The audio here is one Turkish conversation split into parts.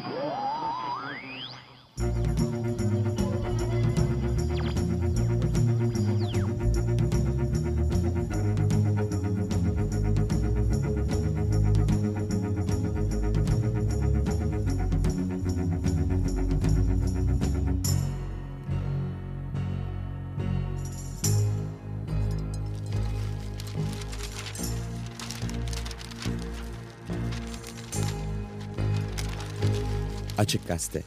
Thank you. Açık Gazete.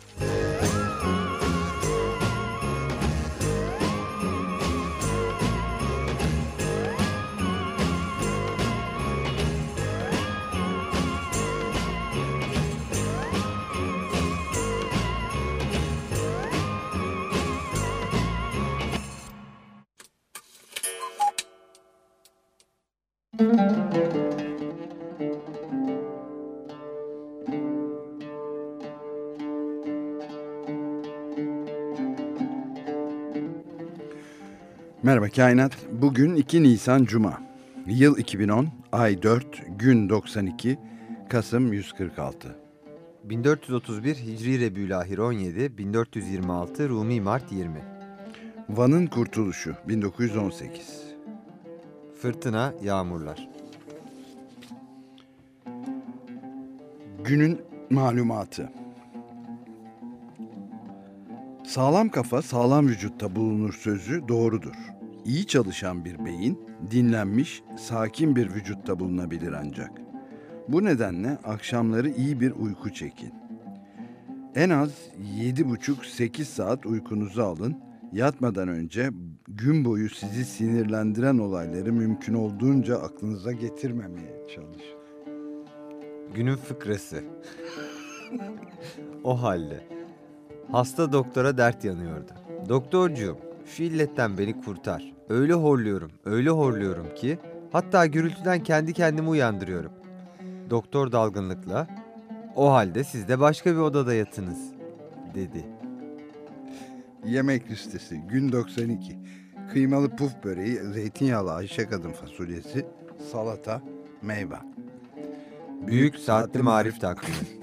Merhaba Kainat. Bugün 2 Nisan Cuma. Yıl 2010, ay 4, gün 92, Kasım 146. 1431 Hicri Rebülahir 17, 1426 Rumi Mart 20. Van'ın Kurtuluşu 1918. Fırtına, yağmurlar. Günün malumatı. Sağlam kafa sağlam vücutta bulunur sözü doğrudur. İyi çalışan bir beyin dinlenmiş, sakin bir vücutta bulunabilir ancak. Bu nedenle akşamları iyi bir uyku çekin. En az 7,5-8 saat uykunuzu alın. Yatmadan önce gün boyu sizi sinirlendiren olayları mümkün olduğunca aklınıza getirmemeye çalışın. Günün fıkrası. o halde. Hasta doktora dert yanıyordu. Doktorcuğum, şu illetten beni kurtar. Öyle horluyorum, öyle horluyorum ki hatta gürültüden kendi kendimi uyandırıyorum. Doktor dalgınlıkla, o halde siz de başka bir odada yatınız, dedi. Yemek listesi gün 92. Kıymalı puf böreği, zeytinyağlı Ayşe kadın fasulyesi, salata, meyve. Büyük Saatli Marif Takvimi.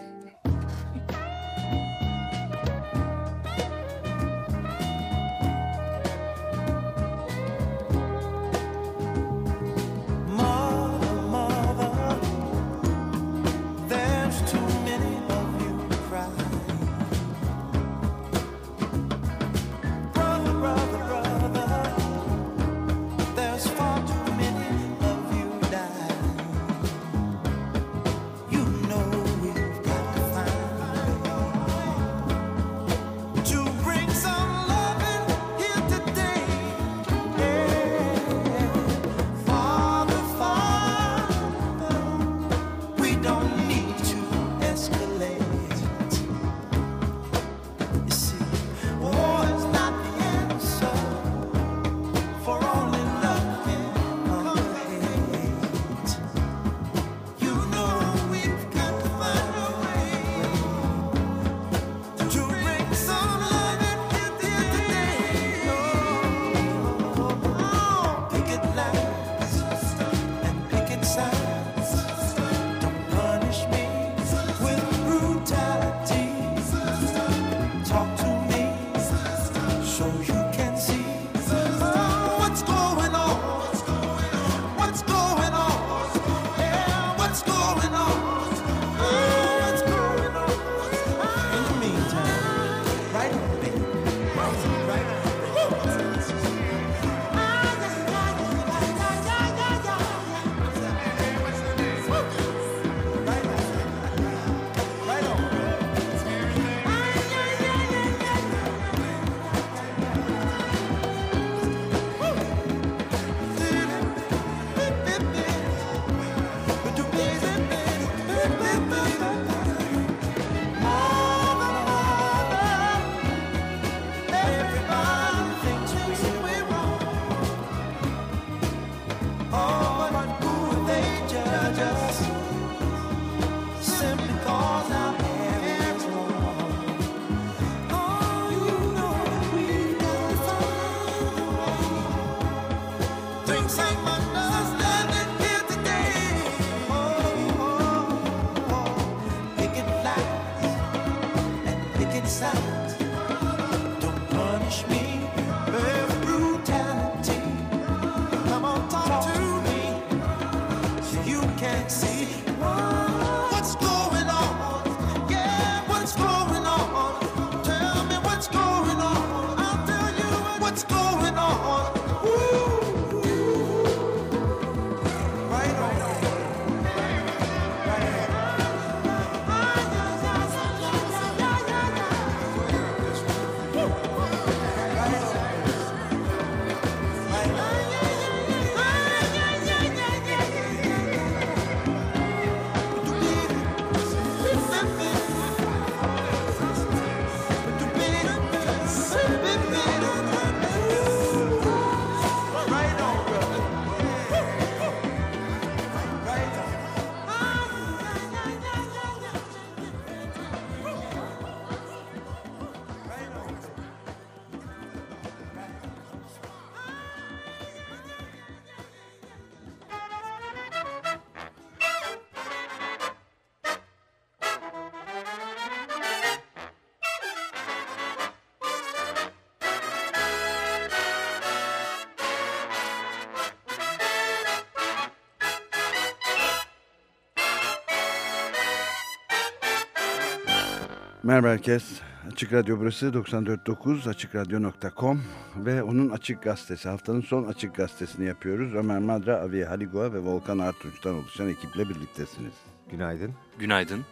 Merhaba herkes. Açık Radyo burası 94.9 AçıkRadyo.com ve onun Açık Gazetesi. Haftanın son Açık Gazetesini yapıyoruz. Ömer Madra, Aviye Haligua ve Volkan Artunç'tan oluşan ekiple birliktesiniz. Günaydın. Günaydın.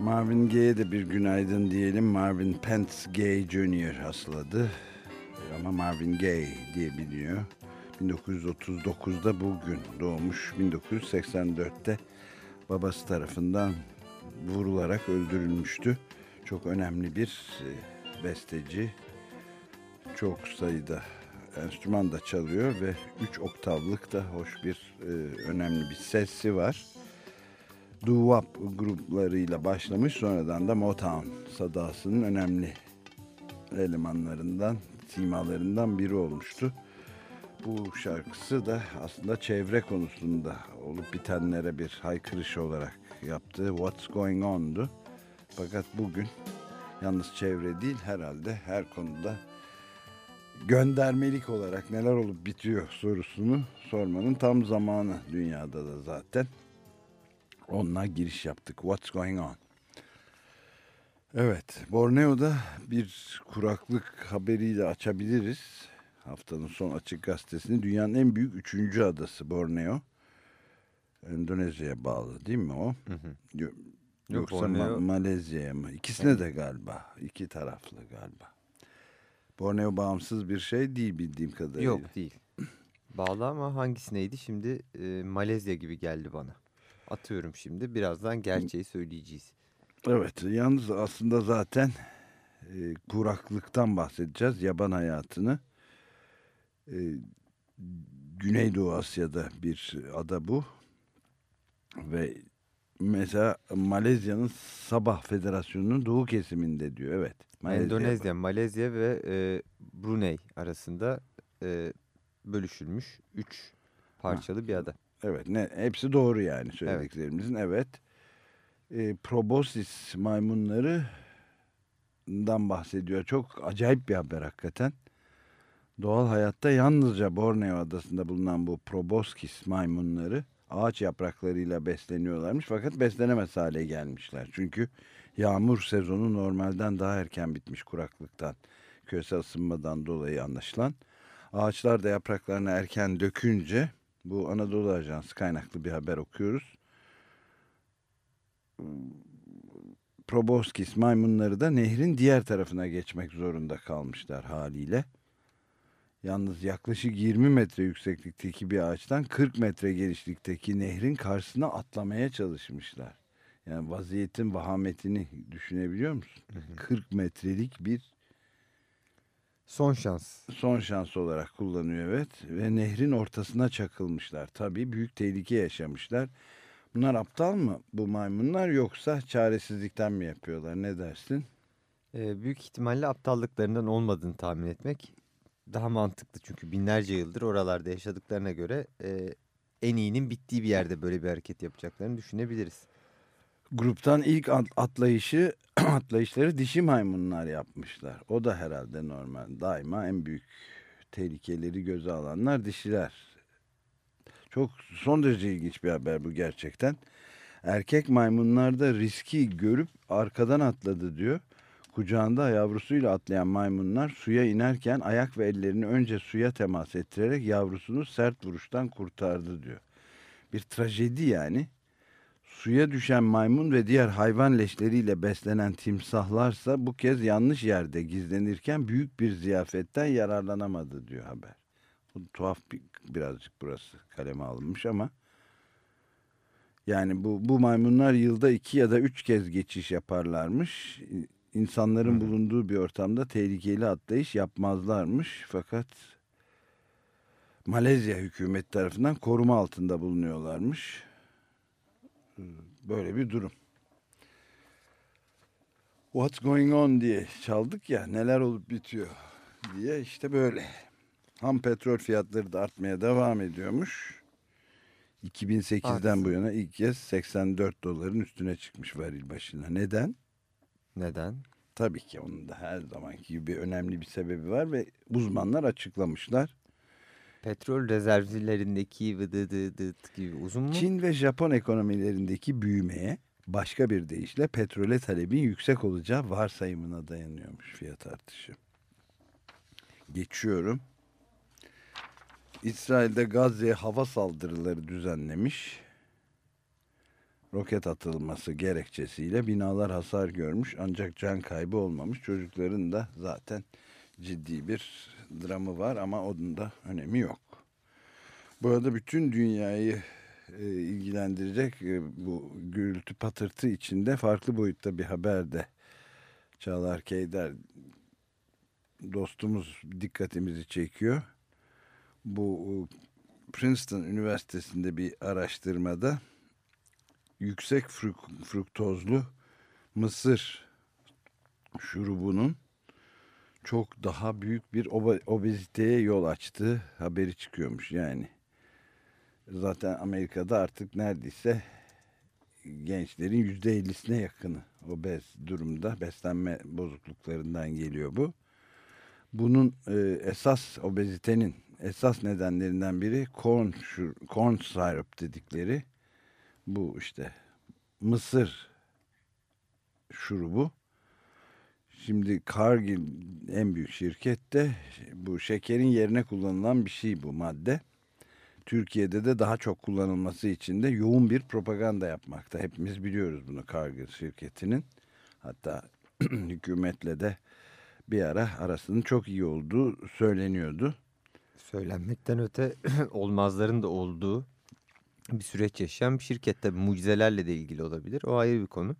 Marvin Gaye'ye de bir günaydın diyelim. Marvin Pence Gaye Jr. asıl adı. Ama Marvin Gaye diye biliniyor. 1939'da bugün doğmuş. 1984'te babası tarafından vurularak öldürülmüştü. Çok önemli bir e, besteci. Çok sayıda enstrüman da çalıyor ve 3 oktavlık da hoş bir e, önemli bir sesi var. doo-wop gruplarıyla başlamış sonradan da Motown sadasının önemli elemanlarından, simalarından biri olmuştu. Bu şarkısı da aslında çevre konusunda olup bitenlere bir haykırış olarak yaptığı What's Going On'du. Fakat bugün yalnız çevre değil herhalde her konuda göndermelik olarak neler olup bitiyor sorusunu sormanın tam zamanı dünyada da zaten. Onunla giriş yaptık. What's going on? Evet, Borneo'da bir kuraklık haberiyle açabiliriz. Haftanın son açık gazetesini dünyanın en büyük üçüncü adası Borneo. Endonezya'ya bağlı değil mi o? Yo- Yoksa Ma- Borneo- Malezya'ya mı? İkisine de galiba. İki taraflı galiba. Borneo bağımsız bir şey değil bildiğim kadarıyla. Yok değil. Bağlı ama hangisineydi şimdi e, Malezya gibi geldi bana. Atıyorum şimdi birazdan gerçeği söyleyeceğiz. Evet, yalnız aslında zaten e, kuraklıktan bahsedeceğiz, yaban hayatını. E, Güneydoğu Asya'da bir ada bu. Ve mesela Malezya'nın Sabah Federasyonu'nun doğu kesiminde diyor. Evet. Malezya. Endonezya, Malezya ve e, Brunei arasında e, bölüşülmüş üç parçalı bir ada. Evet, ne, hepsi doğru yani söylediklerimizin. Evet. E, proboscis maymunlarından bahsediyor. Çok acayip bir haber hakikaten. Doğal hayatta yalnızca Borneo adasında bulunan bu proboscis maymunları ağaç yapraklarıyla besleniyorlarmış. Fakat beslenemez hale gelmişler. Çünkü yağmur sezonu normalden daha erken bitmiş kuraklıktan, küresel ısınmadan dolayı anlaşılan. Ağaçlar da yapraklarını erken dökünce bu Anadolu Ajansı kaynaklı bir haber okuyoruz. Proboscis maymunları da nehrin diğer tarafına geçmek zorunda kalmışlar haliyle. Yalnız yaklaşık 20 metre yükseklikteki bir ağaçtan 40 metre genişlikteki nehrin karşısına atlamaya çalışmışlar. Yani vaziyetin vahametini düşünebiliyor musun? 40 metrelik bir Son şans. son şans olarak kullanıyor evet. Ve nehrin ortasına çakılmışlar. Tabii büyük tehlike yaşamışlar. Bunlar aptal mı bu maymunlar yoksa çaresizlikten mi yapıyorlar ne dersin? E, büyük ihtimalle aptallıklarından olmadığını tahmin etmek daha mantıklı. Çünkü binlerce yıldır oralarda yaşadıklarına göre e, en iyinin bittiği bir yerde böyle bir hareket yapacaklarını düşünebiliriz. Gruptan ilk at- atlayışı atlayışları dişi maymunlar yapmışlar. O da herhalde normal. Daima en büyük tehlikeleri göze alanlar dişiler. Çok son derece ilginç bir haber bu gerçekten. Erkek maymunlarda riski görüp arkadan atladı diyor. Kucağında yavrusuyla atlayan maymunlar suya inerken ayak ve ellerini önce suya temas ettirerek yavrusunu sert vuruştan kurtardı diyor. Bir trajedi yani. Suya düşen maymun ve diğer hayvan leşleriyle beslenen timsahlarsa bu kez yanlış yerde gizlenirken büyük bir ziyafetten yararlanamadı diyor haber. Bu tuhaf bir, birazcık burası kaleme alınmış ama yani bu, bu maymunlar yılda iki ya da üç kez geçiş yaparlarmış. İnsanların bulunduğu bir ortamda tehlikeli atlayış yapmazlarmış. Fakat Malezya hükümet tarafından koruma altında bulunuyorlarmış. Böyle bir durum. What's going on diye çaldık ya neler olup bitiyor diye işte böyle. Ham petrol fiyatları da artmaya devam ediyormuş. 2008'den Artsın. bu yana ilk kez 84 doların üstüne çıkmış varil başına. Neden? Neden? Tabii ki onun da her zamanki gibi önemli bir sebebi var ve uzmanlar açıklamışlar. Petrol rezervlerindeki vıdıdıdıt gibi uzun mu? Çin ve Japon ekonomilerindeki büyümeye başka bir deyişle petrole talebin yüksek olacağı varsayımına dayanıyormuş fiyat artışı. Geçiyorum. İsrail'de Gazze'ye hava saldırıları düzenlemiş. Roket atılması gerekçesiyle binalar hasar görmüş ancak can kaybı olmamış. Çocukların da zaten ciddi bir dramı var ama onun da önemi yok. Bu arada bütün dünyayı e, ilgilendirecek e, bu gürültü patırtı içinde farklı boyutta bir haber de Çağlar Keyder dostumuz dikkatimizi çekiyor. Bu e, Princeton Üniversitesi'nde bir araştırmada yüksek fruk- fruktozlu mısır şurubunun çok daha büyük bir obeziteye yol açtığı haberi çıkıyormuş yani. Zaten Amerika'da artık neredeyse gençlerin yüzde ellisine yakını obez durumda beslenme bozukluklarından geliyor bu. Bunun e, esas obezitenin esas nedenlerinden biri corn, corn syrup dedikleri bu işte mısır şurubu. Şimdi Cargill en büyük şirkette bu şekerin yerine kullanılan bir şey bu madde. Türkiye'de de daha çok kullanılması için de yoğun bir propaganda yapmakta. Hepimiz biliyoruz bunu Cargill şirketinin. Hatta hükümetle de bir ara arasının çok iyi olduğu söyleniyordu. Söylenmekten öte olmazların da olduğu bir süreç yaşayan bir şirket tabii mucizelerle de ilgili olabilir. O ayrı bir konu.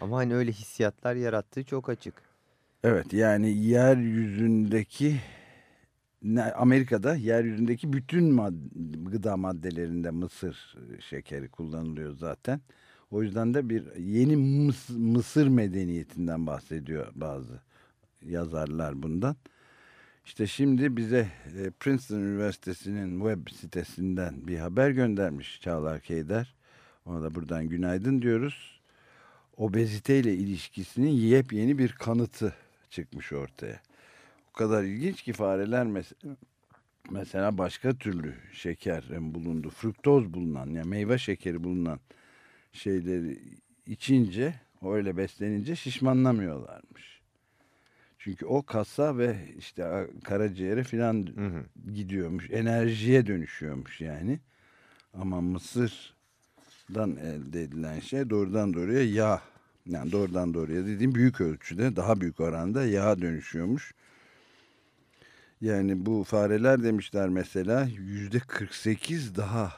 Ama hani öyle hissiyatlar yarattığı çok açık. Evet yani yeryüzündeki Amerika'da yeryüzündeki bütün mad- gıda maddelerinde mısır e, şekeri kullanılıyor zaten. O yüzden de bir yeni mıs- mısır medeniyetinden bahsediyor bazı yazarlar bundan. İşte şimdi bize e, Princeton Üniversitesi'nin web sitesinden bir haber göndermiş Çağlar Keyder. Ona da buradan günaydın diyoruz. Obeziteyle ilişkisinin yepyeni bir kanıtı çıkmış ortaya. O kadar ilginç ki fareler mes- mesela başka türlü şekerin bulunduğu, fruktoz bulunan yani meyve şekeri bulunan şeyleri içince, öyle beslenince şişmanlamıyorlarmış. Çünkü o kasa ve işte karaciğere filan Hı hı. gidiyormuş. Enerjiye dönüşüyormuş yani. Ama mısırdan elde edilen şey doğrudan doğruya yağ. Yani doğrudan doğruya dediğim büyük ölçüde daha büyük oranda yağa dönüşüyormuş. Yani bu fareler demişler mesela yüzde 48 daha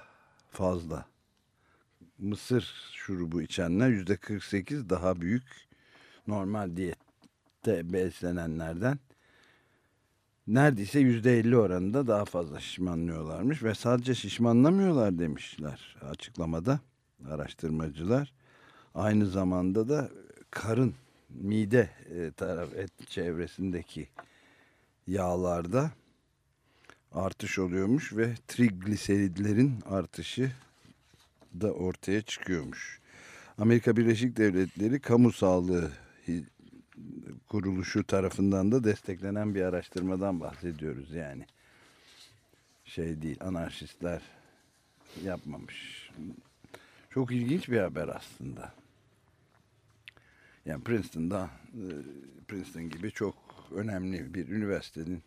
fazla. Mısır şurubu içenler yüzde 48 daha büyük normal diyette beslenenlerden neredeyse yüzde elli oranında daha fazla şişmanlıyorlarmış ve sadece şişmanlamıyorlar demişler açıklamada araştırmacılar. Aynı zamanda da karın, mide e, taraf et çevresindeki yağlarda artış oluyormuş ve trigliseridlerin artışı da ortaya çıkıyormuş. Amerika Birleşik Devletleri Kamu Sağlığı Kuruluşu tarafından da desteklenen bir araştırmadan bahsediyoruz yani. Şey değil, anarşistler yapmamış. Çok ilginç bir haber aslında. Yani Princeton'da, e, Princeton gibi çok önemli bir üniversitenin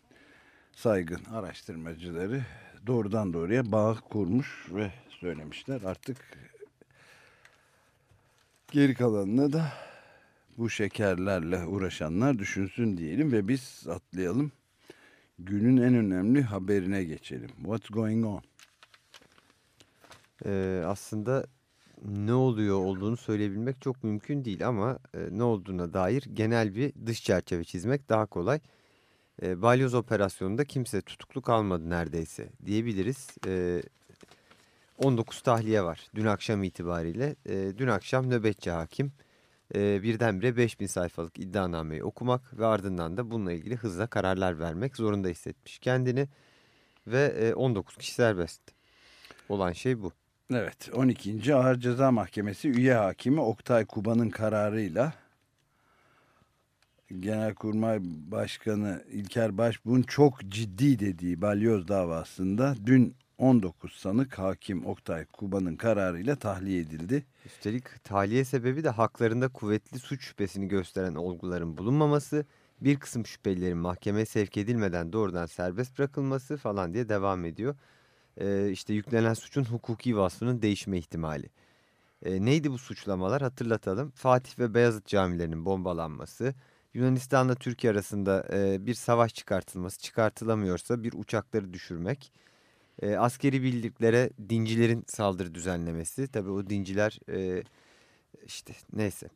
saygın araştırmacıları doğrudan doğruya bağ kurmuş ve söylemişler. Artık geri kalanını da bu şekerlerle uğraşanlar düşünsün diyelim ve biz atlayalım. Günün en önemli haberine geçelim. What's going on? Ee, aslında ne oluyor olduğunu söyleyebilmek çok mümkün değil ama e, ne olduğuna dair genel bir dış çerçeve çizmek daha kolay. E, balyoz operasyonunda kimse tutuklu kalmadı neredeyse diyebiliriz. E, 19 tahliye var dün akşam itibariyle. E, dün akşam nöbetçi hakim e, birdenbire 5000 sayfalık iddianameyi okumak ve ardından da bununla ilgili hızla kararlar vermek zorunda hissetmiş kendini. Ve e, 19 kişi serbest. Olan şey bu. Evet 12. Ağır Ceza Mahkemesi üye hakimi Oktay Kuba'nın kararıyla Genelkurmay Başkanı İlker Başbuğ'un çok ciddi dediği balyoz davasında dün 19 sanık hakim Oktay Kuba'nın kararıyla tahliye edildi. Üstelik tahliye sebebi de haklarında kuvvetli suç şüphesini gösteren olguların bulunmaması, bir kısım şüphelilerin mahkemeye sevk edilmeden doğrudan serbest bırakılması falan diye devam ediyor. Ee, işte yüklenen suçun hukuki vasfının değişme ihtimali. Ee, neydi bu suçlamalar hatırlatalım. Fatih ve Beyazıt camilerinin bombalanması, Yunanistan'la Türkiye arasında e, bir savaş çıkartılması, çıkartılamıyorsa bir uçakları düşürmek, e, askeri birliklere dincilerin saldırı düzenlemesi. Tabii o dinciler e, işte neyse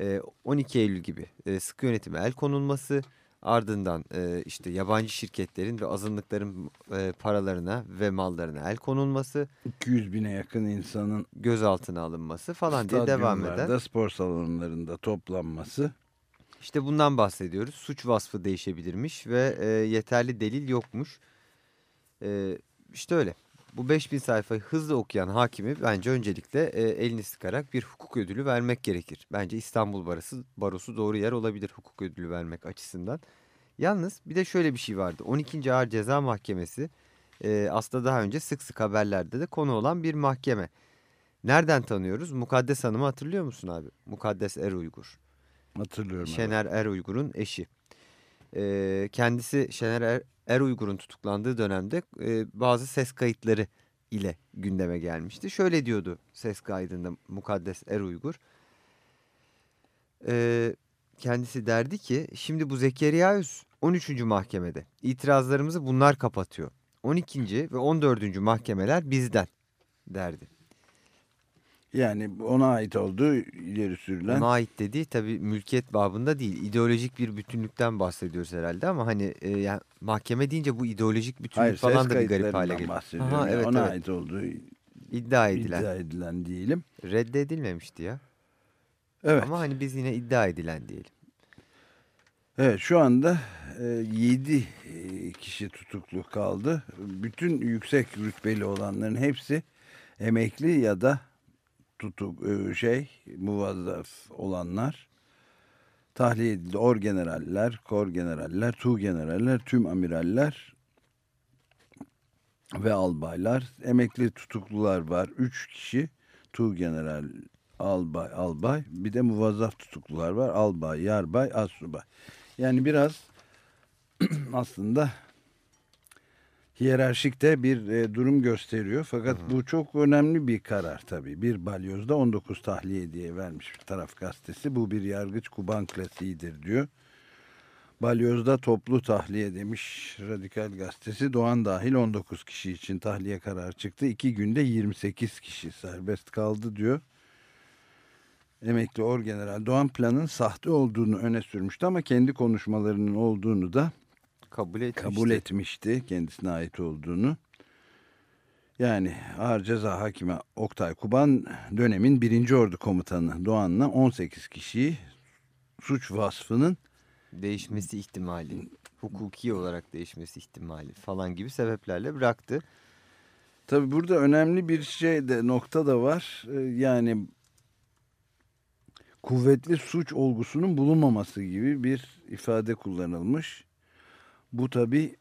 e, 12 Eylül gibi e, sıkı yönetime el konulması ardından e, işte yabancı şirketlerin ve azınlıkların e, paralarına ve mallarına el konulması 200 bine yakın insanın gözaltına alınması falan diye devam eden spor salonlarında toplanması. işte bundan bahsediyoruz. Suç vasfı değişebilirmiş ve e, yeterli delil yokmuş. E, işte öyle. Bu 5000 sayfayı hızlı okuyan hakimi bence öncelikle e, elini sıkarak bir hukuk ödülü vermek gerekir. Bence İstanbul Barosu, Barosu doğru yer olabilir hukuk ödülü vermek açısından. Yalnız bir de şöyle bir şey vardı. 12. Ağır Ceza Mahkemesi e, aslında daha önce sık sık haberlerde de konu olan bir mahkeme. Nereden tanıyoruz? Mukaddes Hanım'ı hatırlıyor musun abi? Mukaddes Er Uygur. Hatırlıyorum. Şener Er Uygur'un eşi. Ee, kendisi Şener Er, Er Uygur'un tutuklandığı dönemde e, bazı ses kayıtları ile gündeme gelmişti. Şöyle diyordu ses kaydında Mukaddes Er Uygur. Ee, kendisi derdi ki şimdi bu Zekeriya Öz 13. mahkemede itirazlarımızı bunlar kapatıyor. 12. ve 14. mahkemeler bizden derdi. Yani ona ait olduğu ileri sürülen. Ona ait dediği tabii mülkiyet babında değil. ideolojik bir bütünlükten bahsediyoruz herhalde ama hani e, yani mahkeme deyince bu ideolojik bütünlük Hayır falan da bir garip hale geliyor. bahsediyorum. Aha, Yani evet, ona evet. ait olduğu İddia edilen. iddia edilen diyelim. Reddedilmemişti ya. Evet. Ama hani biz yine iddia edilen diyelim. Evet şu anda 7 kişi tutuklu kaldı. Bütün yüksek rütbeli olanların hepsi emekli ya da tutuk e, şey muvazzaf olanlar tahliye edildi. Orgeneraller, korgeneraller, tuğgeneraller, tüm amiraller ve albaylar. Emekli tutuklular var. 3 kişi tuğgeneral, albay, albay. Bir de muvazzaf tutuklular var. Albay, yarbay, assubay. Yani biraz aslında hiyerarşik de bir e, durum gösteriyor. Fakat bu çok önemli bir karar tabii. Bir balyozda 19 tahliye diye vermiş bir taraf gazetesi. Bu bir yargıç kuban klasiğidir diyor. Balyozda toplu tahliye demiş Radikal Gazetesi. Doğan dahil 19 kişi için tahliye kararı çıktı. İki günde 28 kişi serbest kaldı diyor. Emekli Orgeneral Doğan Plan'ın sahte olduğunu öne sürmüştü ama kendi konuşmalarının olduğunu da Kabul etmişti. kabul etmişti kendisine ait olduğunu. Yani Ağır Ceza Hakimi Oktay Kuban dönemin 1. Ordu Komutanı Doğan'la 18 kişiyi suç vasfının Değişmesi ihtimali. Hukuki olarak değişmesi ihtimali falan gibi sebeplerle bıraktı. Tabi burada önemli bir şey de nokta da var. Ee, Yani kuvvetli suç olgusunun bulunmaması gibi bir ifade kullanılmış. Bu tabi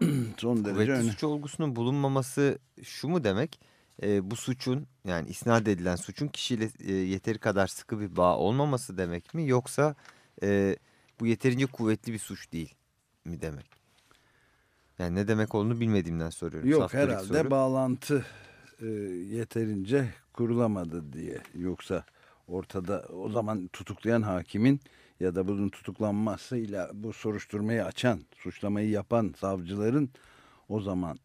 son derece Kuvvetli önemli. suç olgusunun bulunmaması şu mu demek? E, bu suçun yani isnat edilen suçun kişiyle e, yeteri kadar sıkı bir bağ olmaması demek mi? Yoksa e, bu yeterince kuvvetli bir suç değil mi demek? Yani ne demek olduğunu bilmediğimden soruyorum. Yok Saftirik herhalde soru. bağlantı e, yeterince kurulamadı diye. Yoksa ortada o zaman tutuklayan hakimin ya da bunun tutuklanmasıyla bu soruşturmayı açan, suçlamayı yapan savcıların o zaman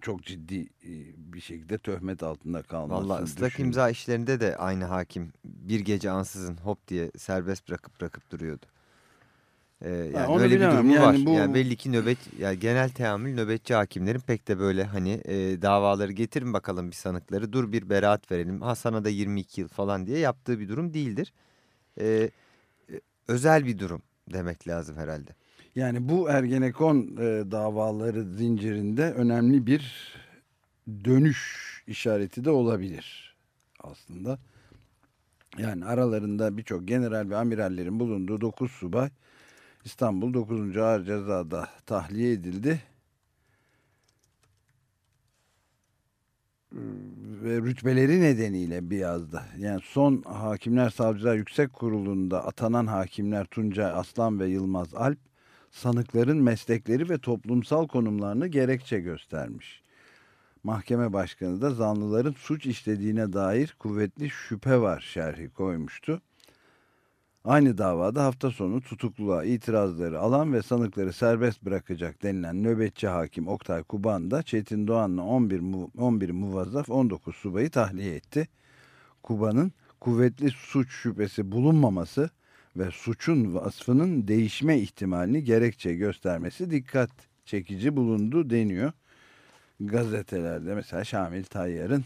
çok ciddi e, bir şekilde töhmet altında kalması. Valla ıslak imza işlerinde de aynı hakim bir gece ansızın hop diye serbest bırakıp bırakıp duruyordu. Ee, yani onu böyle bir durumu Yani var. bu- Yani belli ki nöbet yani genel teamül nöbetçi hakimlerin pek de böyle hani e, davaları getirin bakalım bir sanıkları dur bir beraat verelim. Ha sana da 22 yıl falan diye yaptığı bir durum değildir. Ee, e, özel bir durum demek lazım herhalde. Yani bu Ergenekon e, davaları zincirinde önemli bir dönüş işareti de olabilir aslında. Yani aralarında birçok general ve amirallerin bulunduğu 9 subay İstanbul 9. Ağır Ceza'da tahliye edildi. Ve rütbeleri nedeniyle Biyaz'da yani son Hakimler Savcılar Yüksek Kurulu'nda atanan hakimler Tuncay Aslan ve Yılmaz Alp sanıkların meslekleri ve toplumsal konumlarını gerekçe göstermiş. Mahkeme başkanı da zanlıların suç işlediğine dair kuvvetli şüphe var şerhi koymuştu. Aynı davada hafta sonu tutukluluğa itirazları alan ve sanıkları serbest bırakacak denilen nöbetçi hakim Oktay Kuban da Çetin Doğan'la 11, mu- 11 muvazzaf 19 subayı tahliye etti. Kuban'ın kuvvetli suç şüphesi bulunmaması ve suçun vasfının değişme ihtimalini gerekçe göstermesi dikkat çekici bulundu deniyor. Gazetelerde mesela Şamil Tayyar'ın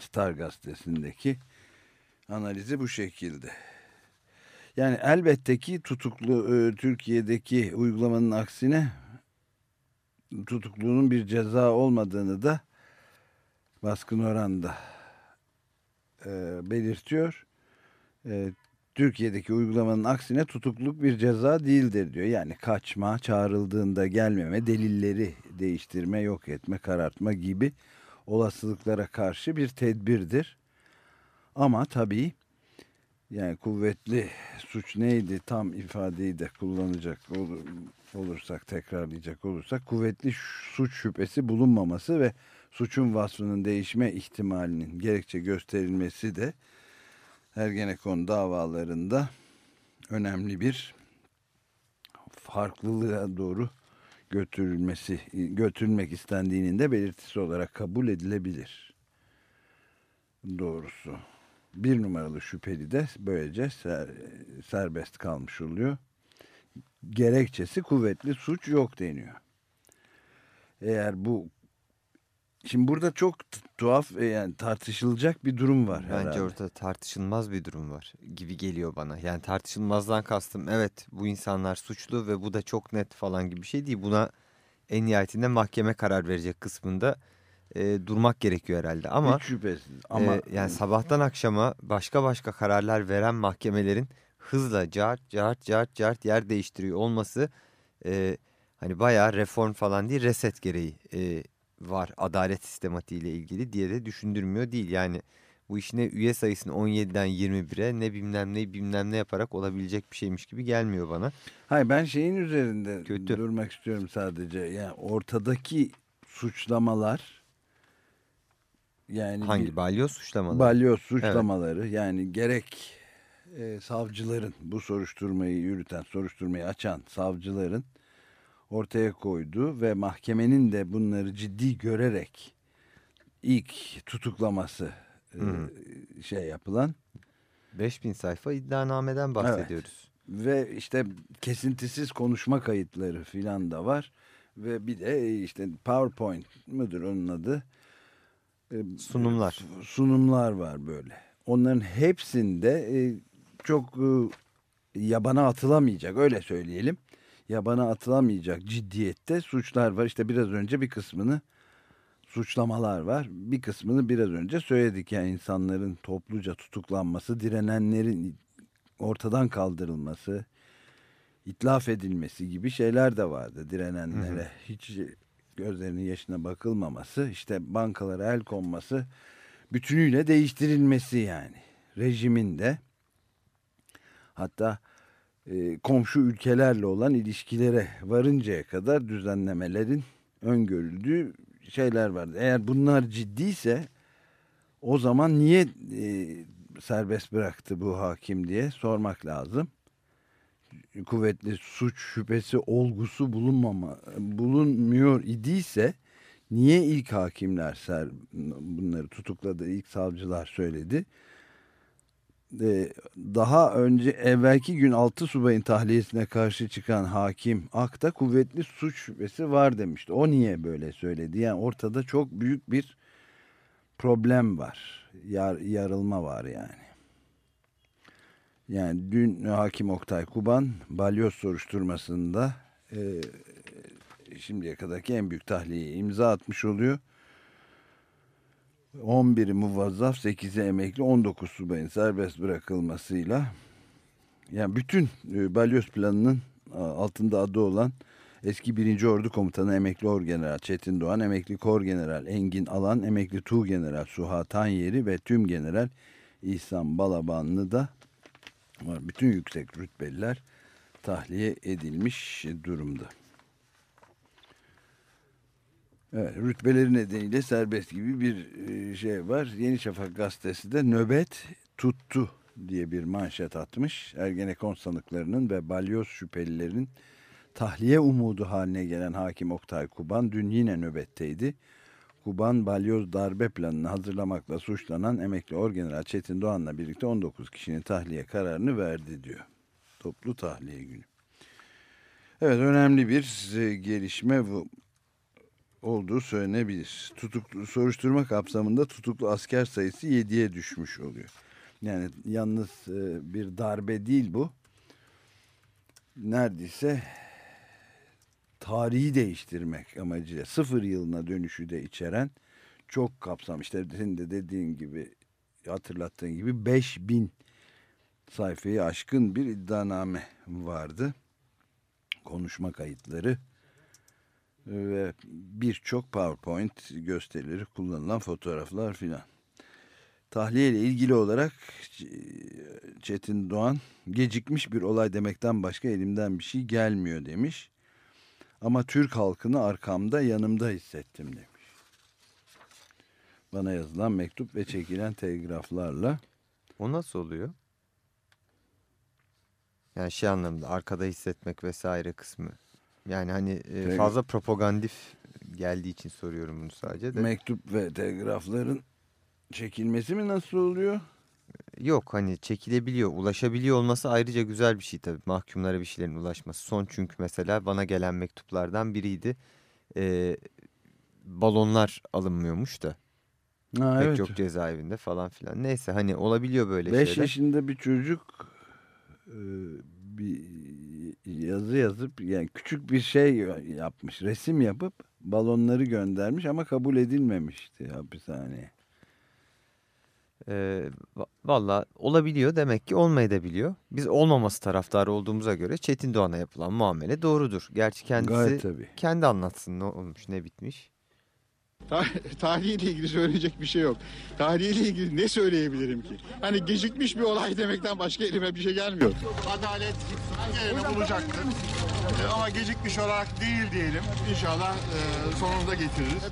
Star gazetesindeki analizi bu şekilde. Yani elbette ki tutuklu e, Türkiye'deki uygulamanın aksine tutukluluğun bir ceza olmadığını da baskın oranda e, belirtiyor. E, Türkiye'deki uygulamanın aksine tutukluluk bir ceza değildir diyor. Yani kaçma, çağrıldığında gelmeme, delilleri değiştirme, yok etme, karartma gibi olasılıklara karşı bir tedbirdir. Ama tabii yani kuvvetli suç neydi tam ifadeyi de kullanacak olur, olursak tekrarlayacak olursak kuvvetli suç şüphesi bulunmaması ve suçun vasfının değişme ihtimalinin gerekçe gösterilmesi de Ergenekon davalarında önemli bir farklılığa doğru götürülmesi götürülmek istendiğinin de belirtisi olarak kabul edilebilir. Doğrusu. Bir numaralı şüpheli de böylece ser- serbest kalmış oluyor. Gerekçesi kuvvetli suç yok deniyor. Eğer bu Şimdi burada çok tuhaf e, yani tartışılacak bir durum var Bence herhalde. ortada tartışılmaz bir durum var gibi geliyor bana. Yani tartışılmazdan kastım evet bu insanlar suçlu ve bu da çok net falan gibi bir şey değil. Buna en nihayetinde mahkeme karar verecek kısmında e, durmak gerekiyor herhalde. Ama Hiç şüphesiz. Ama e, yani sabahtan akşama başka başka kararlar veren mahkemelerin hızla cart cart cart cart yer değiştiriyor olması e, hani bayağı reform falan değil reset gereği e, var adalet sistematiğiyle ilgili diye de düşündürmüyor değil. Yani bu iş ne üye sayısını 17'den 21'e ne bilmem ne bilmem ne yaparak olabilecek bir şeymiş gibi gelmiyor bana. hayır ben şeyin üzerinde Kötü. durmak istiyorum sadece. Yani ortadaki suçlamalar yani Hangi bir- balyoz suçlamaları? balyoz suçlamaları yani gerek e, savcıların bu soruşturmayı yürüten, soruşturmayı açan savcıların ortaya koyduğu ve mahkemenin de bunları ciddi görerek ilk tutuklaması e, Hı. şey yapılan 5000 sayfa iddianameden bahsediyoruz. ve işte kesintisiz konuşma kayıtları filan da var ve bir de işte PowerPoint mıdır onun adı? Sunumlar. sunumlar var böyle. Onların hepsinde e, çok e, yabana atılamayacak öyle söyleyelim. Yabana atılamayacak ciddiyette suçlar var. İşte biraz önce bir kısmını suçlamalar var. Bir kısmını biraz önce söyledik. Yani insanların topluca tutuklanması, direnenlerin ortadan kaldırılması, itlaf edilmesi gibi şeyler de vardı direnenlere. Hiç gözlerinin yaşına bakılmaması, işte bankalara el konması, bütünüyle değiştirilmesi yani. Rejimin de hatta e, komşu ülkelerle olan ilişkilere varıncaya kadar düzenlemelerin öngörüldüğü şeyler vardı. Eğer bunlar ciddiyse o zaman niye e, serbest bıraktı bu hakim diye sormak lazım. Kuvvetli suç şüphesi olgusu bulunmama bulunmuyor idiyse niye ilk hakimler ser, bunları tutukladı ilk savcılar söyledi. Ee, daha önce evvelki gün 6 subayın tahliyesine karşı çıkan hakim Ak'ta kuvvetli suç şüphesi var demişti. O niye böyle söyledi? Yani ortada çok büyük bir problem var. Yar, yarılma var yani. Yani dün hakim Oktay Kuban balyoz soruşturmasında e, şimdiye kadarki en büyük tahliyeye imza atmış oluyor. 11'i muvazzaf, 8'i emekli, 19 subayın serbest bırakılmasıyla yani bütün e, balyoz planının a, altında adı olan eski 1. Ordu Komutanı emekli Orgeneral Çetin Doğan, emekli Kor General Engin Alan, emekli Tuğ General Suha Tanyeri ve tüm General İhsan Balabanlı da var. Bütün yüksek rütbeliler tahliye edilmiş durumda. Evet, rütbeleri nedeniyle serbest gibi bir e, şey var. Yeni Şafak gazetesi de nöbet tuttu diye bir manşet atmış. Ergenekon sanıklarının ve balyoz şüphelilerin tahliye umudu haline gelen hakim Oktay Kuban dün yine nöbetteydi. Kuban balyoz darbe planını hazırlamakla suçlanan emekli orgeneral Çetin Doğan'la birlikte 19 kişinin tahliye kararını verdi diyor. Toplu tahliye günü. Evet önemli bir gelişme bu olduğu söylenebilir. Tutuklu, soruşturma kapsamında tutuklu asker sayısı 7'ye düşmüş oluyor. Yani yalnız e, bir darbe değil bu. Neredeyse tarihi değiştirmek amacıyla sıfır yılına dönüşü de içeren çok kapsam. İşte senin de dediğin gibi hatırlattığın gibi 5000 sayfayı aşkın bir iddianame vardı. Konuşma kayıtları ve birçok PowerPoint gösterileri kullanılan fotoğraflar filan. Tahliye ile ilgili olarak Çetin Doğan gecikmiş bir olay demekten başka elimden bir şey gelmiyor demiş. Ama Türk halkını arkamda yanımda hissettim demiş. Bana yazılan mektup ve çekilen telgraflarla. O nasıl oluyor? Yani şey anlamında arkada hissetmek vesaire kısmı. Yani hani e, Telgraf- fazla propagandif geldiği için soruyorum bunu sadece de. Mektup ve telgrafların çekilmesi mi nasıl oluyor? Yok hani çekilebiliyor, ulaşabiliyor olması ayrıca güzel bir şey tabii. Mahkumlara bir şeylerin ulaşması. Son çünkü mesela bana gelen mektuplardan biriydi. Ee, balonlar alınmıyormuş da. Ha, Pek evet. çok cezaevinde falan filan. Neyse hani olabiliyor böyle 5 şeyler. yaşında bir çocuk e, bir yazı yazıp yani küçük bir şey yapmış. Resim yapıp balonları göndermiş ama kabul edilmemişti hapishaneye. Va- Valla olabiliyor demek ki olmayabiliyor. Biz olmaması taraftarı olduğumuza göre Çetin Doğan'a yapılan muamele doğrudur. Gerçi kendisi Gayet tabii. kendi anlatsın ne olmuş ne bitmiş. Tar- tarihiyle ilgili söyleyecek bir şey yok. Tarihiyle ilgili ne söyleyebilirim ki? Hani gecikmiş bir olay demekten başka elime bir şey gelmiyor. Adalet yerini bulacaktır. E, Ama gecikmiş olarak değil diyelim. İnşallah e, sonunda getiririz.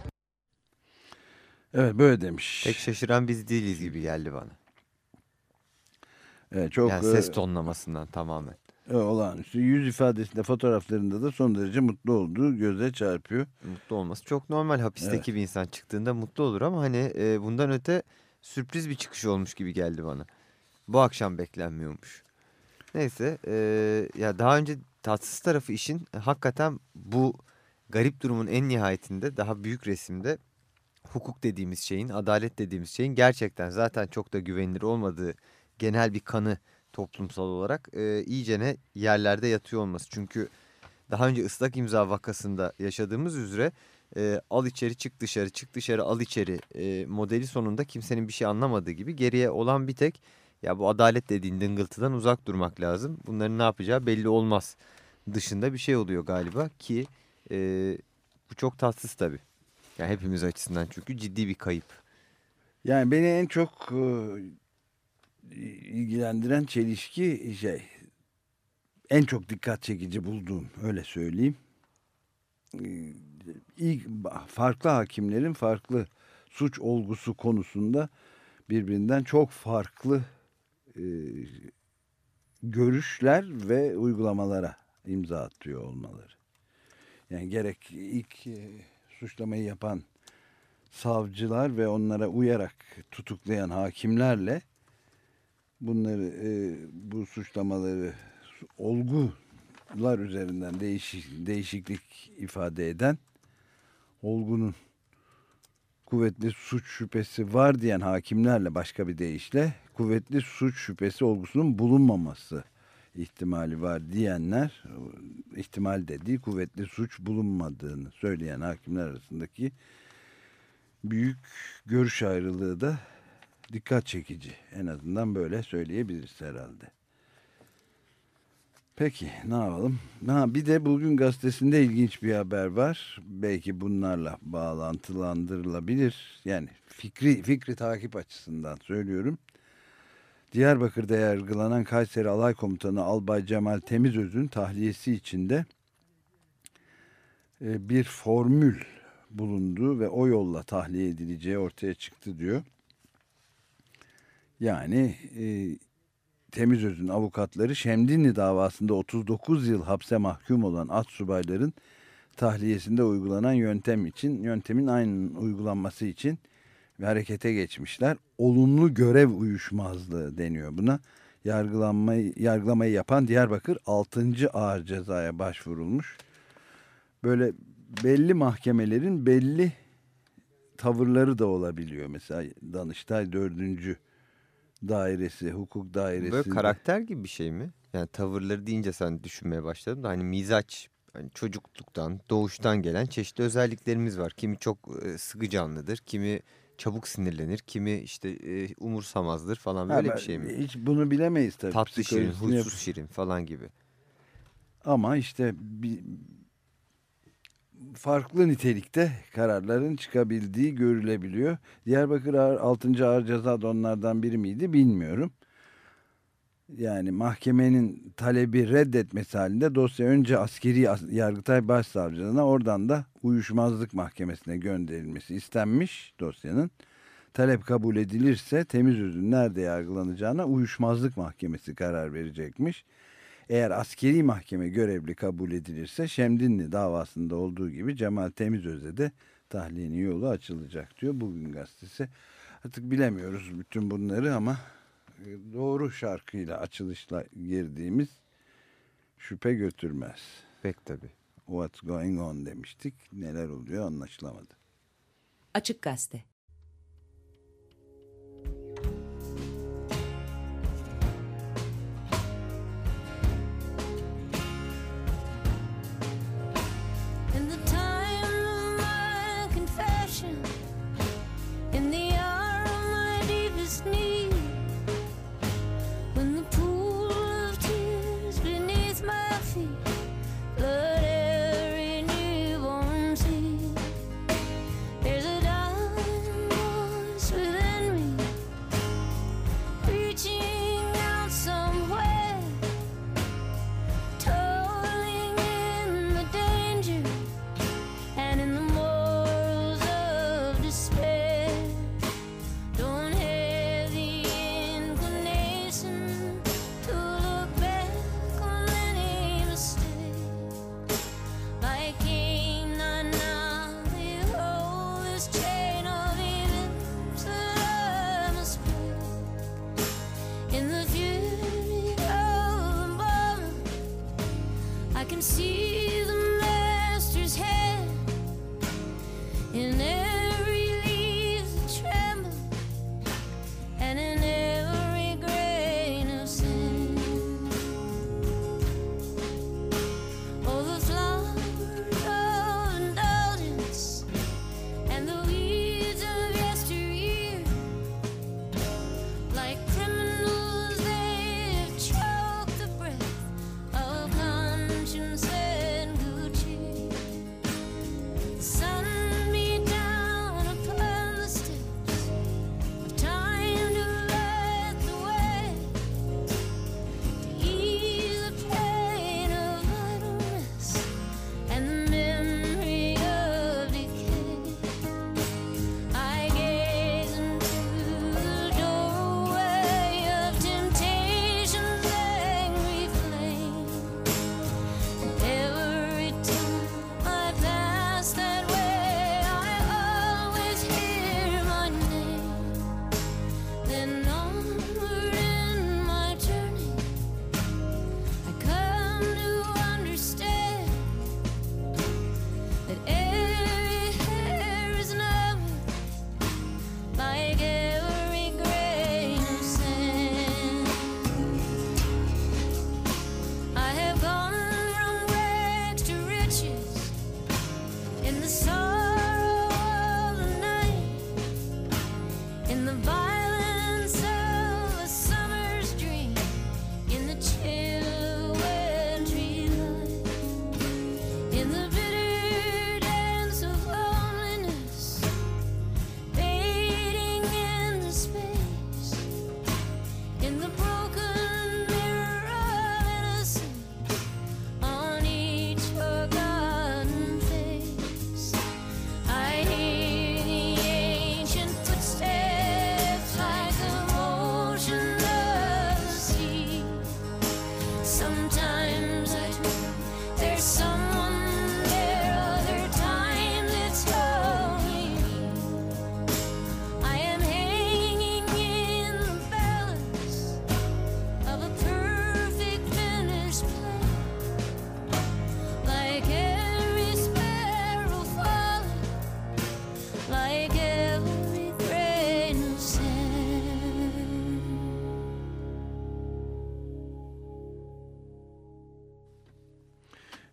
Evet böyle demiş. Pek şaşıran biz değiliz gibi geldi bana. Evet, çok yani e, ses tonlamasından tamamen. e, olağanüstü. Yüz ifadesinde fotoğraflarında da son derece mutlu olduğu göze çarpıyor. Mutlu olması çok normal. Hapisteki bir insan çıktığında mutlu olur ama hani e, bundan öte sürpriz bir çıkış olmuş gibi geldi bana. Bu akşam beklenmiyormuş. Neyse e, ya daha önce tatsız tarafı işin e, hakikaten bu garip durumun en nihayetinde daha büyük resimde hukuk dediğimiz şeyin, adalet dediğimiz şeyin gerçekten zaten çok da güvenilir olmadığı genel bir kanı toplumsal olarak e, iyicene yerlerde yatıyor olması. Çünkü daha önce ıslak imza vakasında yaşadığımız üzere e, al içeri çık dışarı çık dışarı al içeri e, modeli sonunda kimsenin bir şey anlamadığı gibi geriye olan bir tek ya bu adalet dediğin dıngıltıdan uzak durmak lazım. Bunların ne yapacağı belli olmaz dışında bir şey oluyor galiba ki e, bu çok tatsız tabii. Yani hepimiz açısından çünkü ciddi bir kayıp. Yani beni en çok e, ilgilendiren çelişki şey en çok dikkat çekici bulduğum öyle söyleyeyim. E, İlk farklı hakimlerin farklı suç olgusu konusunda birbirinden çok farklı e, görüşler ve uygulamalara imza atıyor olmaları. Yani gerek ilk e, suçlamayı yapan savcılar ve onlara uyarak tutuklayan hakimlerle bunları e, bu suçlamaları olgular üzerinden değişik, değişiklik ifade eden olgunun kuvvetli suç şüphesi var diyen hakimlerle başka bir deyişle kuvvetli suç şüphesi olgusunun bulunmaması ihtimali var diyenler ihtimal dediği kuvvetli suç bulunmadığını söyleyen hakimler arasındaki büyük görüş ayrılığı da dikkat çekici. En azından böyle söyleyebiliriz herhalde. Peki ne yapalım? Ha, bir de bugün gazetesinde ilginç bir haber var. Belki bunlarla bağlantılandırılabilir. Yani fikri, fikri takip açısından söylüyorum. Diyarbakır'da yargılanan Kayseri Alay Komutanı Albay Cemal Temizöz'ün tahliyesi içinde e, bir formül bulunduğu ve o yolla tahliye edileceği ortaya çıktı diyor. Yani e, Temizöz'ün avukatları Şemdinli davasında 39 yıl hapse mahkum olan at subayların tahliyesinde uygulanan yöntem için, yöntemin aynı uygulanması için ve harekete geçmişler. Olumlu görev uyuşmazlığı deniyor buna. Yargılanmayı, yargılamayı yapan Diyarbakır 6. ağır cezaya başvurulmuş. Böyle belli mahkemelerin belli tavırları da olabiliyor. Mesela Danıştay 4. dairesi, hukuk dairesi. Böyle karakter gibi bir şey mi? Yani tavırları deyince sen düşünmeye başladın da hani mizaç hani çocukluktan, doğuştan gelen çeşitli özelliklerimiz var. Kimi çok e, sıkı canlıdır, kimi çabuk sinirlenir, kimi işte e, umursamazdır falan böyle bir şey mi? Hiç bunu bilemeyiz tabii. Tatlı şirin, huysuz şirin falan gibi. Ama işte bir, farklı nitelikte kararların çıkabildiği görülebiliyor. Diyarbakır Ağır, 6. Ağır Ceza da onlardan biri miydi bilmiyorum. Yani mahkemenin talebi reddetmesi halinde dosya önce askeri as- Yargıtay Başsavcılığına oradan da uyuşmazlık mahkemesine gönderilmesi istenmiş dosyanın. Talep kabul edilirse temiz özün nerede yargılanacağına uyuşmazlık mahkemesi karar verecekmiş. Eğer askeri mahkeme görevli kabul edilirse Şemdinli davasında olduğu gibi Cemal Temizöz'e de tahliyenin yolu açılacak diyor bugün gazetesi. Artık bilemiyoruz bütün bunları ama doğru şarkıyla açılışla girdiğimiz şüphe götürmez. Pek tabii. What's going on demiştik. Neler oluyor anlaşılamadı. Açık Gazete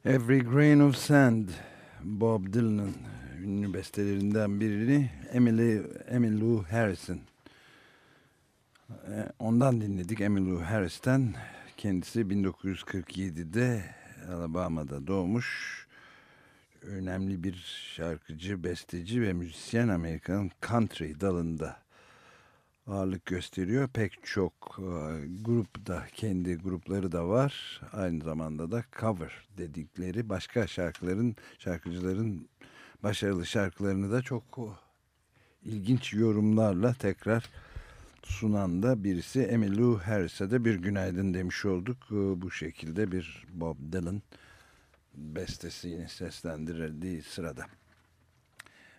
Every Grain of Sand Bob Dylan'ın ünlü bestelerinden birini Emily Emmylou Harris'in. Ee, ondan dinledik Emmylou Harris'ten. Kendisi 1947'de Alabama'da doğmuş. Önemli bir şarkıcı, besteci ve müzisyen Amerikan country dalında ağırlık gösteriyor. Pek çok e, grup da kendi grupları da var. Aynı zamanda da cover dedikleri başka şarkıların, şarkıcıların başarılı şarkılarını da çok o, ilginç yorumlarla tekrar sunan da birisi Emmylou Harris'e de bir günaydın demiş olduk. E, Bu şekilde bir Bob Dylan bestesini seslendirildiği sırada.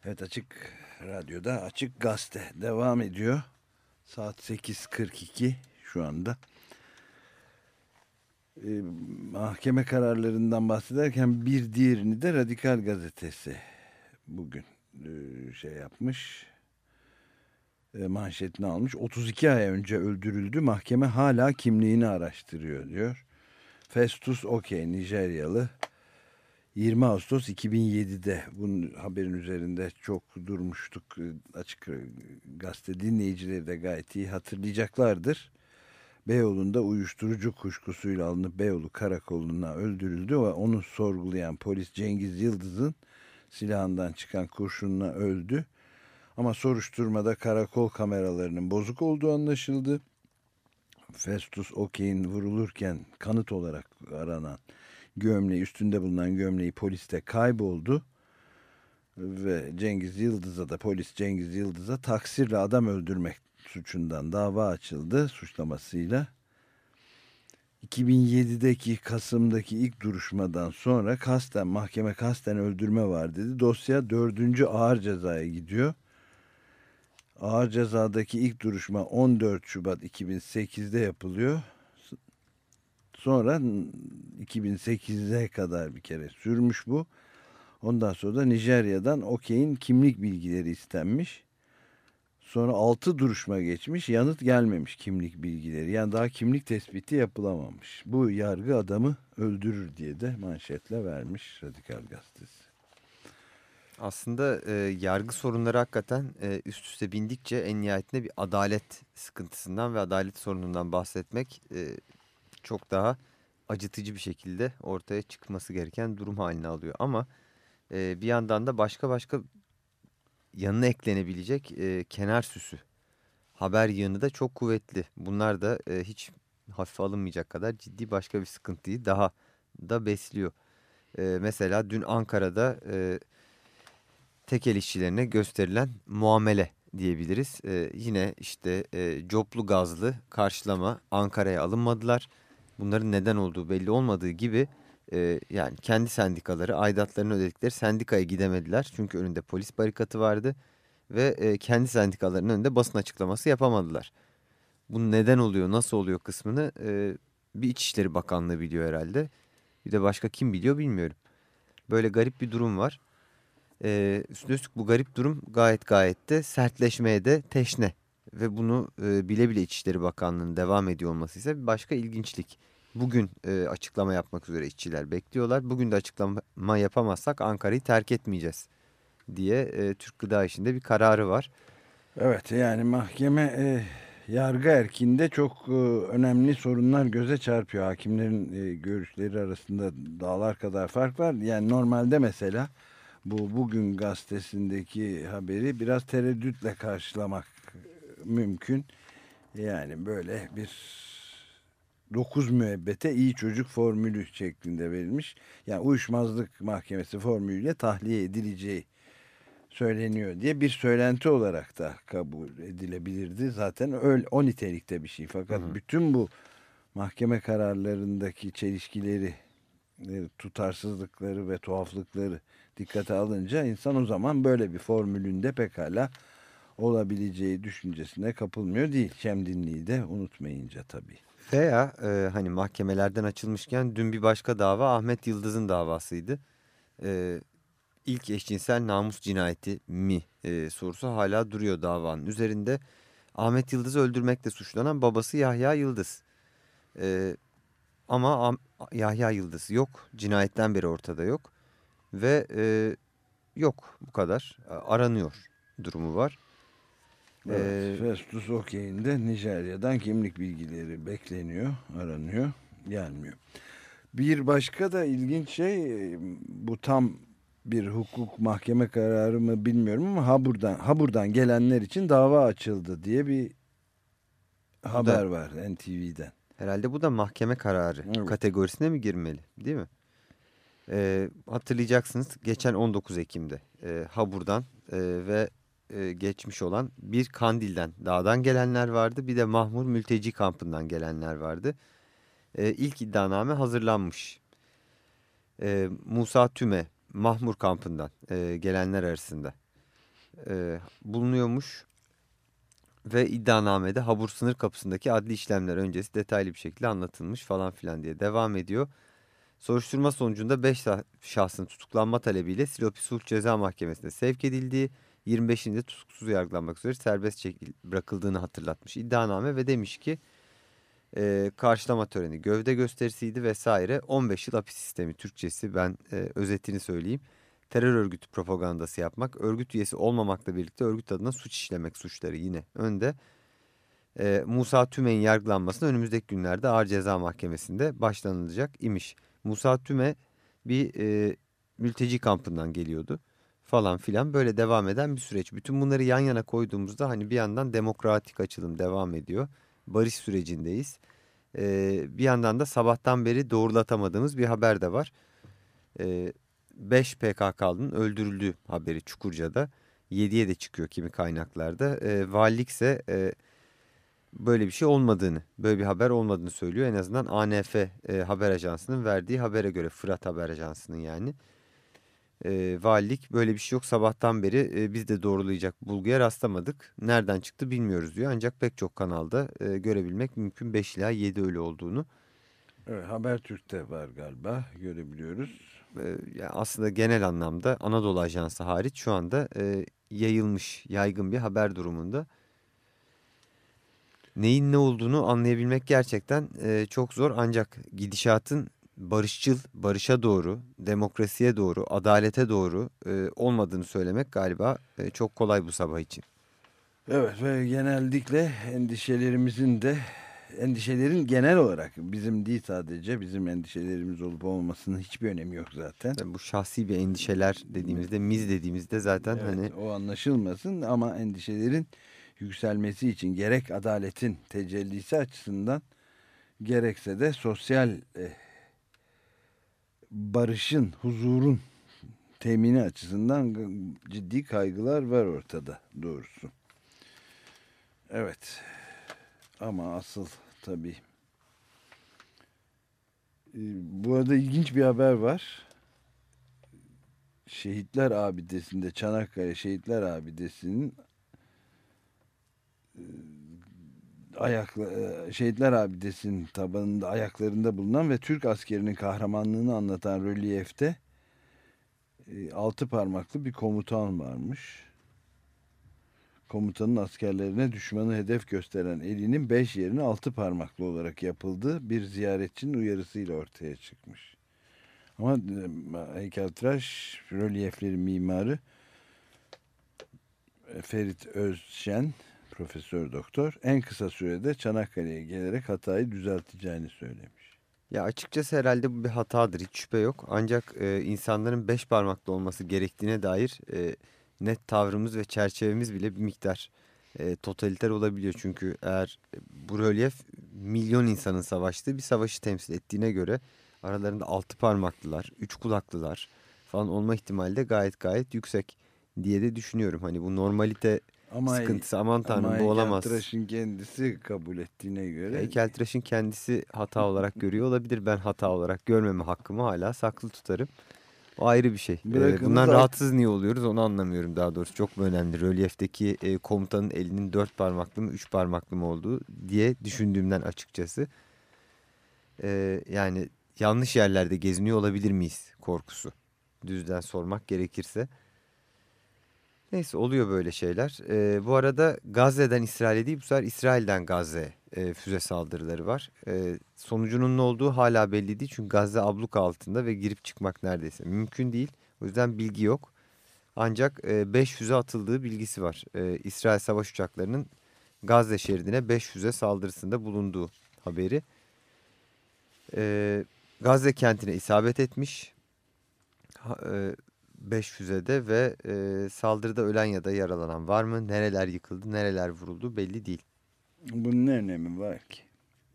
Evet Açık Radyo'da Açık Gazete devam ediyor. Saat 8.42 şu anda. Ee, mahkeme kararlarından bahsederken bir diğerini de Radikal Gazetesi bugün e, şey yapmış. E, manşetini almış. 32 ay önce öldürüldü. Mahkeme hala kimliğini araştırıyor diyor. Festus Okey Nijeryalı 20 Ağustos 2007'de bunun haberin üzerinde çok durmuştuk. Açık gazete dinleyicileri de gayet iyi hatırlayacaklardır. Beyoğlu'nda uyuşturucu kuşkusuyla alınıp Beyoğlu karakoluna öldürüldü ve onu sorgulayan polis Cengiz Yıldız'ın silahından çıkan kurşunla öldü. Ama soruşturmada karakol kameralarının bozuk olduğu anlaşıldı. Festus Okey'in vurulurken kanıt olarak aranan gömleği üstünde bulunan gömleği poliste kayboldu. Ve Cengiz Yıldız'a da polis Cengiz Yıldız'a taksirle adam öldürmek suçundan dava açıldı suçlamasıyla. 2007'deki Kasım'daki ilk duruşmadan sonra kasten mahkeme kasten öldürme var dedi. Dosya dördüncü ağır cezaya gidiyor. Ağır cezadaki ilk duruşma 14 Şubat 2008'de yapılıyor. Sonra 2008'e kadar bir kere sürmüş bu. Ondan sonra da Nijerya'dan Okey'in kimlik bilgileri istenmiş. Sonra 6 duruşma geçmiş. Yanıt gelmemiş kimlik bilgileri. Yani daha kimlik tespiti yapılamamış. Bu yargı adamı öldürür diye de manşetle vermiş Radikal Gazetesi. Aslında e, yargı sorunları hakikaten e, üst üste bindikçe en nihayetinde bir adalet sıkıntısından ve adalet sorunundan bahsetmek e, çok daha acıtıcı bir şekilde ortaya çıkması gereken durum haline alıyor. Ama e, bir yandan da başka başka yanına eklenebilecek e, kenar süsü haber yığını da çok kuvvetli. Bunlar da e, hiç hafife alınmayacak kadar ciddi başka bir sıkıntıyı daha da besliyor. E, mesela dün Ankara'da e, tekel işçilerine gösterilen muamele diyebiliriz. E, yine işte e, coplu gazlı karşılama Ankara'ya alınmadılar. Bunların neden olduğu belli olmadığı gibi e, yani kendi sendikaları aidatlarını ödedikleri sendikaya gidemediler. Çünkü önünde polis barikatı vardı ve e, kendi sendikalarının önünde basın açıklaması yapamadılar. Bu neden oluyor, nasıl oluyor kısmını e, bir İçişleri Bakanlığı biliyor herhalde. Bir de başka kim biliyor bilmiyorum. Böyle garip bir durum var. E, üstüne üstlük bu garip durum gayet gayet de sertleşmeye de teşne. Ve bunu e, bile bile İçişleri Bakanlığı'nın devam ediyor olması ise başka ilginçlik. Bugün e, açıklama yapmak üzere işçiler bekliyorlar. Bugün de açıklama yapamazsak Ankara'yı terk etmeyeceğiz diye e, Türk Gıda İşi'nde bir kararı var. Evet yani mahkeme e, yargı erkinde çok e, önemli sorunlar göze çarpıyor. Hakimlerin e, görüşleri arasında dağlar kadar fark var. Yani normalde mesela bu bugün gazetesindeki haberi biraz tereddütle karşılamak mümkün. Yani böyle bir 9 müebbete iyi çocuk formülü şeklinde verilmiş. Yani uyuşmazlık mahkemesi formülüyle tahliye edileceği söyleniyor diye bir söylenti olarak da kabul edilebilirdi. Zaten öyle o nitelikte bir şey. Fakat Hı hı. bütün bu mahkeme kararlarındaki çelişkileri, e, tutarsızlıkları ve tuhaflıkları dikkate alınca insan o zaman böyle bir formülünde pekala olabileceği düşüncesine kapılmıyor değil. Şemdinliği de unutmayınca tabii. Veya e, hani mahkemelerden açılmışken dün bir başka dava Ahmet Yıldız'ın davasıydı. E, ilk eşcinsel namus cinayeti mi e, sorusu hala duruyor davanın üzerinde. Ahmet Yıldız'ı öldürmekle suçlanan babası Yahya Yıldız. E, ama Am- Yahya Yıldız yok. Cinayetten beri ortada yok. Ve e, yok bu kadar. Aranıyor durumu var. Evet, Ee, Festus Okey'in de Nijerya'dan kimlik bilgileri bekleniyor, aranıyor, gelmiyor. Bir başka da ilginç şey e, bu tam bir hukuk mahkeme kararı mı bilmiyorum ama Habur'dan, Habur'dan gelenler için dava açıldı diye bir haber var NTV'den. Herhalde bu da mahkeme kararı Evet. kategorisine mi girmeli değil mi? Ee, hatırlayacaksınız geçen 19 Ekim'de e, Habur'dan e, ve e, geçmiş olan bir Kandil'den dağdan gelenler vardı. Bir de Mahmur mülteci kampından gelenler vardı. E, ilk iddianame hazırlanmış. E, Musa Tüme Mahmur kampından e, gelenler arasında e, bulunuyormuş. Ve iddianamede Habur sınır kapısındaki adli işlemler öncesi detaylı bir şekilde anlatılmış falan filan diye devam ediyor. Soruşturma sonucunda 5 şahsın tutuklanma talebiyle Silopi Sulh Ceza Mahkemesi'ne sevk edildiği, 25'inde tutuksuz yargılanmak üzere serbest bırakıldığını hatırlatmış iddianame ve demiş ki e, karşılama töreni gövde gösterisiydi vesaire 15 yıl hapis sistemi Türkçesi ben e, özetini söyleyeyim. Terör örgütü propagandası yapmak, örgüt üyesi olmamakla birlikte örgüt adına suç işlemek suçları yine önde. E, Musa Tüme'nin yargılanmasına önümüzdeki günlerde Ağır Ceza Mahkemesi'nde başlanılacak imiş. Musa Tüme bir e, mülteci kampından geliyordu falan filan böyle devam eden bir süreç. Bütün bunları yan yana koyduğumuzda hani bir yandan demokratik açılım devam ediyor. Barış sürecindeyiz. Ee, bir yandan da sabahtan beri doğrulatamadığımız bir haber de var. Ee, 5 PKK'lının öldürüldüğü haberi Çukurca'da. 7'ye de çıkıyor kimi kaynaklarda. Ee, valilik ise e, böyle bir şey olmadığını, böyle bir haber olmadığını söylüyor. En azından ANF e, haber ajansının verdiği habere göre Fırat haber ajansının yani e, valilik böyle bir şey yok sabahtan beri e, biz de doğrulayacak bulguya rastlamadık. Nereden çıktı bilmiyoruz diyor ancak pek çok kanalda e, görebilmek mümkün 5 ila 7 ölü olduğunu. Evet, Habertürk'te var galiba görebiliyoruz. E, yani aslında genel anlamda Anadolu Ajansı hariç şu anda e, yayılmış yaygın bir haber durumunda. Neyin ne olduğunu anlayabilmek gerçekten e, çok zor ancak gidişatın barışçıl, barışa doğru, demokrasiye doğru, adalete doğru e, olmadığını söylemek galiba e, çok kolay bu sabah için. Evet ve genellikle endişelerimizin de endişelerin genel olarak bizim değil sadece bizim endişelerimiz olup olmamasının hiçbir önemi yok zaten. Yani bu şahsi bir endişeler dediğimizde, miz dediğimizde zaten Evet, hani o anlaşılmasın ama endişelerin yükselmesi için gerek adaletin tecellisi açısından gerekse de sosyal eh, barışın, huzurun temini açısından ciddi kaygılar var ortada doğrusu. Evet. Ama asıl tabii e, bu arada ilginç bir haber var. Şehitler Abidesi'nde Çanakkale Şehitler Abidesi'nin e, ayakla, Şehitler Abidesi'nin tabanında ayaklarında bulunan ve Türk askerinin kahramanlığını anlatan rölyefte e, altı parmaklı bir komutan varmış. Komutanın askerlerine düşmanı hedef gösteren elinin beş yerine altı parmaklı olarak yapıldığı bir ziyaretçinin uyarısıyla ortaya çıkmış. Ama heykeltıraş rölyefleri mimarı Ferit Özşen profesör doktor en kısa sürede Çanakkale'ye gelerek hatayı düzelteceğini söylemiş. ya açıkçası herhalde bu bir hatadır hiç şüphe yok. Ancak e, insanların beş parmaklı olması gerektiğine dair e, net tavrımız ve çerçevemiz bile bir miktar e, totaliter olabiliyor. Çünkü eğer bu rölyef milyon insanın savaştığı bir savaşı temsil ettiğine göre aralarında altı parmaklılar, üç kulaklılar falan olma ihtimali de gayet gayet yüksek diye de düşünüyorum. Hani bu normalite Ama sıkıntısı aman tanrım ama bu olamaz. heykeltıraşın kendisi kabul ettiğine göre Heykeltıraşın kendisi hata olarak görüyor olabilir. Ben hata olarak görmeme hakkımı hala saklı tutarım. O ayrı bir şey. Ee, Bırakınız Bundan rahatsız niye oluyoruz onu anlamıyorum daha doğrusu. Çok mu önemli? Rölyefteki e, komutanın elinin dört parmaklı mı üç parmaklı mı olduğu diye düşündüğümden açıkçası. Ee, yani yanlış yerlerde geziniyor olabilir miyiz korkusu. Düzden sormak gerekirse. Neyse oluyor böyle şeyler. Ee, bu arada Gazze'den İsrail'e değil bu sefer İsrail'den Gazze'ye e, füze saldırıları var. E, sonucunun ne olduğu hala belli değil. Çünkü Gazze abluk altında ve girip çıkmak neredeyse mümkün değil. O yüzden bilgi yok. Ancak 5 füze atıldığı bilgisi var. E, İsrail savaş uçaklarının Gazze şeridine 5 füze saldırısında bulunduğu haberi. E, Gazze kentine isabet etmiş. 5 füzede ve e, saldırıda ölen ya da yaralanan var mı? Nereler yıkıldı, nereler vuruldu belli değil. bunun ne önemi var ki?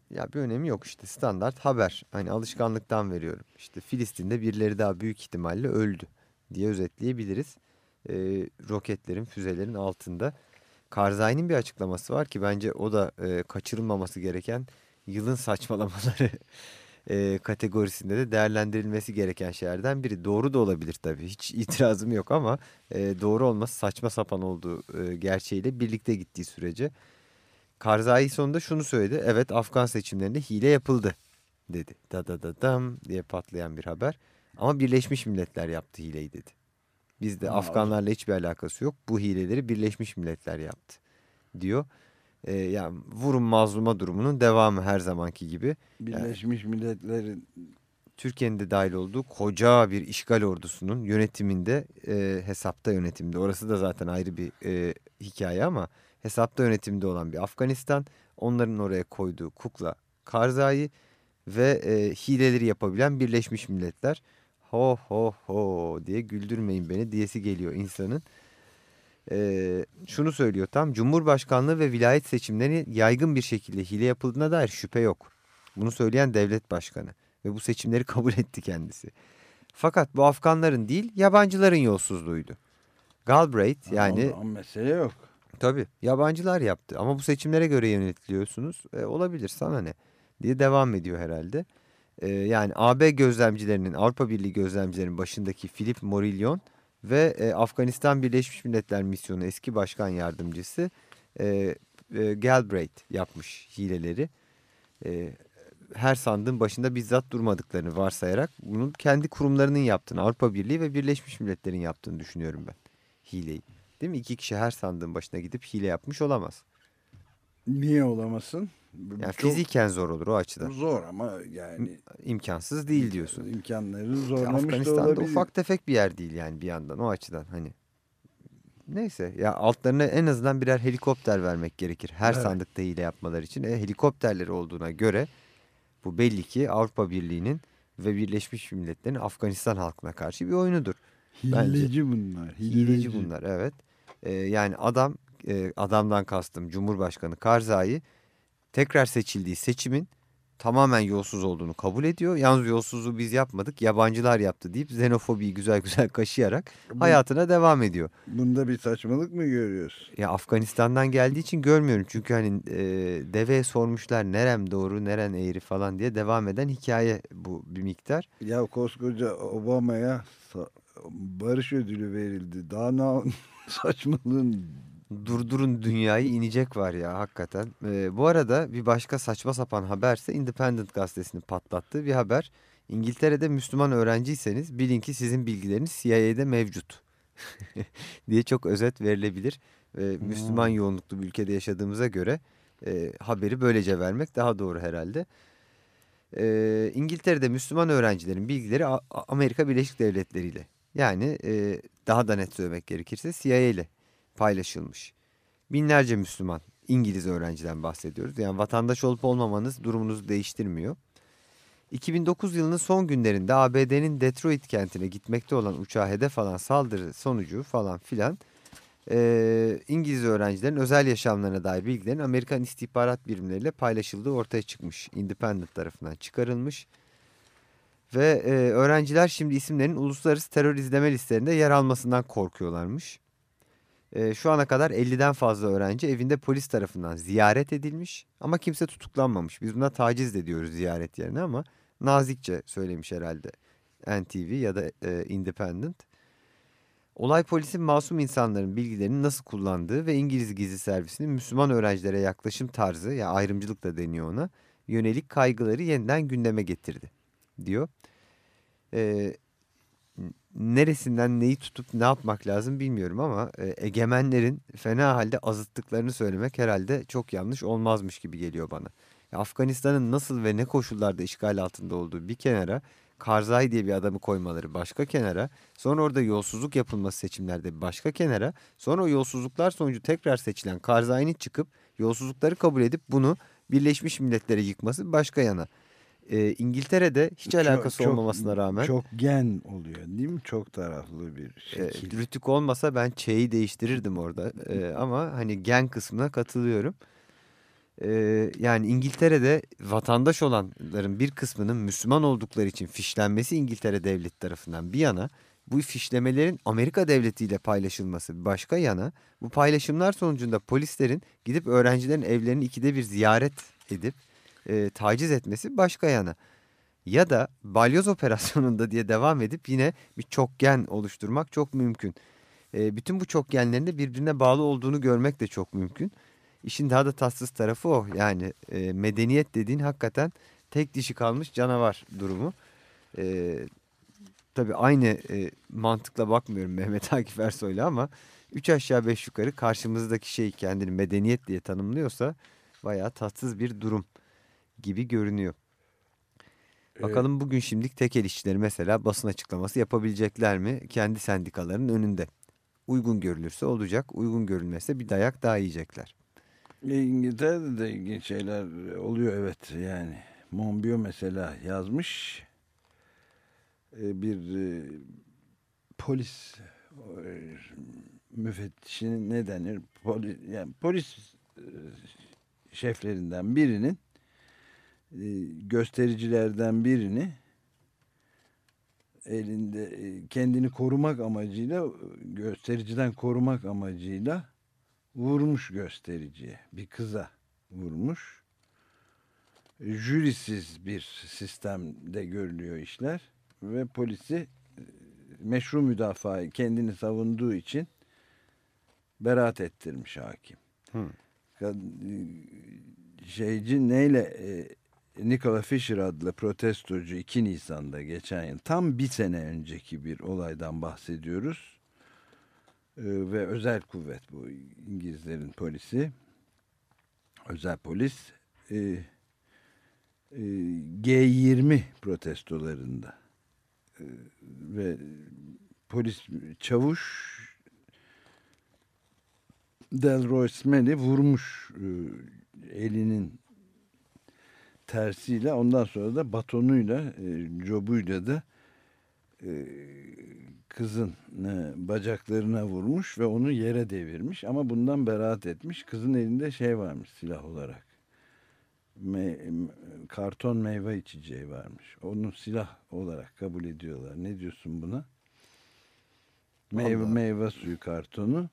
Ya bir önemi yok işte standart haber. Hani alışkanlıktan veriyorum. İşte Filistin'de birileri daha büyük ihtimalle öldü diye özetleyebiliriz. Ee, roketlerin, füzelerin altında. Karzai'nin bir açıklaması var ki bence o da e, kaçırılmaması gereken yılın saçmalamaları e, kategorisinde de değerlendirilmesi gereken şeylerden biri. Doğru da olabilir tabii. Hiç itirazım yok ama e, doğru olması saçma sapan olduğu e, gerçeğiyle birlikte gittiği sürece. Karzai sonunda şunu söyledi. Evet Afgan seçimlerinde hile yapıldı dedi. Da da da dam diye patlayan bir haber. Ama Birleşmiş Milletler yaptı hileyi dedi. Bizde Afganlarla hiçbir alakası yok. Bu hileleri Birleşmiş Milletler yaptı diyor. Ee, yani vurun mazluma durumunun devamı her zamanki gibi. Birleşmiş Milletler'in Türkiye'nin de dahil olduğu koca bir işgal ordusunun yönetiminde, e, hesapta yönetimde. Orası da zaten ayrı bir e, hikaye ama hesapta yönetimde olan bir Afganistan. Onların oraya koyduğu kukla Karzai ve e, hileleri yapabilen Birleşmiş Milletler. Ho ho ho diye güldürmeyin beni diyesi geliyor insanın. E, şunu söylüyor tam Cumhurbaşkanlığı ve vilayet seçimleri yaygın bir şekilde hile yapıldığına dair şüphe yok. Bunu söyleyen devlet başkanı ve bu seçimleri kabul etti kendisi. Fakat bu Afganların değil yabancıların yolsuzluğuydu. Galbraith yani Ama mesele yok. tabii yabancılar yaptı ama bu seçimlere göre yönetiliyorsunuz. E, olabilir sana ne diye devam ediyor herhalde. E, yani AB gözlemcilerinin Avrupa Birliği gözlemcilerinin başındaki Philip Morillon ve e, Afganistan Birleşmiş Milletler Misyonu eski başkan yardımcısı e, e, Galbraith yapmış hileleri. E, her sandığın başında bizzat durmadıklarını varsayarak bunun kendi kurumlarının yaptığını, Avrupa Birliği ve Birleşmiş Milletler'in yaptığını düşünüyorum ben. Hileyi. Değil mi? İki kişi her sandığın başına gidip hile yapmış olamaz. Niye olamasın? Yani Çok fiziken zor olur o açıdan. zor ama yani İmkansız değil diyorsun. imkanları zorlamış da Afganistan'da olabilir. ufak tefek bir yer değil yani bir yandan o açıdan hani. Neyse ya altlarına en azından birer helikopter vermek gerekir. Her Evet. sandıkta hile yapmaları için. E, helikopterleri olduğuna göre bu belli ki Avrupa Birliği'nin ve Birleşmiş Milletler'in Afganistan halkına karşı bir oyunudur. bence- Hileci bunlar. Hileci bunlar evet. E, yani adam e, adamdan kastım Cumhurbaşkanı Karzai tekrar seçildiği seçimin tamamen yolsuz olduğunu kabul ediyor. Yalnız yolsuzluğu biz yapmadık yabancılar yaptı deyip xenofobiyi güzel güzel kaşıyarak Bu- hayatına devam ediyor. Bunda bir saçmalık mı görüyorsun? Ya Afganistan'dan geldiği için görmüyorum. Çünkü hani e, deveye sormuşlar nerem doğru neren eğri falan diye devam eden hikaye bu bir miktar. Ya koskoca Obama'ya barış ödülü verildi. Daha ne saçmalığın Durdurun dünyayı inecek var ya hakikaten. E, bu arada bir başka saçma sapan haberse Independent gazetesinin patlattığı bir haber. İngiltere'de Müslüman öğrenciyseniz bilin ki sizin bilgileriniz CIA'de mevcut. diye çok özet verilebilir. E, Müslüman yoğunluklu bir ülkede yaşadığımıza göre e, haberi böylece vermek daha doğru herhalde. E, İngiltere'de Müslüman öğrencilerin bilgileri A- Amerika Birleşik Devletleri ile yani e, daha da net söylemek gerekirse CIA ile paylaşılmış. Binlerce Müslüman İngiliz öğrenciden bahsediyoruz. Yani vatandaş olup olmamanız durumunuzu değiştirmiyor. 2009 yılının son günlerinde ABD'nin Detroit kentine gitmekte olan uçağa hedef alan saldırı sonucu falan filan e, İngiliz öğrencilerin özel yaşamlarına dair bilgilerin Amerikan istihbarat birimleriyle paylaşıldığı ortaya çıkmış. Independent tarafından çıkarılmış. Ve e, öğrenciler şimdi isimlerin uluslararası terör izleme listelerinde yer almasından korkuyorlarmış. Şu ana kadar 50'den fazla öğrenci evinde polis tarafından ziyaret edilmiş ama kimse tutuklanmamış. Biz buna taciz de diyoruz ziyaret yerine ama nazikçe söylemiş herhalde NTV ya da e, Independent. Olay polisin masum insanların bilgilerini nasıl kullandığı ve İngiliz gizli servisinin Müslüman öğrencilere yaklaşım tarzı ya ayrımcılık da deniyor ona yönelik kaygıları yeniden gündeme getirdi diyor. Ee, neresinden neyi tutup ne yapmak lazım bilmiyorum ama e, egemenlerin fena halde azıttıklarını söylemek herhalde çok yanlış olmazmış gibi geliyor bana. Afganistan'ın nasıl ve ne koşullarda işgal altında olduğu bir kenara Karzai diye bir adamı koymaları başka kenara sonra orada yolsuzluk yapılması seçimlerde başka kenara sonra o yolsuzluklar sonucu tekrar seçilen Karzai'nin çıkıp yolsuzlukları kabul edip bunu Birleşmiş Milletler'e yıkması başka yana. Ee, İngiltere'de hiç Çok- alakası çok- olmamasına rağmen Çok gen oluyor değil mi? Çok taraflı bir e, şekil. Rütük olmasa ben Ç'yi değiştirirdim orada. E, ama hani gen kısmına katılıyorum. E, yani İngiltere'de vatandaş olanların bir kısmının Müslüman oldukları için fişlenmesi İngiltere devleti tarafından bir yana bu fişlemelerin Amerika devletiyle paylaşılması bir başka yana bu paylaşımlar sonucunda polislerin gidip öğrencilerin evlerini ikide bir ziyaret edip e, taciz etmesi başka yana. Ya da balyoz operasyonunda diye devam edip yine bir çokgen oluşturmak çok mümkün. E, bütün bu çokgenlerin de birbirine bağlı olduğunu görmek de çok mümkün. İşin daha da tatsız tarafı o. Yani e, medeniyet dediğin hakikaten tek dişi kalmış canavar durumu. E, tabii aynı e, mantıkla bakmıyorum Mehmet Akif Ersoy'la ama üç aşağı beş yukarı karşımızdaki şey kendini medeniyet diye tanımlıyorsa bayağı tatsız bir durum gibi görünüyor. Bakalım bugün şimdilik tekel işçileri mesela basın açıklaması yapabilecekler mi kendi sendikalarının önünde. Uygun görülürse olacak, uygun görülmezse bir dayak daha yiyecekler. İngiltere'de de ilginç şeyler oluyor evet yani. Monbiot mesela yazmış E, bir e, polis e, müfettişinin ne denir polis, yani polis şeflerinden birinin göstericilerden birini elinde e, kendini korumak amacıyla göstericiden korumak amacıyla vurmuş göstericiye bir kıza vurmuş E, jürisiz bir sistemde görülüyor işler ve polisi e, meşru müdafaa kendini savunduğu için beraat ettirmiş hakim. E, Şeyci neyle e, Nikola Fisher adlı protestocu 2 Nisan'da geçen yıl tam bir sene önceki bir olaydan bahsediyoruz. Ee, ve özel kuvvet bu İngilizlerin polisi özel polis e, e, G20 protestolarında E, ve polis çavuş Delroy Smelly vurmuş e, elinin tersiyle ondan sonra da batonuyla e, cobuyla da e, kızın e, bacaklarına vurmuş ve onu yere devirmiş ama bundan beraat etmiş. Kızın elinde şey varmış silah olarak. Me- karton meyve içeceği varmış. Onu silah olarak kabul ediyorlar. Ne diyorsun buna? Meyve, Allah. meyve suyu kartonu.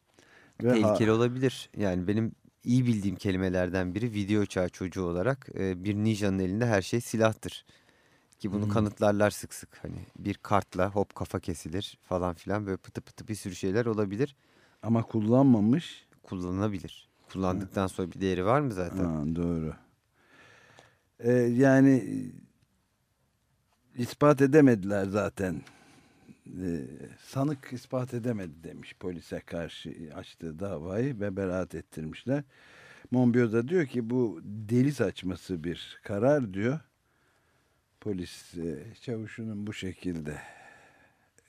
Ve Tehlikeli olabilir. Yani benim iyi bildiğim kelimelerden biri video çağ çocuğu olarak e, bir ninjanın elinde her şey silahtır. Ki bunu Hmm. kanıtlarlar sık sık. Hani bir kartla hop kafa kesilir falan filan böyle pıtı pıtı bir sürü şeyler olabilir. ama kullanmamış. Kullanılabilir. Kullandıktan sonra bir değeri var mı zaten? Ha, doğru. Ee, yani ispat edemediler zaten. Ee, sanık ispat edemedi demiş polise karşı açtığı davayı ve beraat ettirmişler. Monbiot da diyor ki bu deli saçması bir karar diyor. Polis e, çavuşunun bu şekilde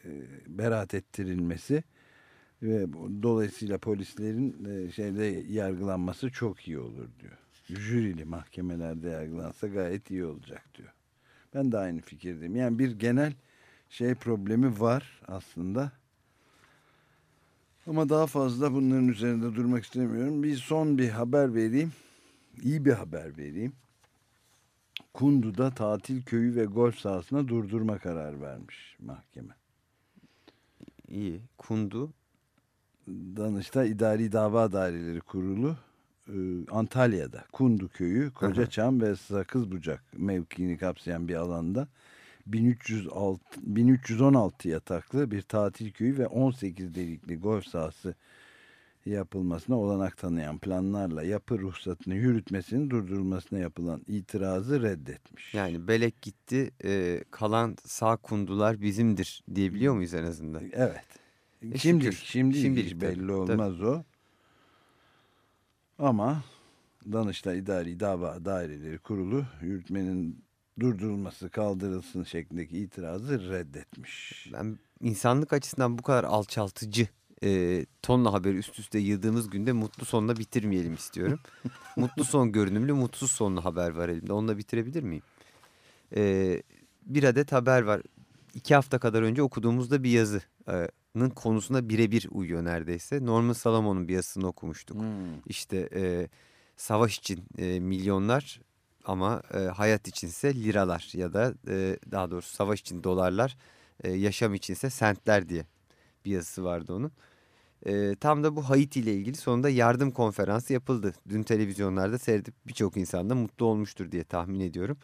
e, beraat ettirilmesi ve dolayısıyla polislerin e, şeyde yargılanması çok iyi olur diyor. Jürili mahkemelerde yargılansa gayet iyi olacak diyor. Ben de aynı fikirdeyim. Yani bir genel şey problemi var aslında. Ama daha fazla bunların üzerinde durmak istemiyorum. Bir son bir haber vereyim. İyi bir haber vereyim. Kundu'da tatil köyü ve golf sahasına durdurma kararı vermiş mahkeme. İyi. Kundu. Danıştay İdari Dava Daireleri Kurulu e, Antalya'da Kundu Köyü, Kocaçam ve Sakızbucak mevkiini kapsayan bir alanda 1306, 1316 yataklı bir tatil köyü ve 18 delikli golf sahası yapılmasına olanak tanıyan planlarla yapı ruhsatını yürütmesinin durdurulmasına yapılan itirazı reddetmiş. Yani belek gitti e, kalan sağ kundular bizimdir diyebiliyor muyuz en azından? Evet. E, Şimdilik hiç tabii, belli tabii. olmaz o. Ama Danıştay İdari Dava Daireleri Kurulu yürütmenin durdurulması kaldırılsın şeklindeki itirazı reddetmiş. Ben insanlık açısından bu kadar alçaltıcı e, tonla haberi üst üste yığdığımız günde mutlu sonla bitirmeyelim istiyorum. mutlu son görünümlü mutsuz sonlu haber var elimde. Onunla bitirebilir miyim? E, bir adet haber var. İki hafta kadar önce okuduğumuzda bir yazının konusuna birebir uyuyor neredeyse. Norman Salamon'un bir yazısını okumuştuk. İşte e, savaş için e, milyonlar ama e, hayat içinse liralar ya da e, daha doğrusu savaş için dolarlar, e, yaşam içinse sentler diye bir yazısı vardı onun. E, tam da bu Haiti ile ilgili sonunda yardım konferansı yapıldı. Dün televizyonlarda seyredip birçok insan da mutlu olmuştur diye tahmin ediyorum.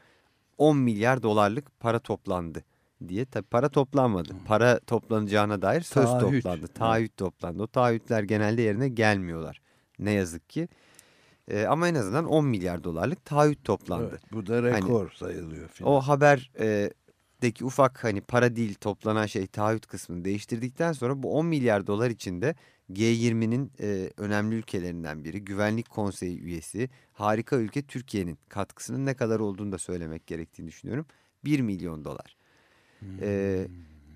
10 milyar dolarlık para toplandı diye. Tabii para toplanmadı. Para toplanacağına dair söz Taahhüt. toplandı. Taahhüt toplandı. O taahhütler genelde yerine gelmiyorlar. Ne yazık ki. E, ama en azından 10 milyar dolarlık taahhüt toplandı. Evet, bu da rekor sayılıyor. filan. O haberdeki ufak hani para değil toplanan şey taahhüt kısmını değiştirdikten sonra bu 10 milyar dolar içinde G20'nin e, önemli ülkelerinden biri Güvenlik Konseyi üyesi harika ülke Türkiye'nin katkısının ne kadar olduğunu da söylemek gerektiğini düşünüyorum. 1 milyon dolar. E,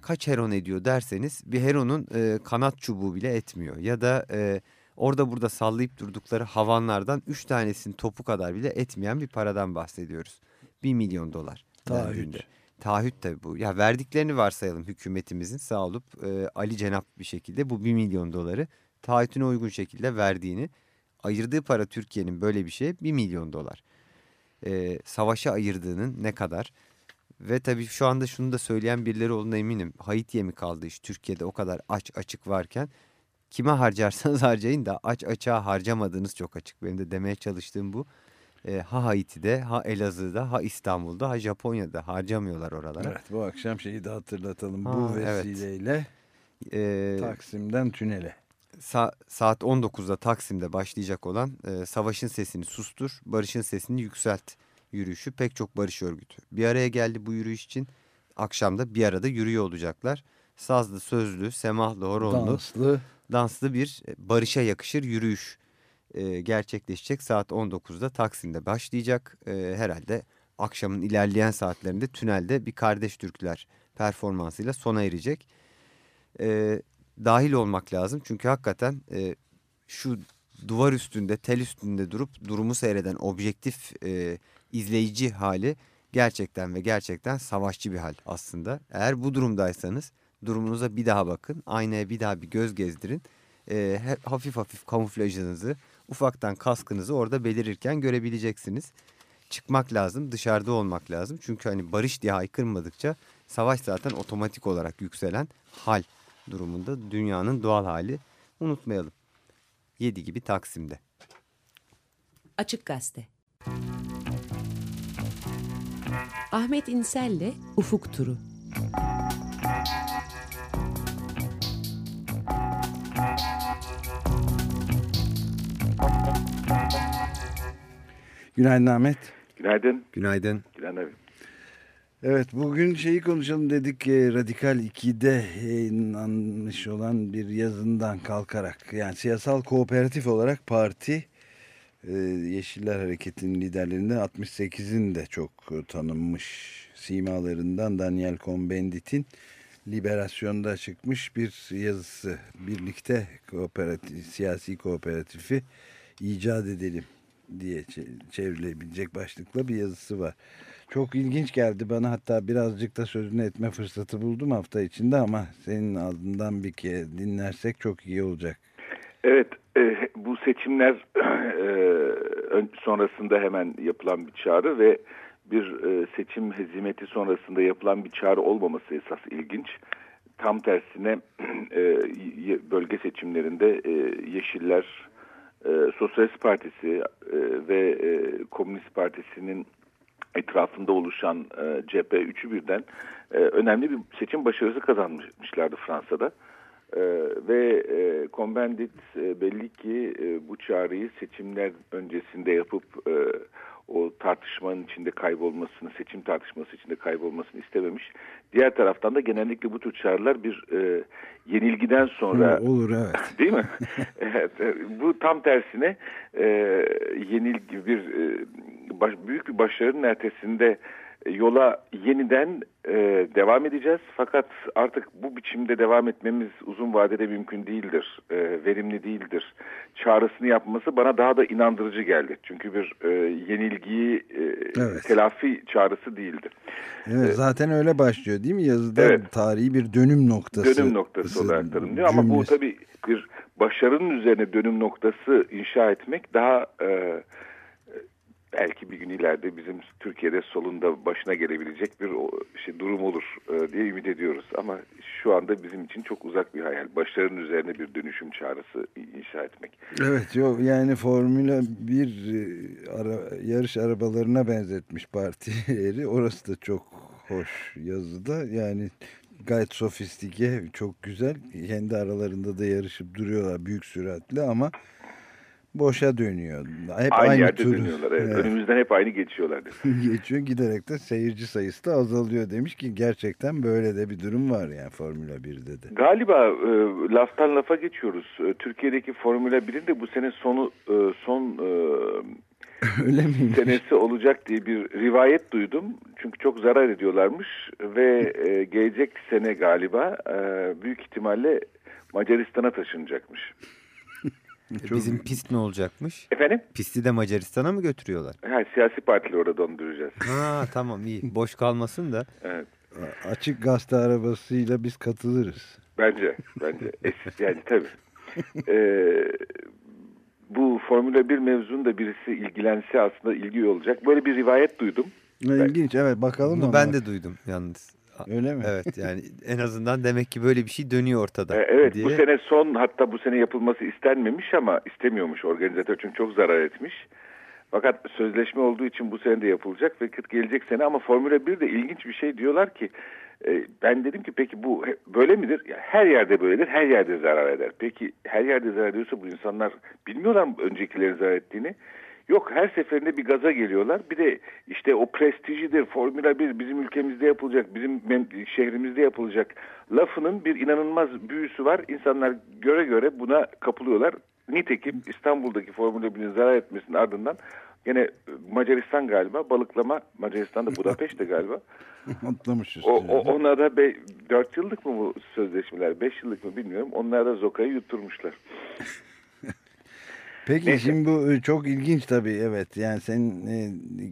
kaç heron ediyor derseniz bir heronun e, kanat çubuğu bile etmiyor. Ya da e, orada burada sallayıp durdukları havanlardan 3 tanesinin topu kadar bile etmeyen bir paradan bahsediyoruz. 1 milyon dolar. Taahhüt. Taahhüt tabii bu. Ya verdiklerini varsayalım hükümetimizin sağ olup e, Ali Cenap bir şekilde bu 1 milyon doları taahhütüne uygun şekilde verdiğini ayırdığı para Türkiye'nin böyle bir şeye 1 milyon dolar. E, savaşa ayırdığının ne kadar ve tabii şu anda şunu da söyleyen birileri olduğuna eminim. Haiti'ye mi kaldı iş Türkiye'de o kadar aç açık varken kime harcarsanız harcayın da aç açığa harcamadığınız çok açık. Benim de demeye çalıştığım bu. E, ha Haiti'de, ha Elazığ'da, ha İstanbul'da, ha Japonya'da harcamıyorlar oralara. Evet, bu akşam şeyi de hatırlatalım. Ha, bu evet. vesileyle E, Taksim'den tünele. sa- saat 19'da Taksim'de başlayacak olan e, Savaşın Sesini Sustur, Barışın Sesini Yükselt yürüyüşü pek çok barış örgütü. Bir araya geldi bu yürüyüş için. Akşamda bir arada yürüyor olacaklar. Sazlı, sözlü, semahlı, horonlu, Danslı. Danslı bir e, barışa yakışır yürüyüş e, gerçekleşecek. Saat 19'da Taksim'de başlayacak. E, herhalde akşamın ilerleyen saatlerinde tünelde bir Kardeş Türkler performansıyla sona erecek. E, dahil olmak lazım çünkü hakikaten e, şu duvar üstünde, tel üstünde durup durumu seyreden objektif e, izleyici hali gerçekten ve gerçekten savaşçı bir hal aslında. Eğer bu durumdaysanız durumunuza bir daha bakın, aynaya bir daha bir göz gezdirin. E, hafif hafif kamuflajınızı, ufaktan kaskınızı orada belirirken görebileceksiniz. Çıkmak lazım, dışarıda olmak lazım. Çünkü hani barış diye haykırmadıkça savaş zaten otomatik olarak yükselen hal durumunda dünyanın doğal hali unutmayalım. 7 gibi Taksim'de. Açık Gazete. Ahmet İnsel'le Ufuk Turu. Günaydın Ahmet. Günaydın. Günaydın. Günaydın abi. Evet bugün şeyi konuşalım dedik ki Radikal 2'de yayınlanmış olan bir yazından kalkarak yani siyasal kooperatif olarak parti e, Yeşiller Hareketi'nin liderlerinden 68'in de çok e, tanınmış simalarından Daniel Cohn-Bendit'in Liberasyon'da çıkmış bir yazısı. Birlikte kooperatif, siyasi kooperatifi icat edelim diye çe- çevrilebilecek başlıkla bir yazısı var. Çok ilginç geldi bana hatta birazcık da sözünü etme fırsatı buldum hafta içinde ama senin ağzından bir kere dinlersek çok iyi olacak. Evet e, bu seçimler e, sonrasında hemen yapılan bir çağrı ve bir e, seçim hezimeti sonrasında yapılan bir çağrı olmaması esas ilginç. tam tersine e, bölge seçimlerinde e, Yeşiller, e, Sosyalist Partisi e, ve e, Komünist Partisi'nin etrafında oluşan e, cephe üçü birden e, önemli bir seçim başarısı kazanmışlardı Fransa'da. E, ve e, Cohn-Bendit e, belli ki e, bu çağrıyı seçimler öncesinde yapıp e, o tartışmanın içinde kaybolmasını, seçim tartışması içinde kaybolmasını istememiş. Diğer taraftan da genellikle bu tür çağrılar bir e, yenilgiden sonra Hı, olur evet. Değil mi? evet, bu tam tersine e, yenilgi bir e, baş- büyük bir başarının ertesinde yola yeniden e, devam edeceğiz. Fakat artık bu biçimde devam etmemiz uzun vadede mümkün değildir. E, verimli değildir. Çağrısını yapması bana daha da inandırıcı geldi. Çünkü bir e, yenilgiyi e, Evet. telafi çağrısı değildi. Evet zaten öyle başlıyor değil mi yazıda Evet. tarihi bir dönüm noktası. dönüm noktası olarak tanımlıyor. Ama bu tabii bir başarının üzerine dönüm noktası inşa etmek daha e, belki bir gün ileride bizim Türkiye'de solunda başına gelebilecek bir şey, durum olur e, diye ümit ediyoruz. Ama şu anda bizim için çok uzak bir hayal. Başarının üzerine bir dönüşüm çağrısı inşa etmek. Evet yok yani Formula 1 e, ara, yarış arabalarına benzetmiş partileri. Orası da çok hoş yazıda. Yani gayet sofistike, çok güzel. Kendi aralarında da yarışıp duruyorlar büyük süratle ama boşa dönüyor. Hep Aynı, aynı, yerde turu dönüyorlar. Evet. Evet. Önümüzden hep aynı geçiyorlar. geçiyor. Giderek de seyirci sayısı da azalıyor demiş ki gerçekten böyle de bir durum var yani Formula 1'de de. Galiba e, laftan lafa geçiyoruz. E, Türkiye'deki Formula 1'in de bu sene sonu e, son e, Öyle miymiş? senesi olacak diye bir rivayet duydum. Çünkü çok zarar ediyorlarmış ve e, gelecek sene galiba e, büyük ihtimalle Macaristan'a taşınacakmış. E, Bizim pist ne olacakmış? Efendim? Pisti de Macaristan'a mı götürüyorlar? Ha, siyasi partileri orada donduracağız. Ha tamam iyi. Boş kalmasın da. Evet. Açık gazete arabasıyla biz katılırız. Bence, bence. Es- yani tabii. Ee, bu Formula 1 mevzunu da birisi ilgilense aslında ilgi olacak. Böyle bir rivayet duydum. İlginç evet bakalım Bunu ben de duydum yalnız. Öyle mi? Evet yani en azından demek ki böyle bir şey dönüyor ortada. Ee, evet diye. bu sene son hatta bu sene yapılması istenmemiş ama istemiyormuş organizatör çünkü çok zarar etmiş. Fakat sözleşme olduğu için bu sene de yapılacak ve gelecek sene ama Formula 1 de ilginç bir şey diyorlar ki e, ben dedim ki peki bu böyle midir? Ya, her yerde böyledir, her yerde zarar eder. Peki her yerde zarar ediyorsa bu insanlar bilmiyorlar mı öncekilerin zarar ettiğini? Yok her seferinde bir gaza geliyorlar. Bir de işte o prestijidir, Formula 1 bizim ülkemizde yapılacak, bizim şehrimizde yapılacak lafının bir inanılmaz büyüsü var. İnsanlar göre göre buna kapılıyorlar. Nitekim İstanbul'daki Formula 1'in zarar etmesinin ardından gene Macaristan galiba balıklama, Macaristan'da Budapeşte galiba. Atlamışız. O, o, onlar da 4 yıllık mı bu sözleşmeler, 5 yıllık mı bilmiyorum. Onlar da Zoka'yı yutturmuşlar. Peki Neyse. şimdi bu e, çok ilginç tabii evet. Yani senin e,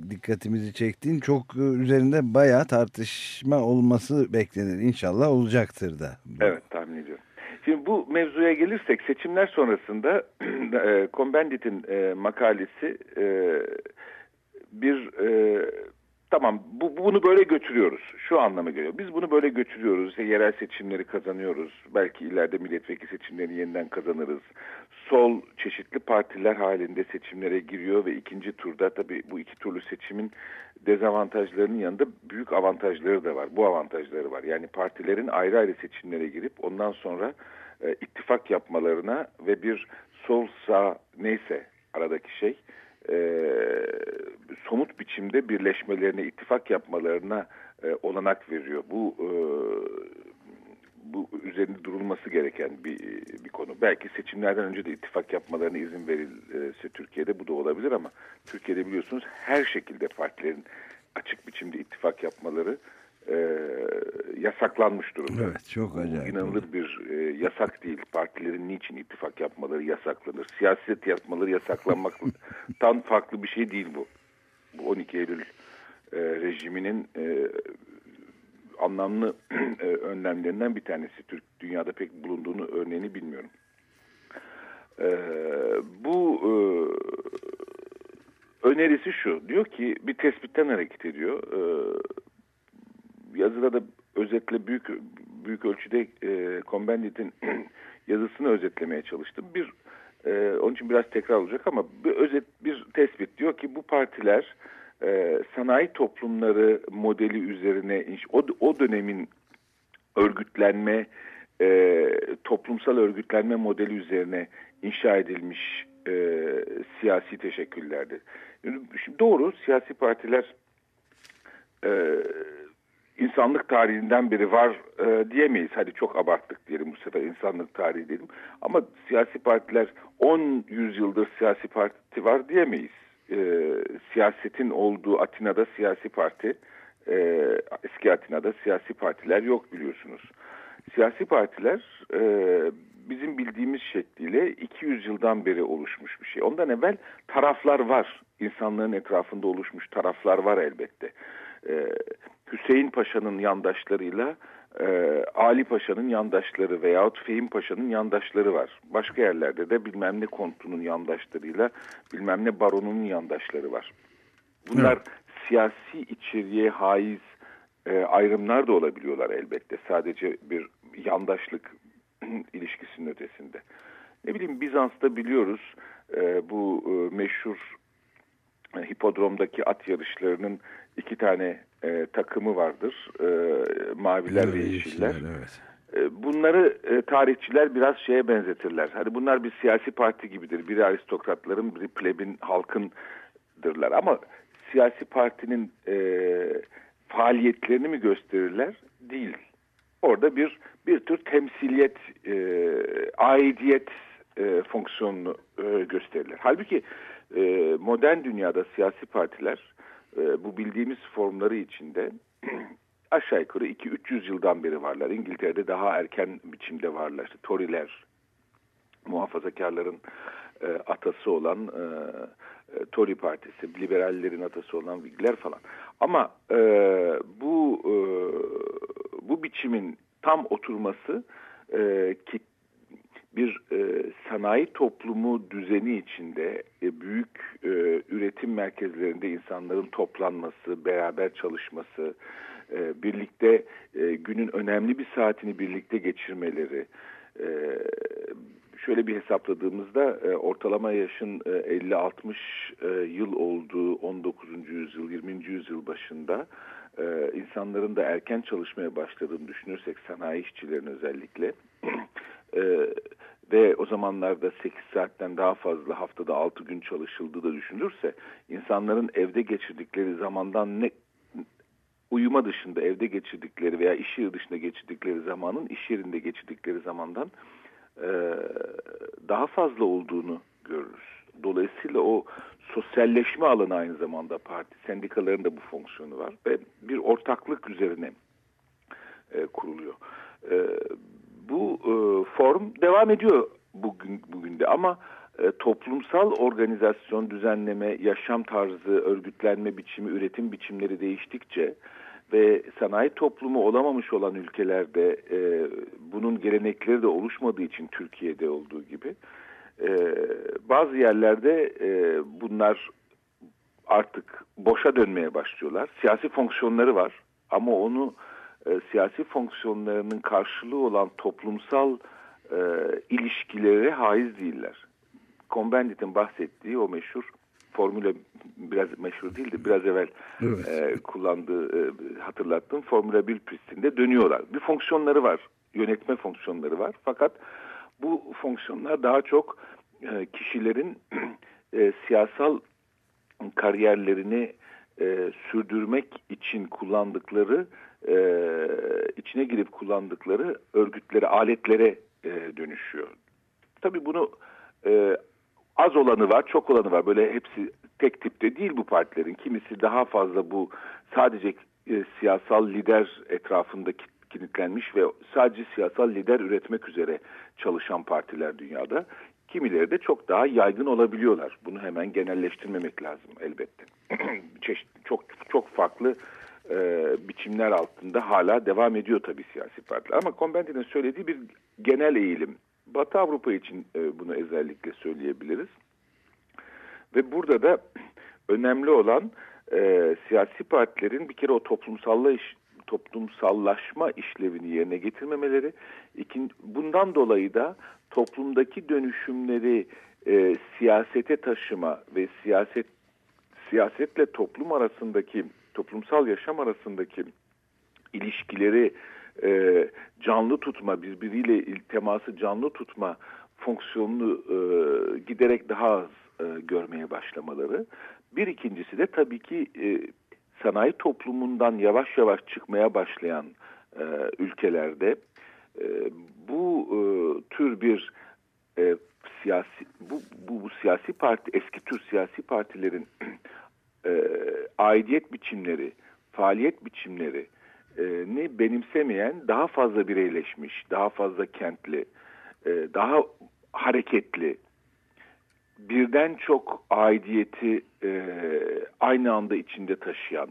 dikkatimizi çektiğin çok e, üzerinde bayağı tartışma olması beklenir. İnşallah olacaktır da. Evet tahmin ediyorum. Şimdi bu mevzuya gelirsek seçimler sonrasında e, Cohn-Bendit'in e, makalesi e, bir e, tamam bu, bunu böyle götürüyoruz. Şu anlama geliyor. Biz bunu böyle götürüyoruz. İşte yerel seçimleri kazanıyoruz. Belki ileride milletvekili seçimlerini yeniden kazanırız. Sol çeşitli partiler halinde seçimlere giriyor ve ikinci turda tabii bu iki turlu seçimin dezavantajlarının yanında büyük avantajları da var. Bu avantajları var. Yani partilerin ayrı ayrı seçimlere girip ondan sonra e, ittifak yapmalarına ve bir sol sağ neyse aradaki şey e, somut biçimde birleşmelerine, ittifak yapmalarına e, olanak veriyor. Bu e, bu üzerinde durulması gereken bir bir konu. Belki seçimlerden önce de ittifak yapmalarına izin verilse Türkiye'de bu da olabilir ama Türkiye'de biliyorsunuz her şekilde partilerin açık biçimde ittifak yapmaları e, yasaklanmış durumda. Evet çok acayip. inanılır bir e, yasak değil. Partilerin niçin ittifak yapmaları yasaklanır. Siyaset yapmaları yasaklanmaktan farklı bir şey değil bu. Bu 12 Eylül e, rejiminin e, anlamlı e, önlemlerinden bir tanesi. Türk dünyada pek bulunduğunu örneğini bilmiyorum. E, bu e, önerisi şu. Diyor ki bir tespitten hareket ediyor. E, yazıda da özetle büyük büyük ölçüde e, Cohn-Bendit'in yazısını özetlemeye çalıştım. Bir e, onun için biraz tekrar olacak ama bir özet bir tespit diyor ki bu partiler e, sanayi toplumları modeli üzerine o, o dönemin örgütlenme e, toplumsal örgütlenme modeli üzerine inşa edilmiş e, siyasi teşekküllerdir. Şimdi doğru siyasi partiler e, insanlık tarihinden beri var e, diyemeyiz. Hadi çok abarttık diyelim bu sefer insanlık tarihi diyelim. Ama siyasi partiler 10 yüzyıldır siyasi parti var diyemeyiz. E, siyasetin olduğu Atina'da siyasi parti, e, eski Atina'da siyasi partiler yok biliyorsunuz. Siyasi partiler e, bizim bildiğimiz şekliyle 200 yıldan beri oluşmuş bir şey. Ondan evvel taraflar var. İnsanlığın etrafında oluşmuş taraflar var elbette. E, Hüseyin Paşa'nın yandaşlarıyla e, Ali Paşa'nın yandaşları veyahut Fehim Paşa'nın yandaşları var. Başka yerlerde de bilmem ne kontunun yandaşlarıyla bilmem ne baronunun yandaşları var. Bunlar evet. siyasi içeriğe haiz e, ayrımlar da olabiliyorlar elbette. Sadece bir yandaşlık ilişkisinin ötesinde. Ne bileyim Bizans'ta biliyoruz e, bu e, meşhur e, hipodromdaki at yarışlarının iki tane e, takımı vardır. E, maviler evet, ve yeşiller. Evet. E, bunları e, tarihçiler biraz şeye benzetirler. Hani bunlar bir siyasi parti gibidir. Biri aristokratların, biri plebin, halkındırlar. Ama siyasi partinin e, faaliyetlerini mi gösterirler? Değil. Orada bir bir tür temsiliyet, e, aidiyet e, fonksiyonunu e, gösterirler. Halbuki e, modern dünyada siyasi partiler e, bu bildiğimiz formları içinde aşağı yukarı 2-300 yıldan beri varlar. İngiltere'de daha erken biçimde varlar. İşte Tory'ler, muhafazakarların e, atası olan e, e, Tory Partisi, liberallerin atası olan Whigler falan. Ama e, bu e, bu biçimin tam oturması e, ki bir e, sanayi toplumu düzeni içinde e, büyük e, üretim merkezlerinde insanların toplanması, beraber çalışması, e, birlikte e, günün önemli bir saatini birlikte geçirmeleri, e, şöyle bir hesapladığımızda e, ortalama yaşın e, 50-60 e, yıl olduğu 19. yüzyıl, 20. yüzyıl başında e, insanların da erken çalışmaya başladığını düşünürsek sanayi işçilerin özellikle e, ve o zamanlarda 8 saatten daha fazla haftada 6 gün çalışıldığı da düşünülürse insanların evde geçirdikleri zamandan ne uyuma dışında evde geçirdikleri veya iş yeri dışında geçirdikleri zamanın iş yerinde geçirdikleri zamandan e, daha fazla olduğunu görürüz. Dolayısıyla o sosyalleşme alanı aynı zamanda parti sendikaların da bu fonksiyonu var ve bir ortaklık üzerine e, kuruluyor. E, bu e, form devam ediyor bugün bugün de ama e, toplumsal organizasyon, düzenleme, yaşam tarzı, örgütlenme biçimi, üretim biçimleri değiştikçe ve sanayi toplumu olamamış olan ülkelerde e, bunun gelenekleri de oluşmadığı için Türkiye'de olduğu gibi e, bazı yerlerde e, bunlar artık boşa dönmeye başlıyorlar. Siyasi fonksiyonları var ama onu e, siyasi fonksiyonlarının karşılığı olan toplumsal e, ilişkilere haiz değiller. Cohn-Bendit'in bahsettiği o meşhur formüle biraz meşhur değildi. Biraz evvel evet. e, kullandığı, e, hatırlattığım Formula 1 pistinde dönüyorlar. Bir fonksiyonları var. Yönetme fonksiyonları var. Fakat bu fonksiyonlar daha çok e, kişilerin e, siyasal kariyerlerini e, sürdürmek için kullandıkları, e, içine girip kullandıkları örgütlere, aletlere e, dönüşüyor. Tabii bunu e, az olanı var, çok olanı var. Böyle hepsi tek tipte değil bu partilerin. Kimisi daha fazla bu sadece e, siyasal lider etrafında kilitlenmiş ve sadece siyasal lider üretmek üzere çalışan partiler dünyada. Kimileri de çok daha yaygın olabiliyorlar. Bunu hemen genelleştirmemek lazım elbette. Çeşit, çok çok farklı e, biçimler altında hala devam ediyor tabii siyasi partiler. Ama Combendit'in söylediği bir genel eğilim. Batı Avrupa için e, bunu özellikle söyleyebiliriz. Ve burada da önemli olan e, siyasi partilerin bir kere o toplumsallayış, toplumsallaşma işlevini yerine getirmemeleri, ikin, bundan dolayı da toplumdaki dönüşümleri e, siyasete taşıma ve siyaset siyasetle toplum arasındaki toplumsal yaşam arasındaki ilişkileri e, canlı tutma, birbiriyle teması canlı tutma fonksiyonunu e, giderek daha az e, görmeye başlamaları. Bir ikincisi de tabii ki e, sanayi toplumundan yavaş yavaş çıkmaya başlayan e, ülkelerde e, bu e, tür bir e, siyasi bu, bu bu siyasi parti eski tür siyasi partilerin e, aidiyet biçimleri, faaliyet biçimleri e, ni benimsemeyen daha fazla bireyleşmiş, daha fazla kentli, e, daha hareketli, birden çok aidiyeti e, aynı anda içinde taşıyan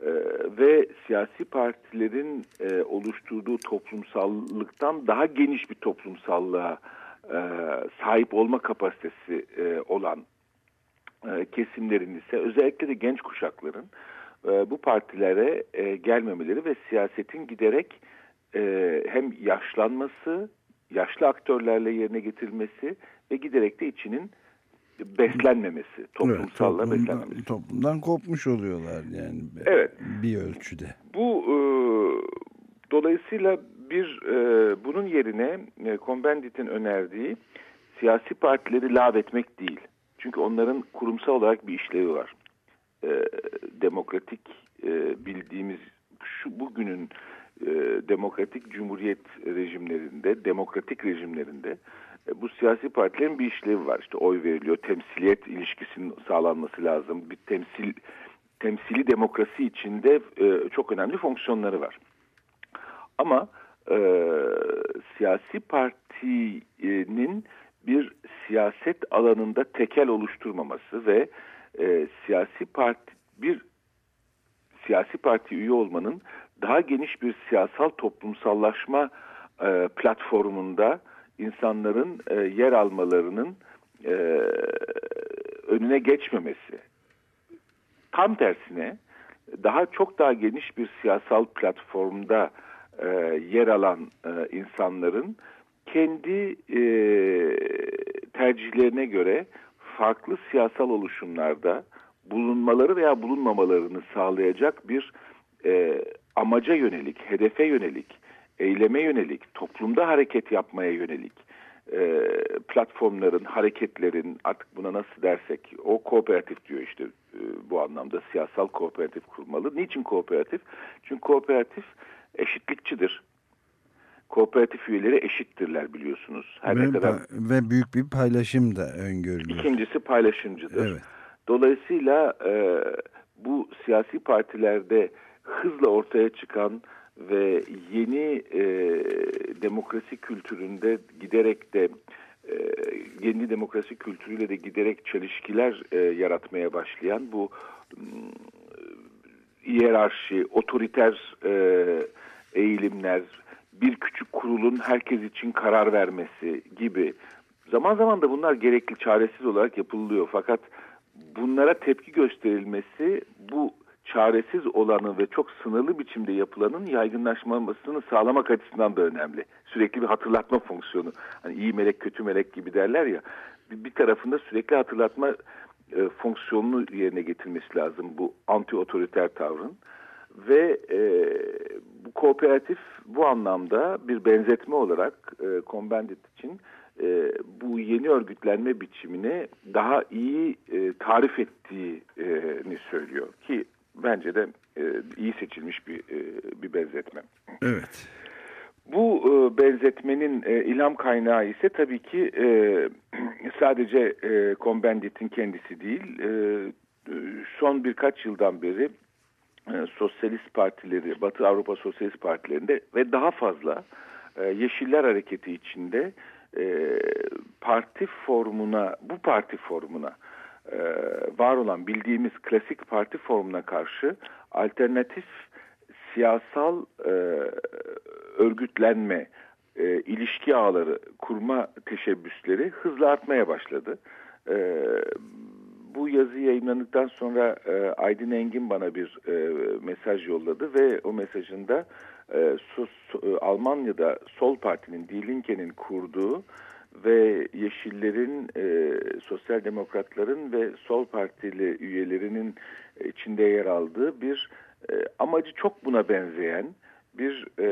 e, ve siyasi partilerin e, oluşturduğu toplumsallıktan daha geniş bir toplumsallığa e, sahip olma kapasitesi e, olan e, kesimlerin ise özellikle de genç kuşakların e, bu partilere e, gelmemeleri ve siyasetin giderek e, hem yaşlanması, yaşlı aktörlerle yerine getirilmesi ve giderek de içinin beslenmemesi, toplumsalla toplumdan, beslenmemesi. toplumdan kopmuş oluyorlar yani Evet. bir ölçüde. Bu e, dolayısıyla bir e, bunun yerine e, Cohn-Bendit'in önerdiği siyasi partileri lağvetmek değil. Çünkü onların kurumsal olarak bir işlevi var. E, demokratik e, bildiğimiz şu bugünün e, demokratik cumhuriyet rejimlerinde, demokratik rejimlerinde e, bu siyasi partilerin bir işlevi var. İşte oy veriliyor, temsiliyet ilişkisinin sağlanması lazım. Bir temsil temsili demokrasi içinde e, çok önemli fonksiyonları var. Ama e, siyasi partinin bir siyaset alanında tekel oluşturmaması ve e, siyasi parti bir siyasi parti üye olmanın daha geniş bir siyasal toplumsallaşma e, platformunda insanların e, yer almalarının e, önüne geçmemesi. Tam tersine daha çok daha geniş bir siyasal platformda e, yer alan e, insanların kendi e, tercihlerine göre farklı siyasal oluşumlarda bulunmaları veya bulunmamalarını sağlayacak bir e, amaca yönelik, hedefe yönelik, eyleme yönelik, toplumda hareket yapmaya yönelik e, platformların, hareketlerin artık buna nasıl dersek o kooperatif diyor işte e, bu anlamda siyasal kooperatif kurmalı. Niçin kooperatif? Çünkü kooperatif eşitlikçidir. Kooperatif üyeleri eşittirler biliyorsunuz. Her ve, ne kadar ve büyük bir paylaşım da öngörülüyor. İkincisi paylaşımcıdır. Evet. Dolayısıyla e, bu siyasi partilerde hızla ortaya çıkan ve yeni e, demokrasi kültüründe giderek de e, yeni demokrasi kültürüyle de giderek çelişkiler e, yaratmaya başlayan bu m, hiyerarşi, otoriter e, eğilimler, bir küçük kurulun herkes için karar vermesi gibi zaman zaman da bunlar gerekli çaresiz olarak yapılıyor. Fakat bunlara tepki gösterilmesi bu çaresiz olanın ve çok sınırlı biçimde yapılanın yaygınlaşmasını sağlamak açısından da önemli. Sürekli bir hatırlatma fonksiyonu. Hani iyi melek kötü melek gibi derler ya. Bir tarafında sürekli hatırlatma e, fonksiyonunu yerine getirmesi lazım bu anti otoriter tavrın. Ve e, bu kooperatif bu anlamda bir benzetme olarak e, Cohn-Bendit için e, bu yeni örgütlenme biçimini daha iyi e, tarif ettiğini söylüyor ki bence de e, iyi seçilmiş bir e, bir benzetme. Evet. Bu e, benzetmenin e, ilham kaynağı ise tabii ki e, sadece e, Cohn-Bendit'in kendisi değil, e, son birkaç yıldan beri e, sosyalist partileri, Batı Avrupa Sosyalist Partilerinde ve daha fazla e, Yeşiller Hareketi içinde e, parti formuna, bu parti formuna var olan bildiğimiz klasik parti formuna karşı alternatif siyasal örgütlenme, ilişki ağları kurma teşebbüsleri hızla artmaya başladı. Bu yazı yayınlandıktan sonra e, Aydın Engin bana bir e, mesaj yolladı ve o mesajında e, sos, e, Almanya'da Sol Parti'nin Die Linke'nin kurduğu ve Yeşillerin, e, Sosyal Demokratların ve Sol Partili üyelerinin içinde yer aldığı bir e, amacı çok buna benzeyen bir e,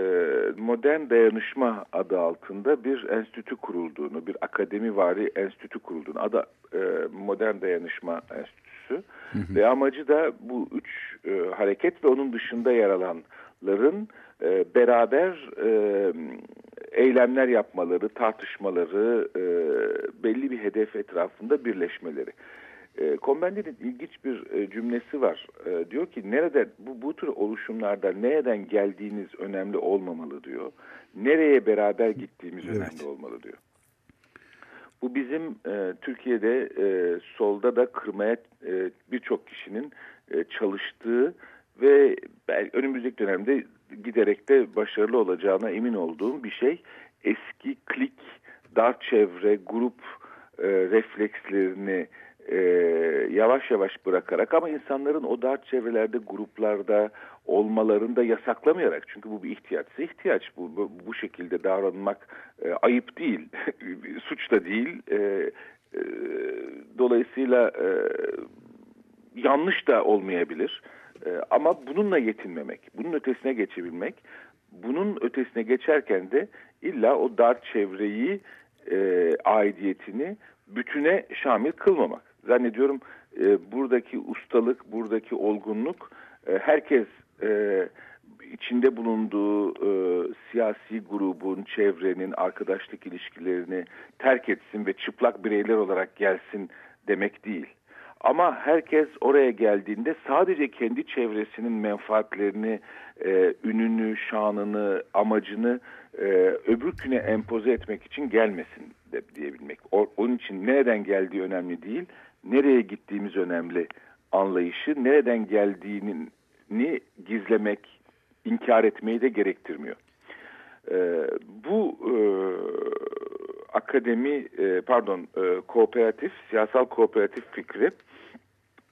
modern dayanışma adı altında bir enstitü kurulduğunu, bir akademi vari enstitü kurulduğunu, adı e, modern dayanışma enstitüsü ve amacı da bu üç e, hareket ve onun dışında yer alanların e, beraber e, eylemler yapmaları, tartışmaları, e, belli bir hedef etrafında birleşmeleri. E, Cohn-Bendit'in ilginç bir e, cümlesi var. E, diyor ki nerede bu, bu tür oluşumlarda nereden geldiğiniz önemli olmamalı diyor. Nereye beraber gittiğimiz Evet. önemli olmalı diyor. Bu bizim e, Türkiye'de e, solda da kırmaya e, birçok kişinin e, çalıştığı ve önümüzdeki dönemde giderek de başarılı olacağına emin olduğum bir şey. Eski klik, dar çevre, grup e, reflekslerini e, yavaş yavaş bırakarak ama insanların o dar çevrelerde, gruplarda olmalarını da yasaklamayarak çünkü bu bir ihtiyaçsa ihtiyaç bu, bu, bu şekilde davranmak e, ayıp değil, suç da değil. E, e, dolayısıyla e, yanlış da olmayabilir. E, ama bununla yetinmemek, bunun ötesine geçebilmek, bunun ötesine geçerken de illa o dar çevreyi, e, aidiyetini bütüne şamil kılmamak. Zannediyorum e, buradaki ustalık, buradaki olgunluk e, herkes e, içinde bulunduğu e, siyasi grubun, çevrenin, arkadaşlık ilişkilerini terk etsin ve çıplak bireyler olarak gelsin demek değil. Ama herkes oraya geldiğinde sadece kendi çevresinin menfaatlerini, e, ününü, şanını, amacını e, öbürküne empoze etmek için gelmesin de, diyebilmek. O, onun için nereden geldiği önemli değil, nereye gittiğimiz önemli anlayışı, nereden geldiğini gizlemek, inkar etmeyi de gerektirmiyor. E, bu e, akademi, e, pardon, e, kooperatif, siyasal kooperatif fikri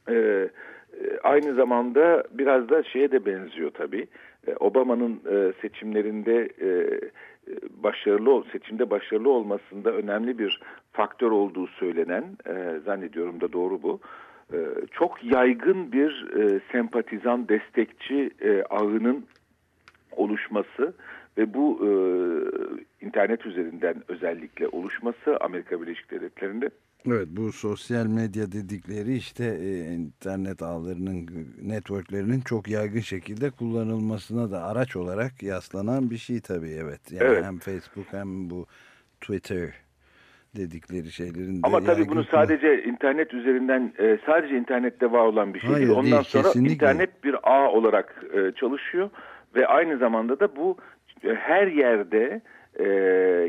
e, e, aynı zamanda biraz da şeye de benziyor tabii. E, Obama'nın e, seçimlerinde başarılı seçimde başarılı olmasında önemli bir faktör olduğu söylenen, e, zannediyorum da doğru bu. E, çok yaygın bir e, sempatizan, destekçi e, ağının oluşması ve bu e, internet üzerinden özellikle oluşması Amerika Birleşik Devletleri'nde Evet bu sosyal medya dedikleri işte e, internet ağlarının, networklerinin çok yaygın şekilde kullanılmasına da araç olarak yaslanan bir şey tabii evet. Yani Evet. hem Facebook hem bu Twitter dedikleri şeylerin de Ama tabii yaygın bunu sadece internet üzerinden e, sadece internette var olan bir şey Hayır, değil. Ondan değil, sonra kesinlikle. internet bir ağ olarak e, çalışıyor ve aynı zamanda da bu e, her yerde e,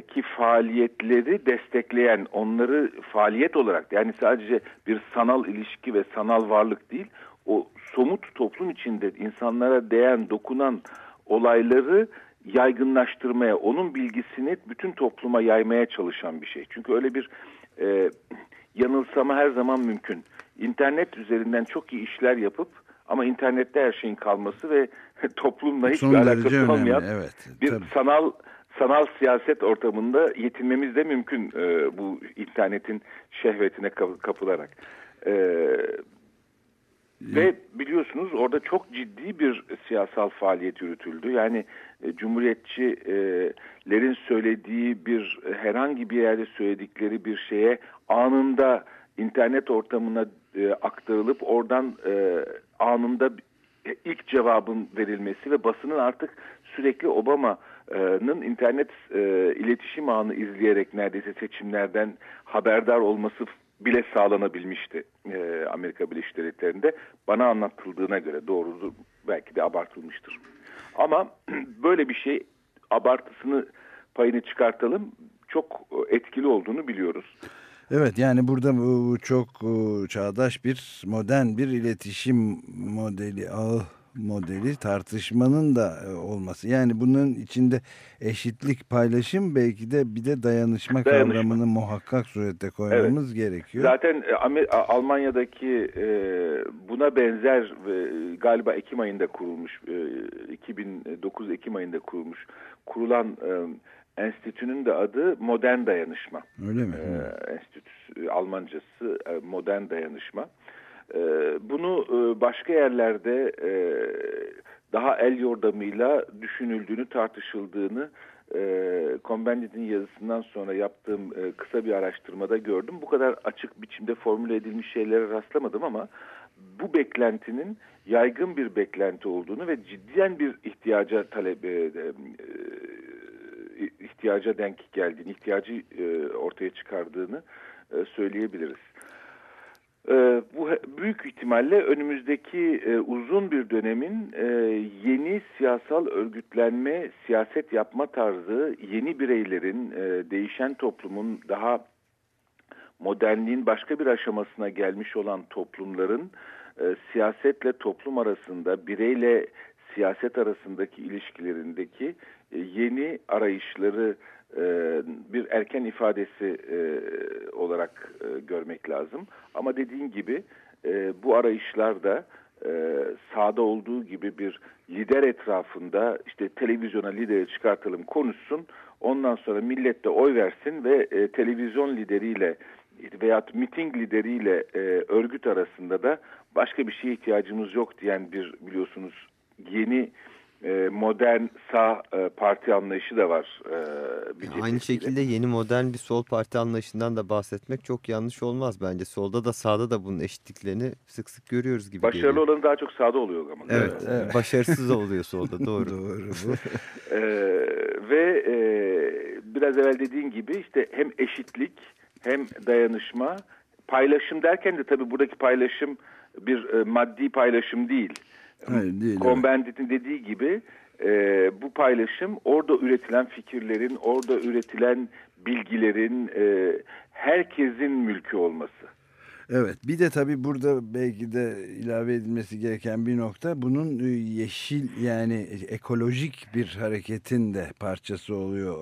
ki faaliyetleri destekleyen, onları faaliyet olarak yani sadece bir sanal ilişki ve sanal varlık değil, o somut toplum içinde insanlara değen, dokunan olayları yaygınlaştırmaya, onun bilgisini bütün topluma yaymaya çalışan bir şey. Çünkü öyle bir e, yanılsama her zaman mümkün. İnternet üzerinden çok iyi işler yapıp ama internette her şeyin kalması ve toplumla hiçbir Son alakası önemli, olmayan evet, bir tabii. sanal sanal siyaset ortamında yetinmemiz de mümkün e, bu internetin şehvetine kapı- kapılarak. E, ve biliyorsunuz orada çok ciddi bir siyasal faaliyet yürütüldü. Yani e, cumhuriyetçilerin söylediği bir herhangi bir yerde söyledikleri bir şeye anında internet ortamına e, aktarılıp oradan e, anında ilk cevabın verilmesi ve basının artık sürekli Obama'nın internet e, iletişim ağını izleyerek neredeyse seçimlerden haberdar olması bile sağlanabilmişti e, Amerika Birleşik Devletleri'nde. Bana anlatıldığına göre doğrudur belki de abartılmıştır. Ama böyle bir şey abartısını payını çıkartalım çok etkili olduğunu biliyoruz. Evet yani burada bu çok e, çağdaş bir modern bir iletişim modeli ağı modeli tartışmanın da e, olması. Yani bunun içinde eşitlik, paylaşım belki de bir de dayanışma, Dayanışma. kavramını muhakkak surette koymamız gerekiyor. Zaten e, Almanya'daki e, buna benzer galiba Ekim ayında kurulmuş, e, 2009 Ekim ayında kurulmuş, kurulan enstitünün de adı Modern Dayanışma. Öyle mi? enstitüsü, Almancası modern dayanışma. E, bunu e, başka yerlerde e, daha el yordamıyla düşünüldüğünü, tartışıldığını e, yazısından sonra yaptığım e, kısa bir araştırmada gördüm. Bu kadar açık biçimde formüle edilmiş şeylere rastlamadım ama bu beklentinin yaygın bir beklenti olduğunu ve ciddiyen bir ihtiyaca talep e, ihtiyaca denk geldiğini, ihtiyacı ortaya çıkardığını söyleyebiliriz. E, bu büyük ihtimalle önümüzdeki e, uzun bir dönemin e, yeni siyasal örgütlenme, siyaset yapma tarzı, yeni bireylerin, e, değişen toplumun daha modernliğin başka bir aşamasına gelmiş olan toplumların siyasetle toplum arasında, bireyle siyaset arasındaki ilişkilerindeki yeni arayışları bir erken ifadesi e, olarak e, görmek lazım. Ama dediğin gibi e, bu arayışlarda e, sahada olduğu gibi bir lider etrafında işte televizyona lideri çıkartalım konuşsun. Ondan sonra millet de oy versin ve e, televizyon lideriyle veya miting lideriyle e, örgüt arasında da başka bir şeye ihtiyacımız yok diyen bir biliyorsunuz yeni e, modern sağ e, parti anlayışı da var. E, bir Aynı şekilde yeni modern bir sol parti anlayışından da bahsetmek çok yanlış olmaz bence. Solda da sağda da bunun eşitliklerini sık sık görüyoruz gibi Başarılı geliyor. olanı daha çok sağda oluyor ama. Evet, başarısız oluyor solda doğru. Doğru bu. Ee, ve e, biraz evvel dediğin gibi işte hem eşitlik hem dayanışma paylaşım derken de tabii buradaki paylaşım bir e, maddi paylaşım değil. Hayır, değil, dediği gibi e, bu paylaşım orada üretilen fikirlerin, orada üretilen bilgilerin e, herkesin mülkü olması. Evet bir de tabii burada belki de ilave edilmesi gereken bir nokta bunun e, yeşil yani ekolojik bir hareketin de parçası oluyor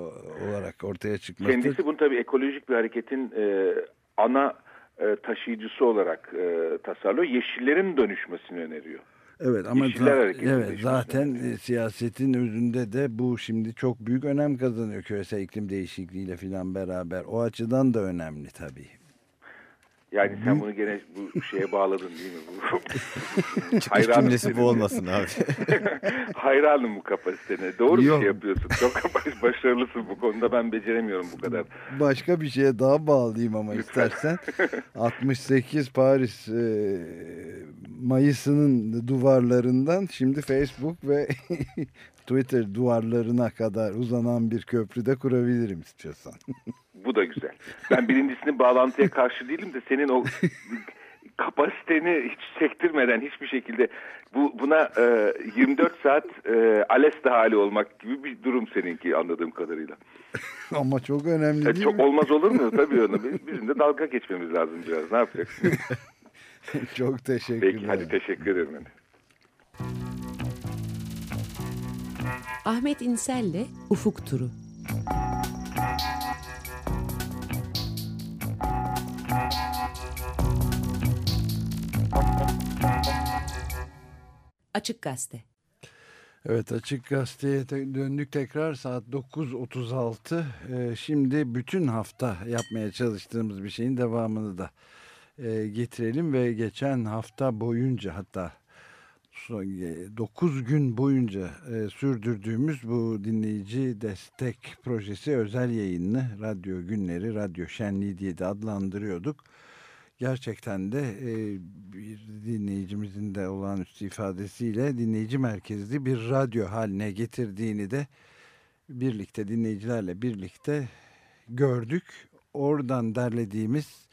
olarak ortaya çıkması. Kendisi bunu tabii ekolojik bir hareketin e, ana e, taşıyıcısı olarak e, tasarlıyor. Yeşillerin dönüşmesini öneriyor. Evet ama hareketi evet zaten e, siyasetin özünde de bu şimdi çok büyük önem kazanıyor küresel iklim değişikliğiyle filan beraber. O açıdan da önemli tabii. Yani sen bunu gene bu şeye bağladın değil mi? Bu, Çıkış cümlesi bu olmasın abi. Hayranım bu kapasitene. Doğru bir Yok. şey yapıyorsun. Çok baş- başarılısın bu konuda. Ben beceremiyorum bu kadar. Başka bir şeye daha bağlayayım ama istersen. 68 Paris e, Mayıs'ının duvarlarından şimdi Facebook ve Twitter duvarlarına kadar uzanan bir köprü de kurabilirim istiyorsan. Bu da güzel. Ben birincisinin bağlantıya karşı değilim de senin o kapasiteni hiç çektirmeden hiçbir şekilde bu buna e, 24 saat e, Alesta hali olmak gibi bir durum seninki anladığım kadarıyla. ama çok önemli E, değil çok mi? olmaz olur mu? Tabii onu. Bizim de dalga geçmemiz lazım biraz. Ne yapacaksın? çok teşekkürler. Peki hadi teşekkür ederim. Ahmet İnsel'le Ufuk Turu. Açık Gazete. Evet Açık Gazete'ye te- döndük tekrar saat 9.36. Ee, şimdi bütün hafta yapmaya çalıştığımız bir şeyin devamını da e, getirelim ve geçen hafta boyunca hatta 9 gün boyunca e, sürdürdüğümüz bu dinleyici destek projesi özel yayınlı radyo günleri, radyo şenliği diye de adlandırıyorduk gerçekten de e, bir dinleyicimizin de olağanüstü ifadesiyle dinleyici merkezli bir radyo haline getirdiğini de birlikte dinleyicilerle birlikte gördük. Oradan derlediğimiz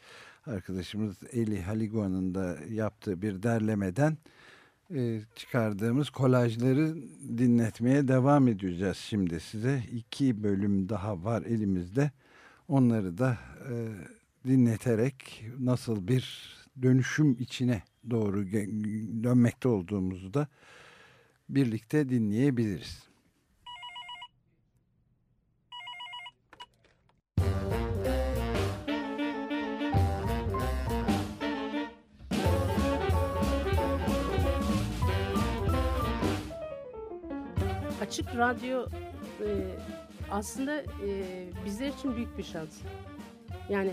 arkadaşımız Eli Haliguan'ın da yaptığı bir derlemeden e, çıkardığımız kolajları dinletmeye devam edeceğiz şimdi size. iki bölüm daha var elimizde. Onları da e, dinleterek nasıl bir dönüşüm içine doğru dönmekte olduğumuzu da birlikte dinleyebiliriz. Açık radyo e, aslında e, bizler için büyük bir şans. Yani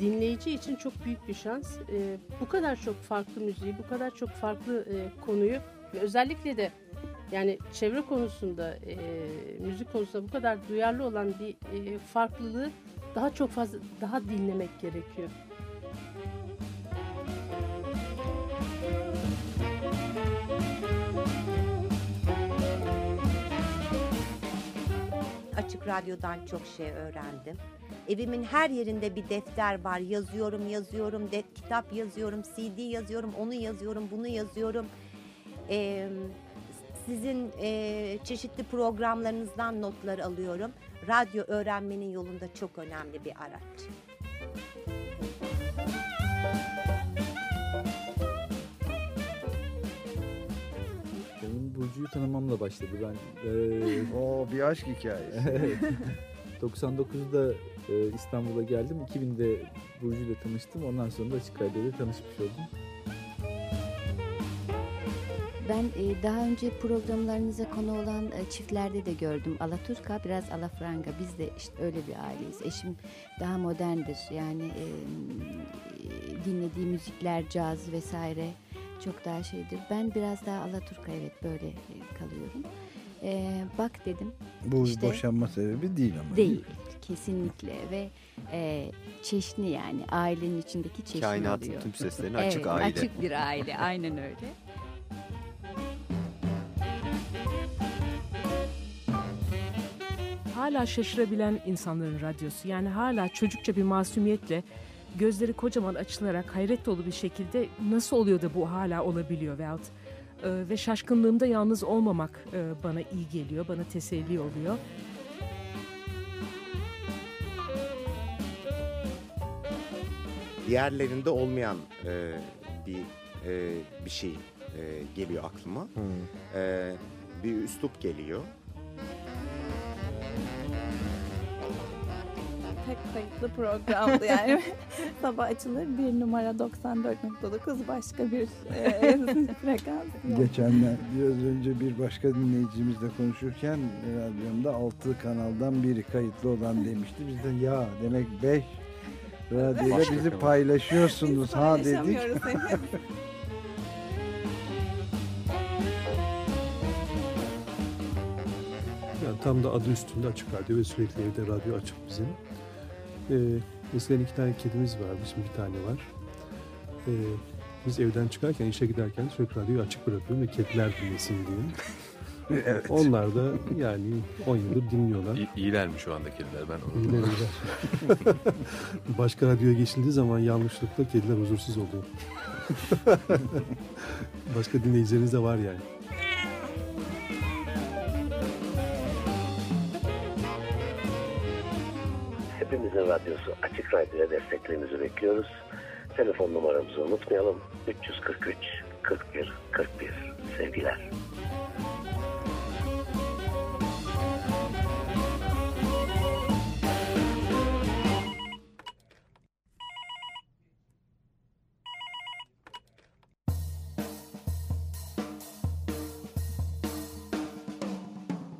dinleyici için çok büyük bir şans. E, bu kadar çok farklı müziği, bu kadar çok farklı e, konuyu ve özellikle de yani çevre konusunda, e, müzik konusunda bu kadar duyarlı olan bir e, farklılığı daha çok fazla daha dinlemek gerekiyor. Açık Radyo'dan çok şey öğrendim. Evimin her yerinde bir defter var. Yazıyorum, yazıyorum, de, kitap yazıyorum, CD yazıyorum, onu yazıyorum, bunu yazıyorum. Ee, sizin e, çeşitli programlarınızdan notlar alıyorum. Radyo öğrenmenin yolunda çok önemli bir araç. Burcu'yu tanımamla başladı. Ben e, Oo bir aşk hikayesi. evet, 99'da e, İstanbul'a geldim. 2000'de Burcu'yla tanıştım. Ondan sonra da Açık Radyo'da tanışmış oldum. Ben e, daha önce programlarınıza konu olan e, çiftlerde de gördüm. Alaturka biraz alafranga. Biz de işte öyle bir aileyiz. Eşim daha moderndir. Yani e, dinlediği müzikler, caz vesaire çok daha şeydir. Ben biraz daha Alaturka evet böyle e, kalıyorum. E, bak dedim. Bu İşte- boşanma sebebi değil ama. Değil. Kesinlikle ve e, çeşni yani ailenin içindeki çeşni Kainatın oluyor. tüm seslerine açık evet, aile. Açık bir aile aynen öyle. hala şaşırabilen insanların radyosu. Yani hala çocukça bir masumiyetle gözleri kocaman açılarak hayret dolu bir şekilde nasıl oluyor da bu hala olabiliyor veyahut e, ve şaşkınlığımda yalnız olmamak e, bana iyi geliyor, bana teselli oluyor. diğerlerinde olmayan e, bir e, bir şey e, geliyor aklıma. E, bir üslup geliyor. Tek kayıtlı programdı yani. Sabah açılır bir numara 94.9 başka bir e, frekans yok. Geçenler biraz önce bir başka dinleyicimizle konuşurken radyomda 6 kanaldan biri kayıtlı olan demişti. Biz de ya demek 5 radyoyla Başka bizi paylaşıyorsunuz Biz ha dedik. Yani tam da adı üstünde açık radyo ve sürekli evde radyo açık bizim. Ee, eskiden iki tane kedimiz vardı, şimdi bir tane var. Ee, biz evden çıkarken, işe giderken sürekli radyoyu açık bırakıyorum ve kediler dinlesin diye. Evet. Onlar da yani 10 yıldır dinliyorlar. İyi, iyiler mi şu anda kediler? Ben onu İyiler, iyiler. Başka radyoya geçildiği zaman yanlışlıkla kediler huzursuz oluyor. Başka dinleyicileriniz de var yani. Hepimizin radyosu Açık Radyo'ya desteklerinizi bekliyoruz. Telefon numaramızı unutmayalım. 343 41 41 sevgiler.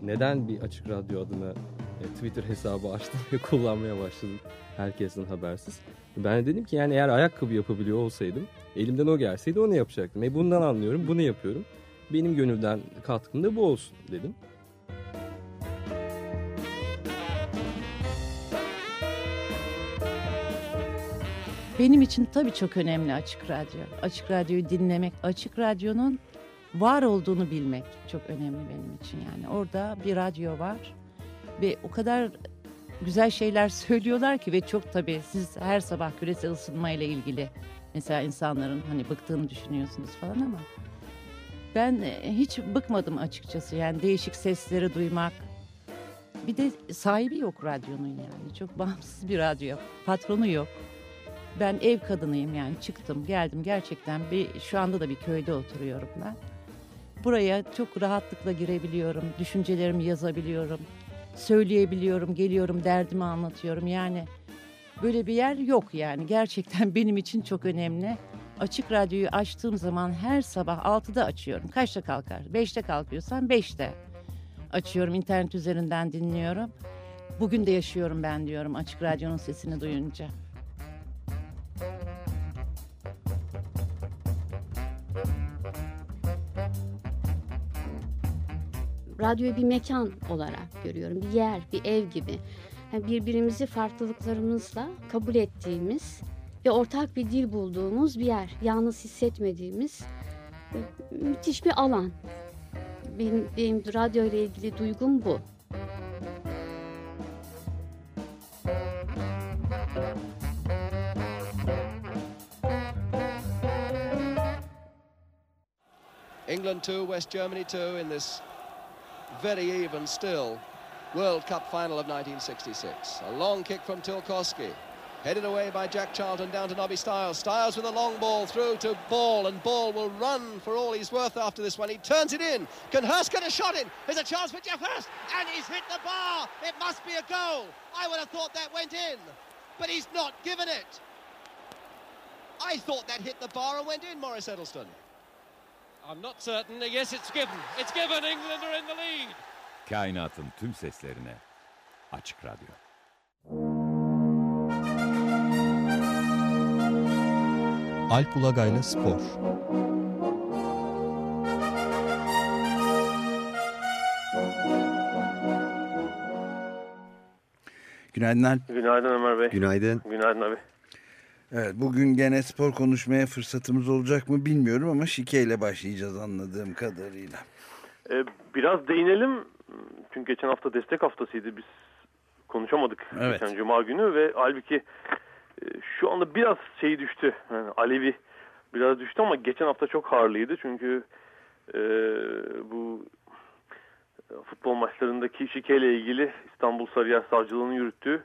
neden bir açık radyo adına Twitter hesabı açtım ve kullanmaya başladım herkesten habersiz. Ben de dedim ki yani eğer ayakkabı yapabiliyor olsaydım elimden o gelseydi onu yapacaktım. E bundan anlıyorum bunu yapıyorum. Benim gönülden katkım da bu olsun dedim. Benim için tabii çok önemli Açık Radyo. Açık Radyo'yu dinlemek, Açık Radyo'nun var olduğunu bilmek çok önemli benim için yani. Orada bir radyo var ve o kadar güzel şeyler söylüyorlar ki ve çok tabii siz her sabah küresel ısınmayla ilgili mesela insanların hani bıktığını düşünüyorsunuz falan ama ben e, hiç bıkmadım açıkçası yani değişik sesleri duymak. Bir de sahibi yok radyonun yani çok bağımsız bir radyo patronu yok. Ben ev kadınıyım yani çıktım geldim gerçekten bir şu anda da bir köyde oturuyorum ben. buraya çok rahatlıkla girebiliyorum. Düşüncelerimi yazabiliyorum. Söyleyebiliyorum, geliyorum, derdimi anlatıyorum. Yani böyle bir yer yok yani. Gerçekten benim için çok önemli. Açık radyoyu açtığım zaman her sabah 6'da açıyorum. Kaçta kalkar? 5'te kalkıyorsam 5'te açıyorum. internet üzerinden dinliyorum. Bugün de yaşıyorum ben diyorum Açık Radyo'nun sesini duyunca. Radyoyu bir mekan olarak görüyorum. Bir yer, bir ev gibi. Yani birbirimizi farklılıklarımızla kabul ettiğimiz ve ortak bir dil bulduğumuz bir yer. Yalnız hissetmediğimiz müthiş bir alan. Benim, benim radyo ile ilgili duygum bu. England 2, West Germany 2 in this very even still World Cup final of 1966. A long kick from Tilkowski. Headed away by Jack Charlton down to Nobby Stiles. Stiles with a long ball through to Ball, and Ball will run for all he's worth after this one. He turns it in. Can Hurst get a shot in? There's a chance for Jeff Hurst, and he's hit the bar. It must be a goal. I would have thought that went in, but he's not given it. I thought that hit the bar and went in, Morris Edelston. I'm not certain. Yes, it's given. It's given. England are in the lead. Kainatın tüm seslerine Açık Radyo. Alp Ulagay'la Spor Günaydın Alp. Günaydın Ömer Bey. Günaydın. Günaydın abi. Evet, bugün gene spor konuşmaya fırsatımız olacak mı bilmiyorum ama şikeyle başlayacağız anladığım kadarıyla. Ee, biraz değinelim. Çünkü geçen hafta destek haftasıydı. Biz konuşamadık Evet. geçen cuma günü ve halbuki e, şu anda biraz şey düştü. Yani Alevi biraz düştü ama geçen hafta çok harlıydı. Çünkü e, bu e, futbol maçlarındaki şikeyle ilgili İstanbul Sarıyer Savcılığı'nın yürüttüğü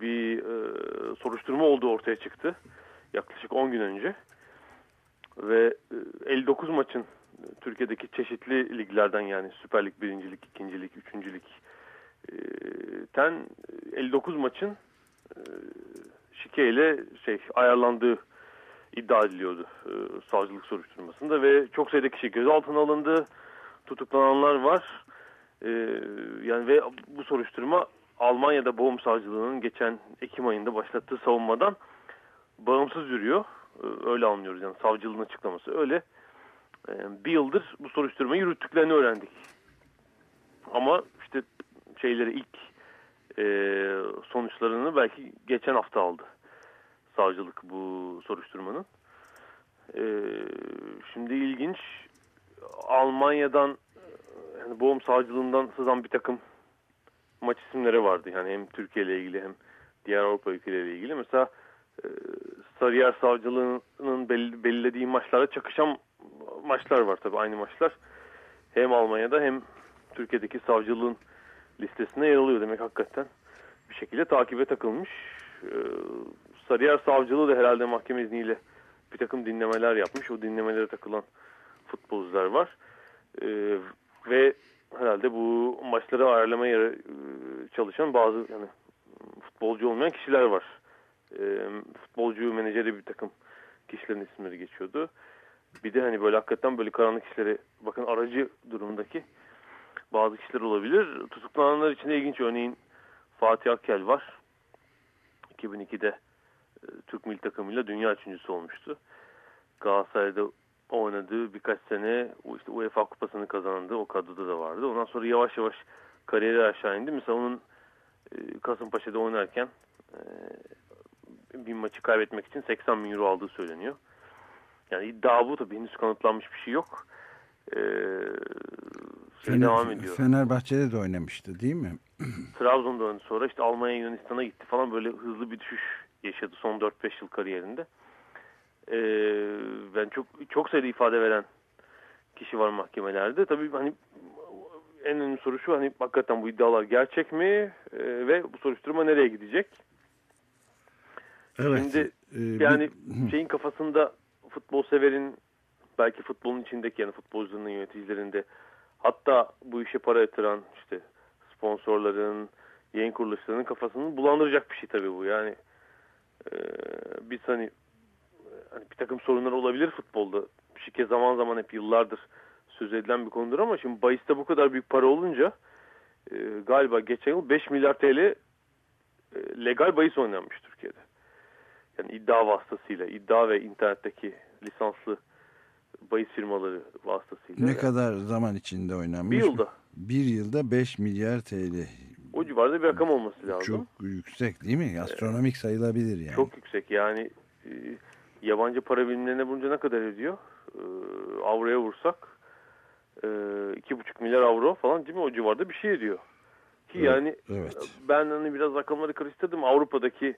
bir e, soruşturma olduğu ortaya çıktı. Yaklaşık 10 gün önce. Ve e, 59 maçın e, Türkiye'deki çeşitli liglerden yani Süper Lig, birincilik, ikincilik, üçüncülük e, ten 59 maçın e, şikeyle şey ayarlandığı iddia ediliyordu e, savcılık soruşturmasında ve çok sayıda kişi gözaltına alındı. Tutuklananlar var. E, yani ve bu soruşturma Almanya'da boğum savcılığının geçen Ekim ayında başlattığı savunmadan bağımsız yürüyor. E, öyle anlıyoruz yani savcılığın açıklaması öyle. E, bir yıldır bu soruşturmayı yürüttüklerini öğrendik. Ama işte şeyleri ilk e, sonuçlarını belki geçen hafta aldı savcılık bu soruşturmanın. E, şimdi ilginç Almanya'dan yani boğum savcılığından sızan bir takım maç isimleri vardı. Yani hem Türkiye ile ilgili hem diğer Avrupa ülkeleriyle ilgili. Mesela e, Sarıyer Savcılığı'nın belli, belirlediği maçlara çakışan maçlar var tabii aynı maçlar. Hem Almanya'da hem Türkiye'deki savcılığın listesine yer alıyor demek hakikaten. Bir şekilde takibe takılmış. E, Sarıyer Savcılığı da herhalde mahkeme izniyle bir takım dinlemeler yapmış. O dinlemelere takılan futbolcular var. E, ve herhalde bu maçları ayarlamaya e, çalışan bazı yani futbolcu olmayan kişiler var. E, futbolcu menajeri bir takım kişilerin isimleri geçiyordu. Bir de hani böyle hakikaten böyle karanlık işlere bakın aracı durumdaki bazı kişiler olabilir. Tutuklananlar için de ilginç örneğin Fatih Akkel var. 2002'de e, Türk milli takımıyla dünya üçüncüsü olmuştu. Galatasaray'da oynadığı birkaç sene işte UEFA kupasını kazandı. O kadroda da vardı. Ondan sonra yavaş yavaş kariyeri aşağı indi. Mesela onun e, Kasımpaşa'da oynarken e, bir maçı kaybetmek için 80 bin euro aldığı söyleniyor. Yani iddia bu tabii henüz kanıtlanmış bir şey yok. Ee, şey Fener- devam ediyor. Fenerbahçe'de de oynamıştı değil mi? Trabzon'da oynadı sonra işte Almanya Yunanistan'a gitti falan böyle hızlı bir düşüş yaşadı son 4-5 yıl kariyerinde. Ee, ben çok çok sayıda ifade veren kişi var mahkemelerde. Tabii hani en önemli soru şu hani hakikaten bu iddialar gerçek mi Ee, ve bu soruşturma nereye gidecek? Evet. Şimdi Ee, yani bir- şeyin kafasında futbol severin belki futbolun içindeki yani futbolcuların yöneticilerinde hatta bu işe para yatıran işte sponsorların, yayın kuruluşlarının kafasını bulandıracak bir şey tabii bu. Yani e, biz hani, hani bir takım sorunlar olabilir futbolda. Şike zaman zaman hep yıllardır söz edilen bir konudur ama şimdi bahiste bu kadar büyük para olunca e, galiba geçen yıl 5 milyar TL e, legal bahis oynanmış Türkiye'de. Yani iddia vasıtasıyla, iddia ve internetteki lisanslı bahis firmaları vasıtasıyla. Ne yani. kadar zaman içinde oynanmış? Bir yılda. Bir yılda 5 milyar TL. O civarda bir rakam olması lazım. Çok yüksek değil mi? Astronomik sayılabilir yani. Çok yüksek yani e, yabancı para birimlerine vurunca ne kadar ediyor? E, avroya vursak e, iki buçuk milyar avro falan değil mi? O civarda bir şey ediyor. Ki Evet, yani evet. ben hani biraz rakamları karıştırdım. Avrupa'daki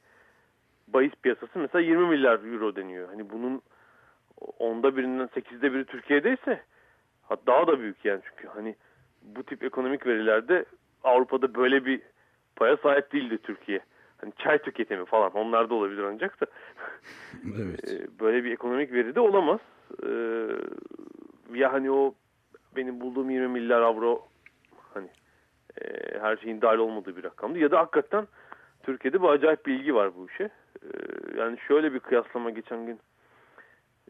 bahis piyasası mesela 20 milyar euro deniyor. Hani bunun onda birinden sekizde biri Türkiye'deyse hatta daha da büyük yani çünkü hani bu tip ekonomik verilerde Avrupa'da böyle bir paya sahip değildi Türkiye. Hani çay tüketimi falan onlar da olabilir ancak da Evet. e, böyle bir ekonomik veri de olamaz. E, ya hani o benim bulduğum 20 milyar avro hani e, her şeyin dahil olmadığı bir rakamdı ya da hakikaten Türkiye'de bir acayip bilgi var bu işe. E, yani şöyle bir kıyaslama geçen gün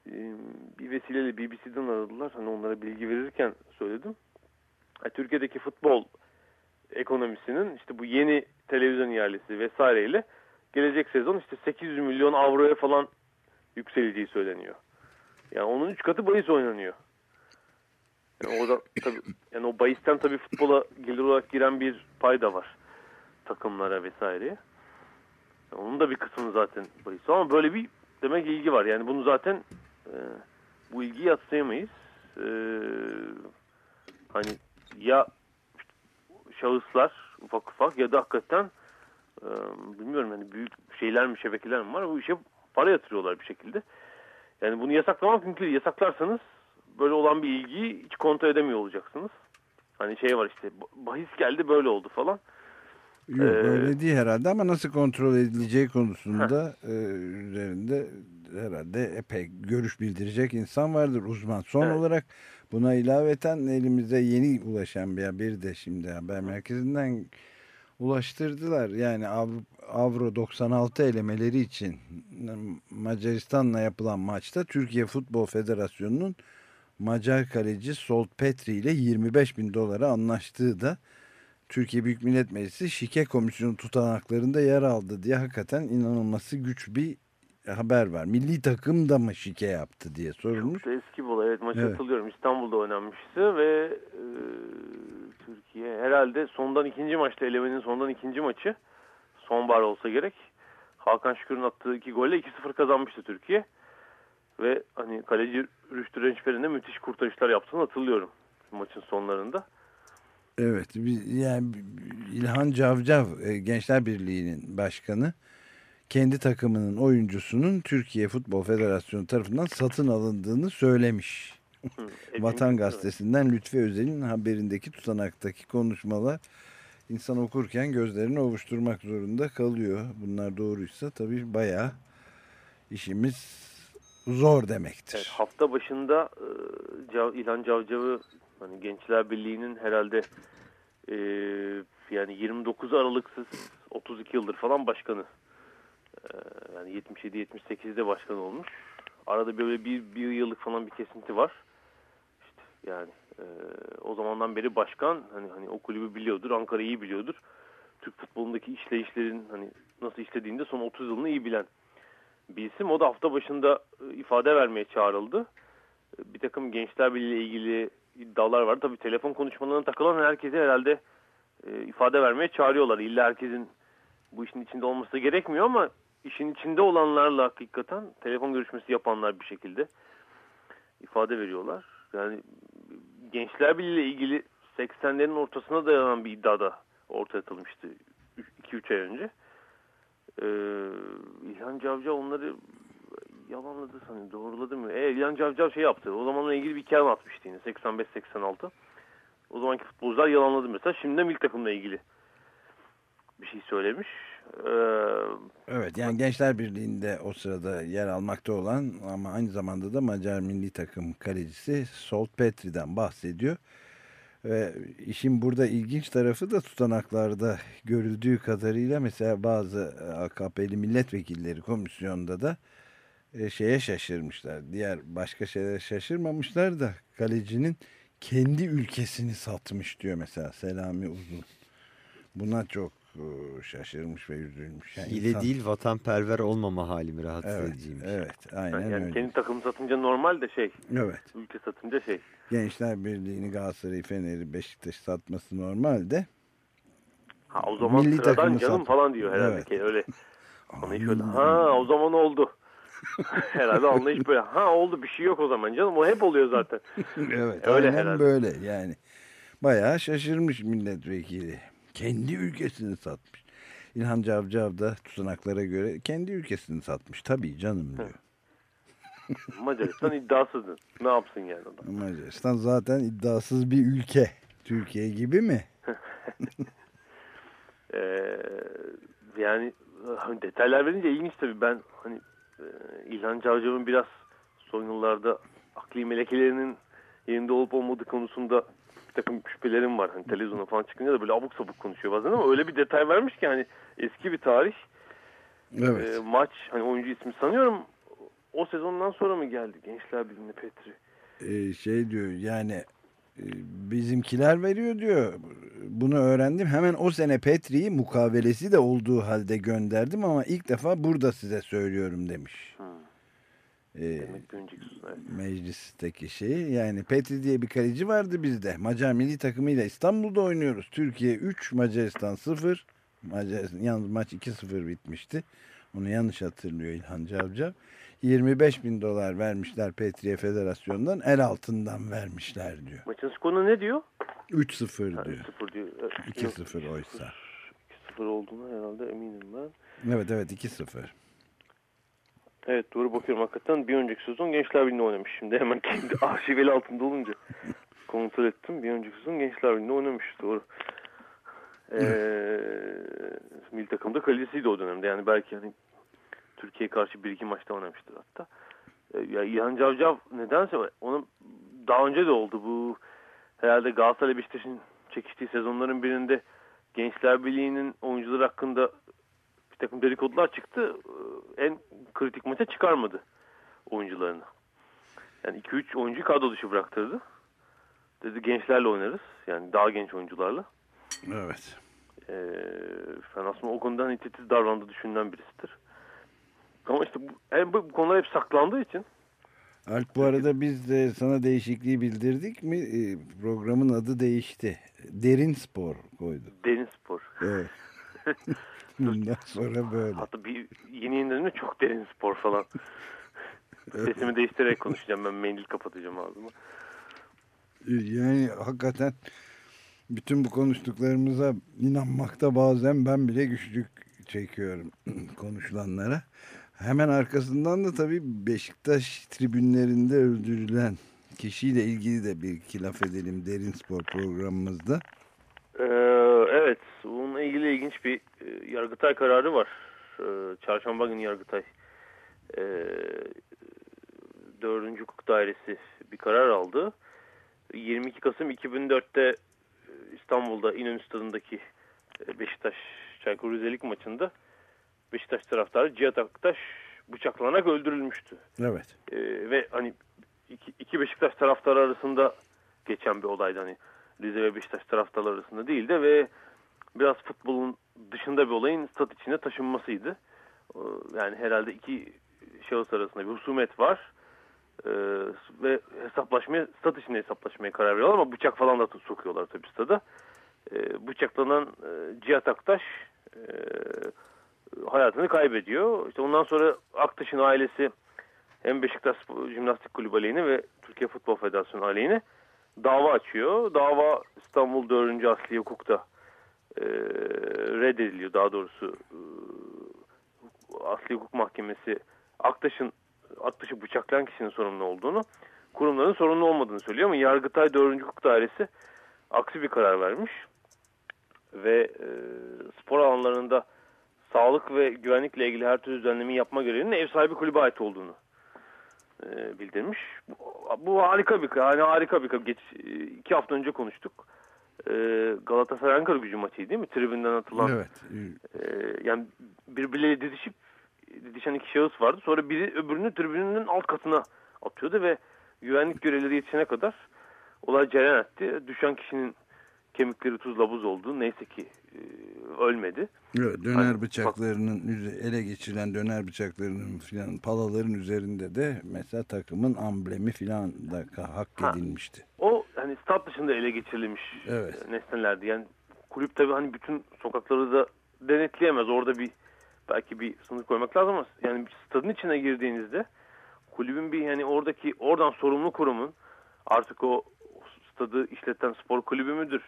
e, bir vesileyle BBC'den aradılar. Hani onlara bilgi verirken söyledim. E, Türkiye'deki futbol ekonomisinin işte bu yeni televizyon ihalesi vesaireyle gelecek sezon işte 800 milyon avroya falan yükseleceği söyleniyor. Yani onun üç katı bahis oynanıyor. Yani orada tabii yani o bahisten tabii futbola gelir olarak giren bir pay da var takımlara vesaireye. Yani onun da bir kısmı zaten bahis ama böyle bir demek ilgi var. Yani bunu zaten e, bu ilgiyi yatsıyamayız. E, hani ya şahıslar ufak ufak ya da hakikaten e, bilmiyorum hani büyük şeyler mi şebekeler mi var bu işe para yatırıyorlar bir şekilde. Yani bunu yasaklamak mümkün değil. Yasaklarsanız böyle olan bir ilgiyi hiç kontrol edemiyor olacaksınız. Hani şey var işte bahis geldi böyle oldu falan. Yok Ee, öyle değil herhalde ama nasıl kontrol edileceği konusunda e, üzerinde herhalde epey görüş bildirecek insan vardır uzman. Son olarak buna ilaveten elimize yeni ulaşan bir haberi de şimdi haber merkezinden ulaştırdılar. Yani Avro 96 elemeleri için Macaristan'la yapılan maçta Türkiye Futbol Federasyonu'nun Macar kaleci Solt Petri ile 25 bin dolara anlaştığı da Türkiye Büyük Millet Meclisi şike komisyonu tutanaklarında yer aldı diye hakikaten inanılması güç bir haber var. Milli takım da mı şike yaptı diye sorulmuş. Çok eski olay. Evet maçı Evet. hatırlıyorum. İstanbul'da oynanmıştı ve e, Türkiye herhalde sondan ikinci maçta elemenin sondan ikinci maçı sonbahar olsa gerek. Hakan Şükür'ün attığı iki golle 2-0 kazanmıştı Türkiye. Ve hani kaleci Rüştü Rençper'in de müthiş kurtarışlar yaptığını hatırlıyorum maçın sonlarında. Evet, biz- yani İlhan Cavcav e, Gençler Birliği'nin başkanı kendi takımının oyuncusunun Türkiye Futbol Federasyonu tarafından satın alındığını söylemiş. Vatan Gazetesi'nden Lütfi Özel'in haberindeki tutanaktaki konuşmalar insan okurken gözlerini ovuşturmak zorunda kalıyor. Bunlar doğruysa tabii bayağı işimiz zor demektir. Evet, hafta başında e, İlhan Cavcav'ı hani Gençler Birliği'nin herhalde e, yani 29 Aralıksız 32 yıldır falan başkanı. E, yani 77-78'de başkan olmuş. Arada böyle bir, bir yıllık falan bir kesinti var. İşte yani e, o zamandan beri başkan hani hani o kulübü biliyordur, Ankara'yı iyi biliyordur. Türk futbolundaki işleyişlerin hani nasıl işlediğini de son 30 yılını iyi bilen bir isim. O da hafta başında e, ifade vermeye çağrıldı. E, Bir takım gençler birliği ile ilgili iddialar var. Tabii telefon konuşmalarına takılan herkese herhalde e, ifade vermeye çağırıyorlar. İlla herkesin bu işin içinde olması gerekmiyor ama işin içinde olanlarla hakikaten telefon görüşmesi yapanlar bir şekilde ifade veriyorlar. Yani gençler birliği ile ilgili 80'lerin ortasına dayanan bir iddiada ortaya atılmıştı 2-3 ay önce. Ee, İlhan Cavcav onları yalanladı sanırım doğruladı mı? E, İlhan Cavcav şey yaptı. O zamanla ilgili bir hikaye atmıştı yine 85-86. O zamanki futbolcular yalanladı mesela. Şimdi de milli takımla ilgili bir şey söylemiş. Ee, Evet yani Gençler Birliği'nde o sırada yer almakta olan ama aynı zamanda da Macar milli takım kalecisi Solt Petri'den bahsediyor. Ve işin burada ilginç tarafı da tutanaklarda görüldüğü kadarıyla mesela bazı AKP'li milletvekilleri komisyonda da e, şeye şaşırmışlar. Diğer başka şeylere şaşırmamışlar da kalecinin kendi ülkesini satmış diyor mesela Selami Uzun. Buna çok e, şaşırmış ve üzülmüş. Yani Hile insan- değil vatanperver olmama halimi rahatsız Evet, ediciymiş. evet aynen yani öyle. kendi takım satınca normal de şey. Evet. Ülke satınca şey. Gençler Birliği'ni Galatasaray, Fener'i, Beşiktaş satması normalde. Ha o zaman Milli sıradan canım sat- falan diyor herhalde. Evet. ki Öyle. Anlayış öyle. Ha o zaman oldu. herhalde anlayış böyle. Ha oldu bir şey yok o zaman canım. O hep oluyor zaten. evet Öyle aynen herhalde. böyle yani. Bayağı şaşırmış milletvekili. Kendi ülkesini satmış. İlhan Cavcav da tutanaklara göre kendi ülkesini satmış. Tabii canım diyor. Macaristan iddiasızdı. Ne yapsın yani adam? Macaristan zaten iddiasız bir ülke. Türkiye gibi mi? Ee, yani hani detaylar verince ilginç tabii. Ben hani e, İlhan Cavcav'ın biraz son yıllarda akli melekelerinin yerinde olup olmadığı konusunda takım şüphelerim var. Hani televizyona falan çıkınca da böyle abuk sabuk konuşuyor bazen ama öyle bir detay vermiş ki hani eski bir tarih. Evet. Ee, maç hani oyuncu ismi sanıyorum o sezondan sonra mı geldi Gençler Birliği'ne Petri? Ee, şey diyor yani e, bizimkiler veriyor diyor. Bunu öğrendim. Hemen o sene Petri'yi mukavelesi de olduğu halde gönderdim ama ilk defa burada size söylüyorum demiş. Ee, Demek evet. meclisteki şeyi yani Petri diye bir kaleci vardı bizde. Macar milli takımıyla İstanbul'da oynuyoruz. Türkiye 3 Macaristan 0. Macaristan yalnız maç 2-0 bitmişti. Onu yanlış hatırlıyor İlhan Cavcav. 25 bin dolar vermişler Petri'ye federasyondan el altından vermişler diyor. Maçın skorunu ne diyor? 3-0 diyor. 0 diyor. Evet, 2-0 oysa. 0 olduğuna herhalde eminim ben. Evet evet 2-0. Evet doğru bakıyorum hakikaten bir önceki sezon Gençler Birliği'nde oynamış. Şimdi hemen kendi arşiv el altında olunca kontrol ettim. Bir önceki sezon Gençler Birliği'nde oynamış doğru. Ee, milli takımda kalecisiydi o dönemde. Yani belki hani Türkiye'ye karşı bir iki maçta oynamıştır hatta. Ee, ya İlhan Cavcav nedense onun daha önce de oldu bu herhalde Galatasaray Beşiktaş'ın çekiştiği sezonların birinde Gençler Birliği'nin oyuncular hakkında bir takım dedikodular çıktı. Ee, En kritik maça çıkarmadı oyuncularını. Yani 2-3 oyuncu kadro dışı bıraktırdı. Dedi gençlerle oynarız. Yani daha genç oyuncularla. Evet. Ee, ben aslında o konuda hani titiz davrandığı düşünülen birisidir. Ama işte bu, hem bu konular hep saklandığı için Alp bu arada biz de sana değişikliği bildirdik mi? Ee, Programın adı değişti. Derin Spor koyduk. derin spor. Evet. Bundan sonra böyle. Hatta bir yeni indirimde çok derin spor falan. Sesimi değiştirerek konuşacağım ben mendil kapatacağım ağzımı. Yani hakikaten bütün bu konuştuklarımıza inanmakta bazen ben bile güçlük çekiyorum konuşulanlara. Hemen arkasından da tabii Beşiktaş tribünlerinde öldürülen kişiyle ilgili de bir iki laf edelim Derin Spor programımızda. Ee, evet, bununla ilgili ilginç bir e, Yargıtay kararı var. Ee, Çarşamba günü Yargıtay e, 4. Hukuk Dairesi bir karar aldı. 22 Kasım 2004'te e, İstanbul'da İnönü Stadı'ndaki e, Beşiktaş Çaykur Rizelik maçında Beşiktaş taraftarı Cihat Aktaş bıçaklanarak öldürülmüştü. Evet. Ee, ve hani iki, iki Beşiktaş taraftarı arasında geçen bir olaydı hani Rize ve Beşiktaş taraftarları arasında değil de ve biraz futbolun dışında bir olayın stat içine taşınmasıydı. Ee, Yani herhalde iki şahıs arasında bir husumet var. Ee, ve hesaplaşmaya, stat içinde hesaplaşmaya karar veriyorlar ama bıçak falan da sokuyorlar tabii stada. Ee, bıçaklanan e, Cihat Aktaş e, hayatını kaybediyor. İşte ondan sonra Aktaş'ın ailesi hem Beşiktaş Jimnastik Kulübü aleyhine ve Türkiye Futbol Federasyonu aleyhine dava açıyor. Dava İstanbul 4. Asli Hukuk'ta e, reddediliyor. Daha doğrusu e, Asli Hukuk Mahkemesi Aktaş'ın Aktaş'ı bıçaklayan kişinin sorumlu olduğunu, kurumların sorumlu olmadığını söylüyor ama Yargıtay 4. Hukuk Dairesi aksi bir karar vermiş. ve e, spor alanlarında sağlık ve güvenlikle ilgili her türlü düzenlemeyi yapma görevinin ev sahibi kulübe ait olduğunu e, bildirmiş. Bu, bu harika bir yani harika bir geç iki hafta önce konuştuk. E, Galatasaray Ankara gücü maçıydı değil mi? Tribünden atılan. Evet. E, yani birbirleriyle didişip didişen iki şahıs vardı. Sonra biri öbürünü tribünün alt katına atıyordu ve güvenlik görevlileri yetişene kadar olay cereyan etti. Düşen kişinin kemikleri tuzla buz oldu. Neyse ki e, ölmedi. Evet, döner Hani bıçaklarının ele geçirilen döner bıçaklarının filan palaların üzerinde de mesela takımın amblemi filan da hak Ha. edilmişti. O hani stat dışında ele geçirilmiş Evet. e, nesnelerdi. Yani kulüp tabii hani bütün sokakları da denetleyemez. Orada bir belki bir sınır koymak lazım ama yani stadın içine girdiğinizde kulübün bir yani oradaki oradan sorumlu kurumun artık o stadı işleten spor kulübü müdür?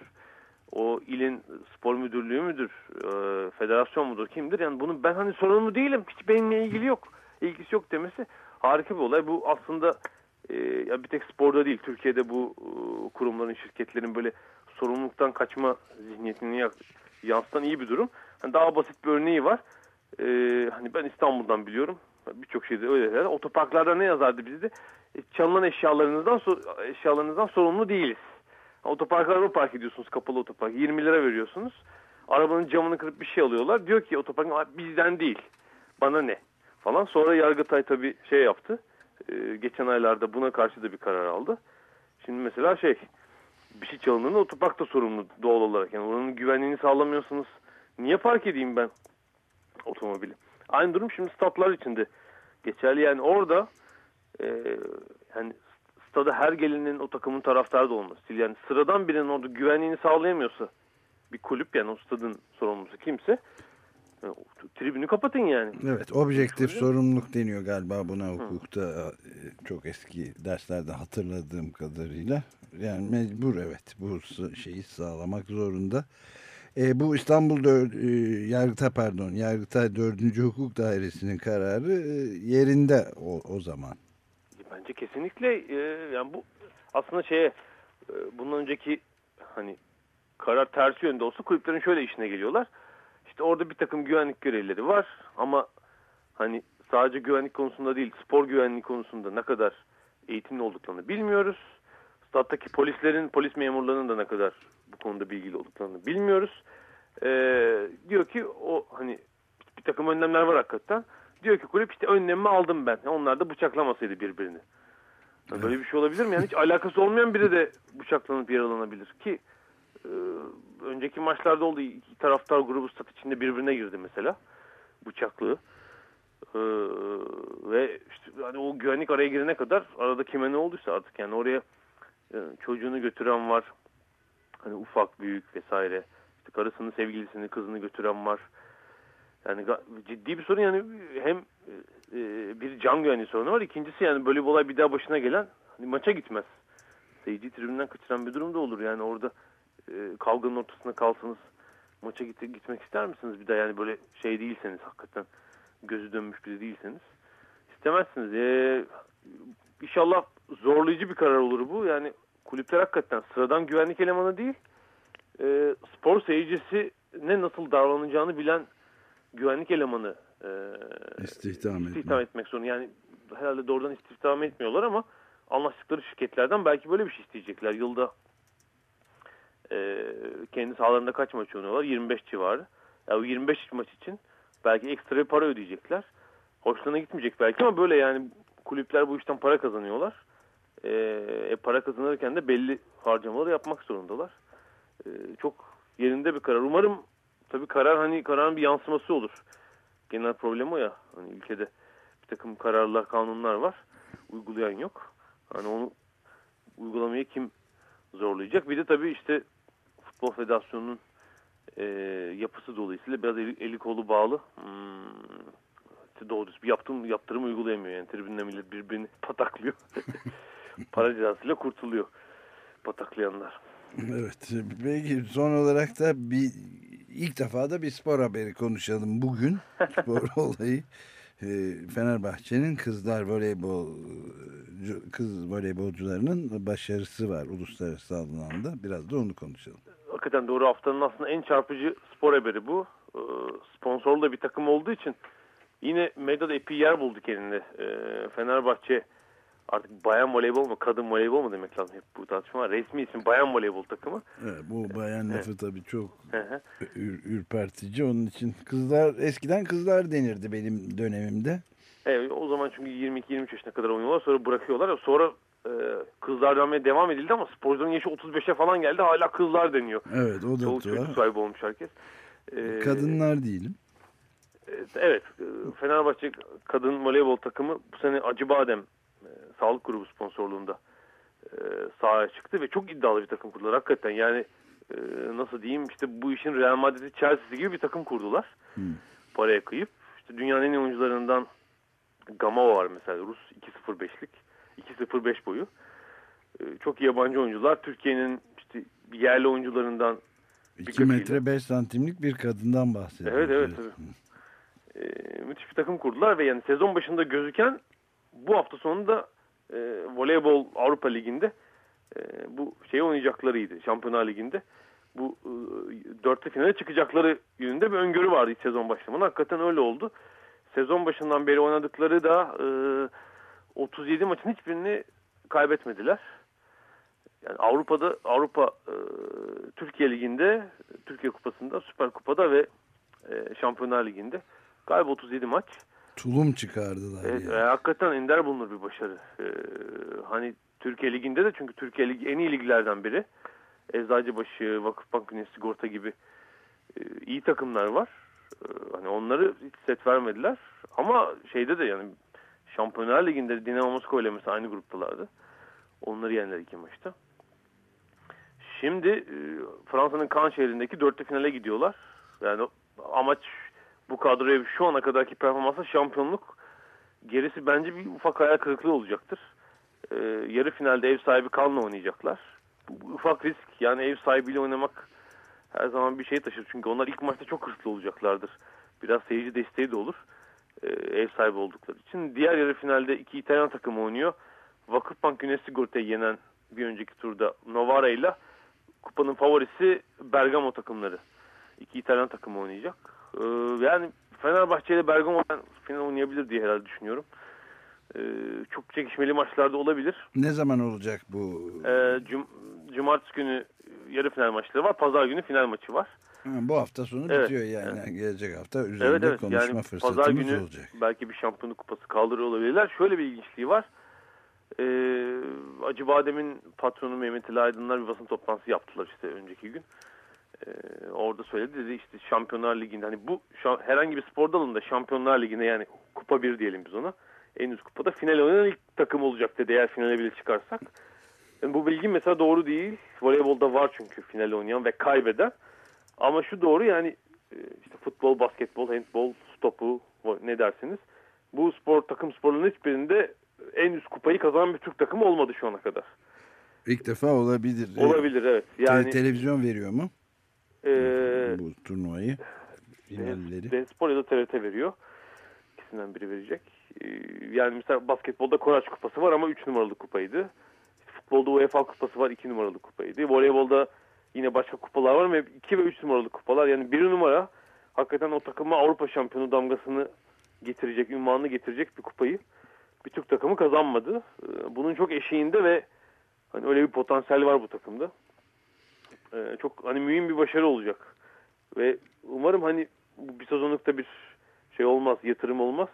O ilin spor müdürlüğü müdür? e, federasyon mudur? Kimdir? Yani bunun ben hani sorumlu değilim. Hiç benimle ilgili yok. ilgisi yok demesi harika bir olay. Bu aslında e, ya bir tek sporda değil. Türkiye'de bu e, kurumların, şirketlerin böyle sorumluluktan kaçma zihniyetini ya- yansıtan iyi bir durum. Hani daha basit bir örneği var. E, hani ben İstanbul'dan biliyorum. Birçok şeyde öyle. Yani otoparklarda ne yazardı bizde? E, çalınan eşyalarınızdan eşyalarınızdan sorumlu değiliz. Otoparka araba park ediyorsunuz kapalı otopark. 20 lira veriyorsunuz. Arabanın camını kırıp bir şey alıyorlar. Diyor ki otopark "Aa, bizden değil. Bana ne? Falan. Sonra Yargıtay tabii şey yaptı. Ee, geçen aylarda buna karşı da bir karar aldı. Şimdi mesela şey bir şey çalındığında otopark da sorumlu doğal olarak. Yani oranın güvenliğini sağlamıyorsunuz. Niye park edeyim ben otomobili? Aynı durum şimdi statlar içinde geçerli. Yani orada e, yani stada her gelinin o takımın taraftarı da olması. Yani sıradan birinin orada güvenliğini sağlayamıyorsa bir kulüp yani o stadın sorumlusu kimse e, tribünü kapatın yani. Evet, objektif sorumluluk deniyor galiba buna hukukta e, çok eski derslerde hatırladığım kadarıyla. Yani mecbur evet bu şeyi sağlamak zorunda. E, bu İstanbul dör, e, Yargıtay pardon Yargıtay 4. Hukuk Dairesi'nin kararı e, yerinde o, o zaman. Bence kesinlikle e, yani bu aslında şeye e, bundan önceki hani karar tersi yönde olsa kulüplerin şöyle işine geliyorlar. İşte orada bir takım güvenlik görevlileri var ama hani sadece güvenlik konusunda değil spor güvenliği konusunda ne kadar eğitimli olduklarını bilmiyoruz. Stat'taki polislerin, polis memurlarının da ne kadar bu konuda bilgili olduklarını bilmiyoruz. Ee, diyor ki o hani bir takım önlemler var hakikaten. Diyor ki kulüp işte önlemimi aldım ben. Onlar da bıçaklamasaydı birbirini. Böyle bir şey olabilir mi? Yani hiç alakası olmayan biri de bıçaklanıp yaralanabilir ki e, önceki maçlarda oldu. İki taraftar grubu stat içinde birbirine girdi mesela. Bıçaklı. E, ve işte hani o güvenlik araya girene kadar arada kime ne olduysa artık yani oraya e, çocuğunu götüren var. Hani ufak büyük vesaire. İşte karısını, sevgilisini, kızını götüren var. Yani ciddi bir sorun yani hem e, bir can güvenliği sorunu var. İkincisi yani böyle bir olay bir daha başına gelen hani maça gitmez. Seyirci tribünden kaçıran bir durum da olur. Yani orada e, kavganın ortasında kalsanız maça git, gitmek ister misiniz? Bir daha yani böyle şey değilseniz hakikaten gözü dönmüş biri değilseniz istemezsiniz. E, inşallah zorlayıcı bir karar olur bu. Yani kulüpler hakikaten sıradan güvenlik elemanı değil e, spor seyircisi ne nasıl davranacağını bilen güvenlik elemanı e, İstihdam etmek. istihdam etmek zorunda. Yani herhalde doğrudan istihdam etmiyorlar ama anlaştıkları şirketlerden belki böyle bir şey isteyecekler. Yılda e, kendi sahalarında kaç maç oynuyorlar? 25 civarı. Yani o 25 maç için belki ekstra bir para ödeyecekler. Hoşlarına gitmeyecek belki ama böyle yani kulüpler bu işten para kazanıyorlar. E, e, para kazanırken de belli harcamaları yapmak zorundalar. E, çok yerinde bir karar. Umarım tabii karar hani kararın bir yansıması olur. Genel problem o ya. Hani ülkede bir takım kararlar, kanunlar var. Uygulayan yok. Hani onu uygulamayı kim zorlayacak? Bir de tabii işte Futbol Federasyonu'nun e, yapısı dolayısıyla biraz eli, eli kolu bağlı. Hmm, doğru düzgün yaptığım, yaptırım uygulayamıyor. Yani tribünle millet birbirini pataklıyor. Para cezasıyla kurtuluyor pataklayanlar. Evet. Peki son olarak da bir ilk defa da bir spor haberi konuşalım bugün. Spor olayı. Ee, Fenerbahçe'nin kızlar voleybol kız voleybolcularının başarısı var uluslararası alanda. Biraz da onu konuşalım. Hakikaten doğru haftanın aslında en çarpıcı spor haberi bu. Ee, sponsorlu da bir takım olduğu için yine medyada epey yer buldu kendini. Ee, Fenerbahçe artık bayan voleybol mu kadın voleybol mu demek lazım hep bu tartışma var. Resmi isim bayan voleybol takımı. Evet, bu bayan lafı tabii çok ür- ürpertici. Onun için kızlar eskiden kızlar denirdi benim dönemimde. Evet, o zaman çünkü 22-23 yaşına kadar oynuyorlar sonra bırakıyorlar. Sonra e, kızlar devam edildi ama sporcuların yaşı 35'e falan geldi hala kızlar deniyor. Evet o da Çoluk çocuk sahibi olmuş herkes. Ee, Kadınlar değilim. Evet, e, Fenerbahçe kadın voleybol takımı bu sene Acıbadem e, sağlık grubu sponsorluğunda e, sahaya çıktı ve çok iddialı bir takım kurdular hakikaten. Yani e, nasıl diyeyim işte bu işin Real Madrid'i Chelsea'si gibi bir takım kurdular. Paraya kıyıp işte dünyanın en iyi oyuncularından Gamava var mesela Rus 2.05'lik 2.05 boyu. E, çok yabancı oyuncular. Türkiye'nin işte yerli oyuncularından 2 metre 5 santimlik bir kadından bahsediyoruz. Evet evet tabii. Ee, müthiş bir takım kurdular ve yani sezon başında gözüken bu hafta sonunda e, voleybol Avrupa Ligi'nde e, bu şeyi oynayacaklarıydı. Şampiyonlar Ligi'nde bu e, dörtte finale çıkacakları yönünde bir öngörü vardı ilk sezon başlamında. Hakikaten öyle oldu. Sezon başından beri oynadıkları da e, 37 maçın hiçbirini kaybetmediler. Yani Avrupa'da Avrupa e, Türkiye Ligi'nde, Türkiye Kupası'nda, Süper Kupa'da ve e, Şampiyonlar Ligi'nde galiba 37 maç. Tulum çıkardılar. Evet, yani. e, hakikaten ender bulunur bir başarı. E, hani Türkiye Ligi'nde de çünkü Türkiye Ligi en iyi liglerden biri. Eczacıbaşı, Vakıfbank Güneş Sigorta gibi e, iyi takımlar var. E, hani onları hiç set vermediler. Ama şeyde de yani Şampiyonlar Ligi'nde Dinamo Moskova ile mesela aynı gruptalardı. Onları yendiler iki maçta. Şimdi e, Fransa'nın Cannes şehrindeki dörtte finale gidiyorlar. Yani amaç bu kadroya şu ana kadarki performansa şampiyonluk. Gerisi bence bir ufak hayal kırıklığı olacaktır. E, yarı finalde ev sahibi Cannes'la oynayacaklar. Ufak risk. Yani ev sahibiyle oynamak her zaman bir şey taşır. Çünkü onlar ilk maçta çok hırslı olacaklardır. Biraz seyirci desteği de olur. E, ev sahibi oldukları için. Diğer yarı finalde iki İtalyan takımı oynuyor. Vakıfbank Güneş Sigorta'yı yenen bir önceki turda Novara ile kupanın favorisi Bergamo takımları. İki İtalyan takımı oynayacak. Ee, yani Fenerbahçe ile Bergamo final oynayabilir diye herhalde düşünüyorum. Ee, çok çekişmeli maçlarda olabilir. Ne zaman olacak bu? Ee, cum- Cumartesi günü yarı final maçları var. Pazar günü final maçı var. Ha, bu hafta sonu Evet, bitiyor yani. evet. Gelecek hafta üzerinde Evet evet konuşma yani fırsatımız pazar günü olacak. belki bir şampiyonluk kupası kaldırıyor olabilirler. Şöyle bir ilginçliği var. Ee, Acıbadem'in patronu Mehmet Ali Aydınlar bir basın toplantısı yaptılar işte önceki gün. Ee, orada söyledi dedi işte Şampiyonlar Ligi'nde hani bu herhangi bir spor dalında Şampiyonlar Ligi'nde yani kupa 1 diyelim biz ona. En üst kupada final oynayan ilk takım olacak dedi eğer finale bile çıkarsak. Yani bu bilgi mesela doğru değil. Voleybolda var çünkü final oynayan ve kaybeden. Ama şu doğru yani e, işte futbol, basketbol, handbol, stopu ne dersiniz. Bu spor takım sporlarının hiçbirinde en üst kupayı kazanan bir Türk takımı olmadı şu ana kadar. İlk defa olabilir. Olabilir evet. Te- Yani televizyon veriyor mu e, bu turnuvayı? Finalleri. D Spor ya da TRT veriyor. İkisinden biri verecek. E, yani mesela basketbolda Koraç kupası var ama 3 numaralı kupaydı. İşte futbolda UEFA kupası var 2 numaralı kupaydı. Voleybolda yine başka kupalar var ama 2 ve 3 numaralı kupalar. Yani 1 numara hakikaten o takıma Avrupa şampiyonu damgasını getirecek, ünvanını getirecek bir kupayı bir Türk takımı kazanmadı. Ee, Bunun çok eşiğinde ve hani öyle bir potansiyel var bu takımda. Ee, Çok hani mühim bir başarı olacak. Ve umarım hani bir sezonlukta bir şey olmaz, yatırım olmaz.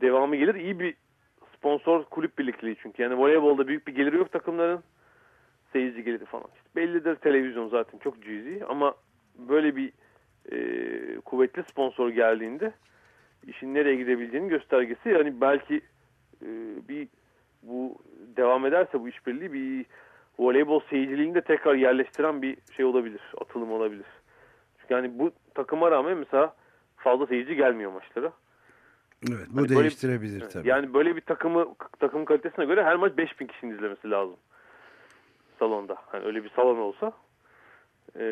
Devamı gelir. İyi bir sponsor kulüp birlikteliği çünkü. Yani voleybolda büyük bir geliri yok takımların. Seyirci geliri falan. İşte bellidir televizyon zaten çok cüzi ama böyle bir e, kuvvetli sponsor geldiğinde işin nereye gidebileceğinin göstergesi. Yani belki e, bir bu devam ederse bu işbirliği bir voleybol seyirciliğini de tekrar yerleştiren bir şey olabilir. Atılım olabilir. Çünkü yani bu takıma rağmen mesela fazla seyirci gelmiyor maçlara. Evet bu Hani böyle- değiştirebilir Evet, tabii. Yani böyle bir takımı takım kalitesine göre her maç 5000 kişinin izlemesi lazım. Salonda. Hani öyle bir salon olsa e,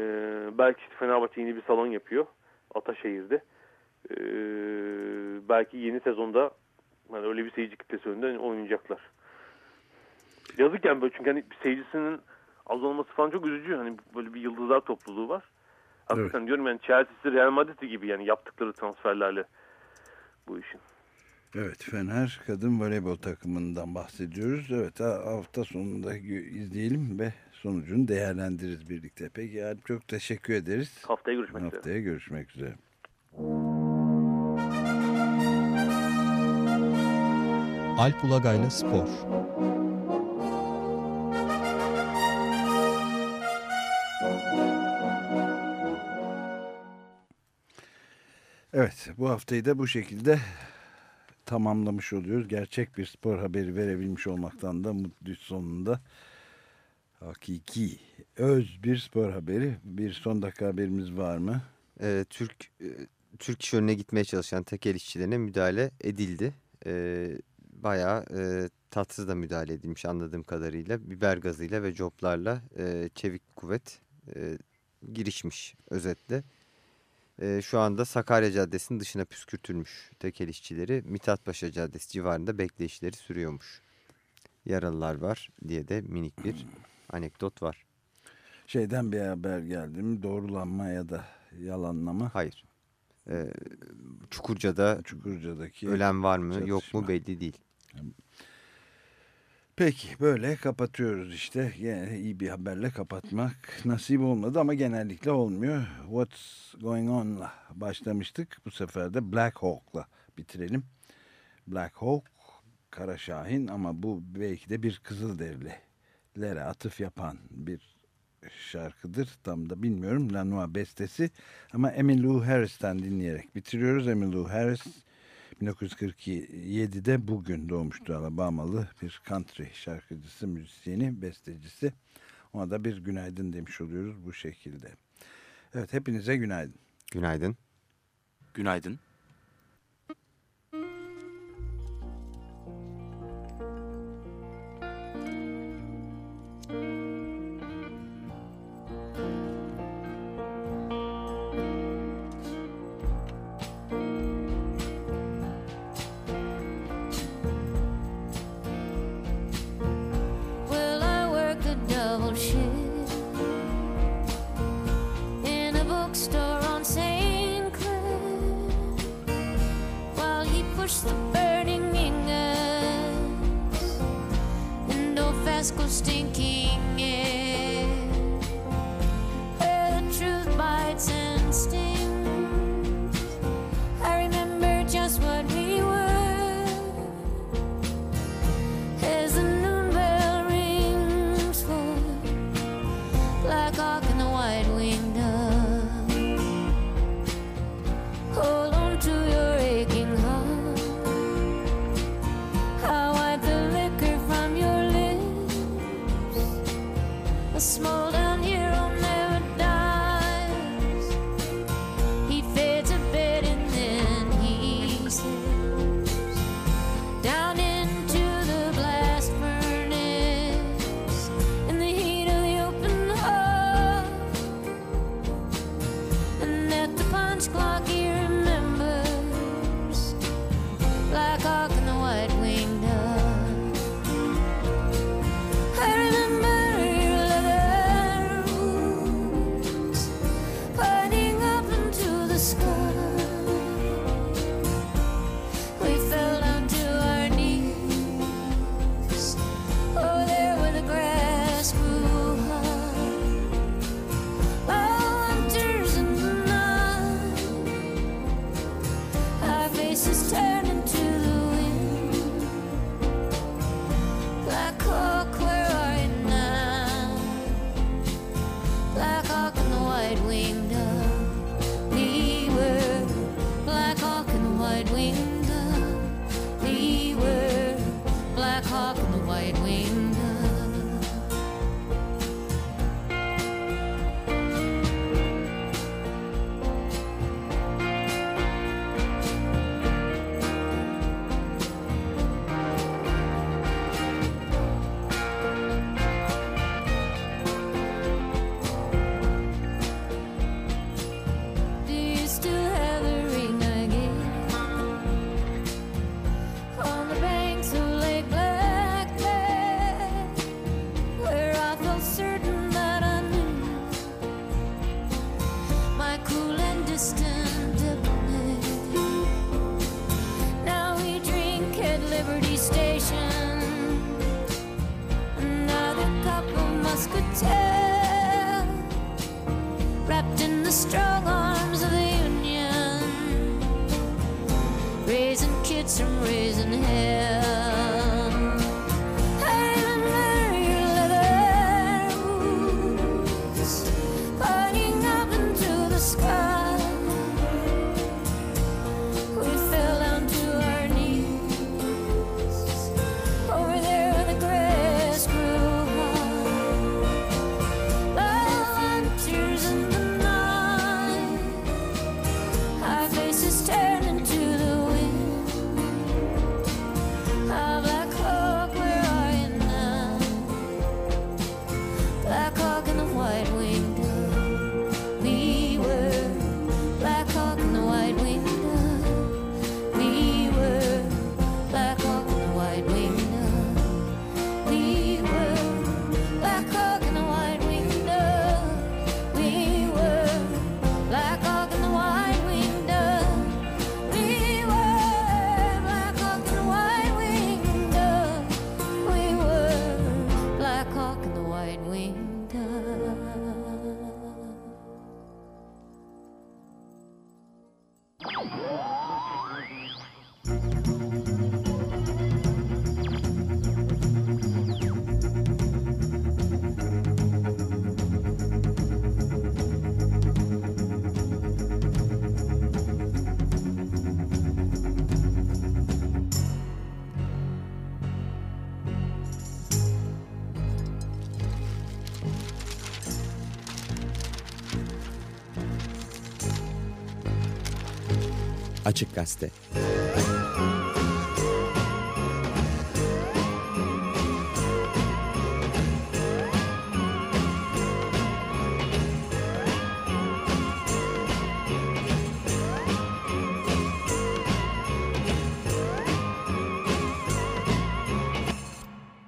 belki işte Fenerbahçe yeni bir salon yapıyor. Ataşehir'de. E, belki yeni sezonda hani öyle bir seyirci kitlesi önünde oynayacaklar. Yazık yani böyle çünkü hani seyircisinin az olması falan çok üzücü. Hani böyle bir yıldızlar topluluğu var. Hakikaten diyorum yani Chelsea'si Real Madrid'i gibi yani yaptıkları transferlerle bu işin. Evet Fener kadın voleybol takımından bahsediyoruz. Evet hafta sonunda izleyelim ve sonucunu değerlendiririz birlikte. Peki yani çok teşekkür ederiz. Haftaya görüşmek üzere. Haftaya görüşmek üzere. Alp Ulagay'la Spor Evet bu haftayı da bu şekilde tamamlamış oluyoruz. Gerçek bir spor haberi verebilmiş olmaktan da mutluyuz sonunda. Hakiki, öz bir spor haberi. Bir son dakika haberimiz var mı? Ee, Türk e, Türk iş önüne gitmeye çalışan tekel işçilerine müdahale edildi. Ee, bayağı e, tatsız da müdahale edilmiş anladığım kadarıyla. Biber gazıyla ve coplarla e, çevik kuvvet e, girişmiş özetle. E, şu anda Sakarya Caddesi'nin dışına püskürtülmüş tekel işçileri Mithatpaşa Caddesi civarında bekleyişleri sürüyormuş. Yaralılar var diye de minik bir anekdot var. Şeyden bir haber geldi mi? Doğrulanma ya da yalanlama? Hayır. Ee, Çukurca'da Çukurca'daki ölen var mı çatışma. yok mu belli değil. Peki böyle kapatıyoruz işte. Yine iyi bir haberle kapatmak nasip olmadı ama genellikle olmuyor. What's Going On'la başlamıştık. Bu sefer de Black Hawk'la bitirelim. Black Hawk, Kara Şahin ama bu belki de bir Kızılderililere atıf yapan bir şarkıdır. Tam da bilmiyorum. Lanois bestesi ama Emmylou Harris'ten dinleyerek bitiriyoruz. Emmylou Harris 1947'de bugün doğmuştu Alabamalı bir country şarkıcısı, müzisyeni, bestecisi. Ona da bir günaydın demiş oluyoruz bu şekilde. Evet hepinize günaydın. Günaydın. Günaydın. Açık Gazete.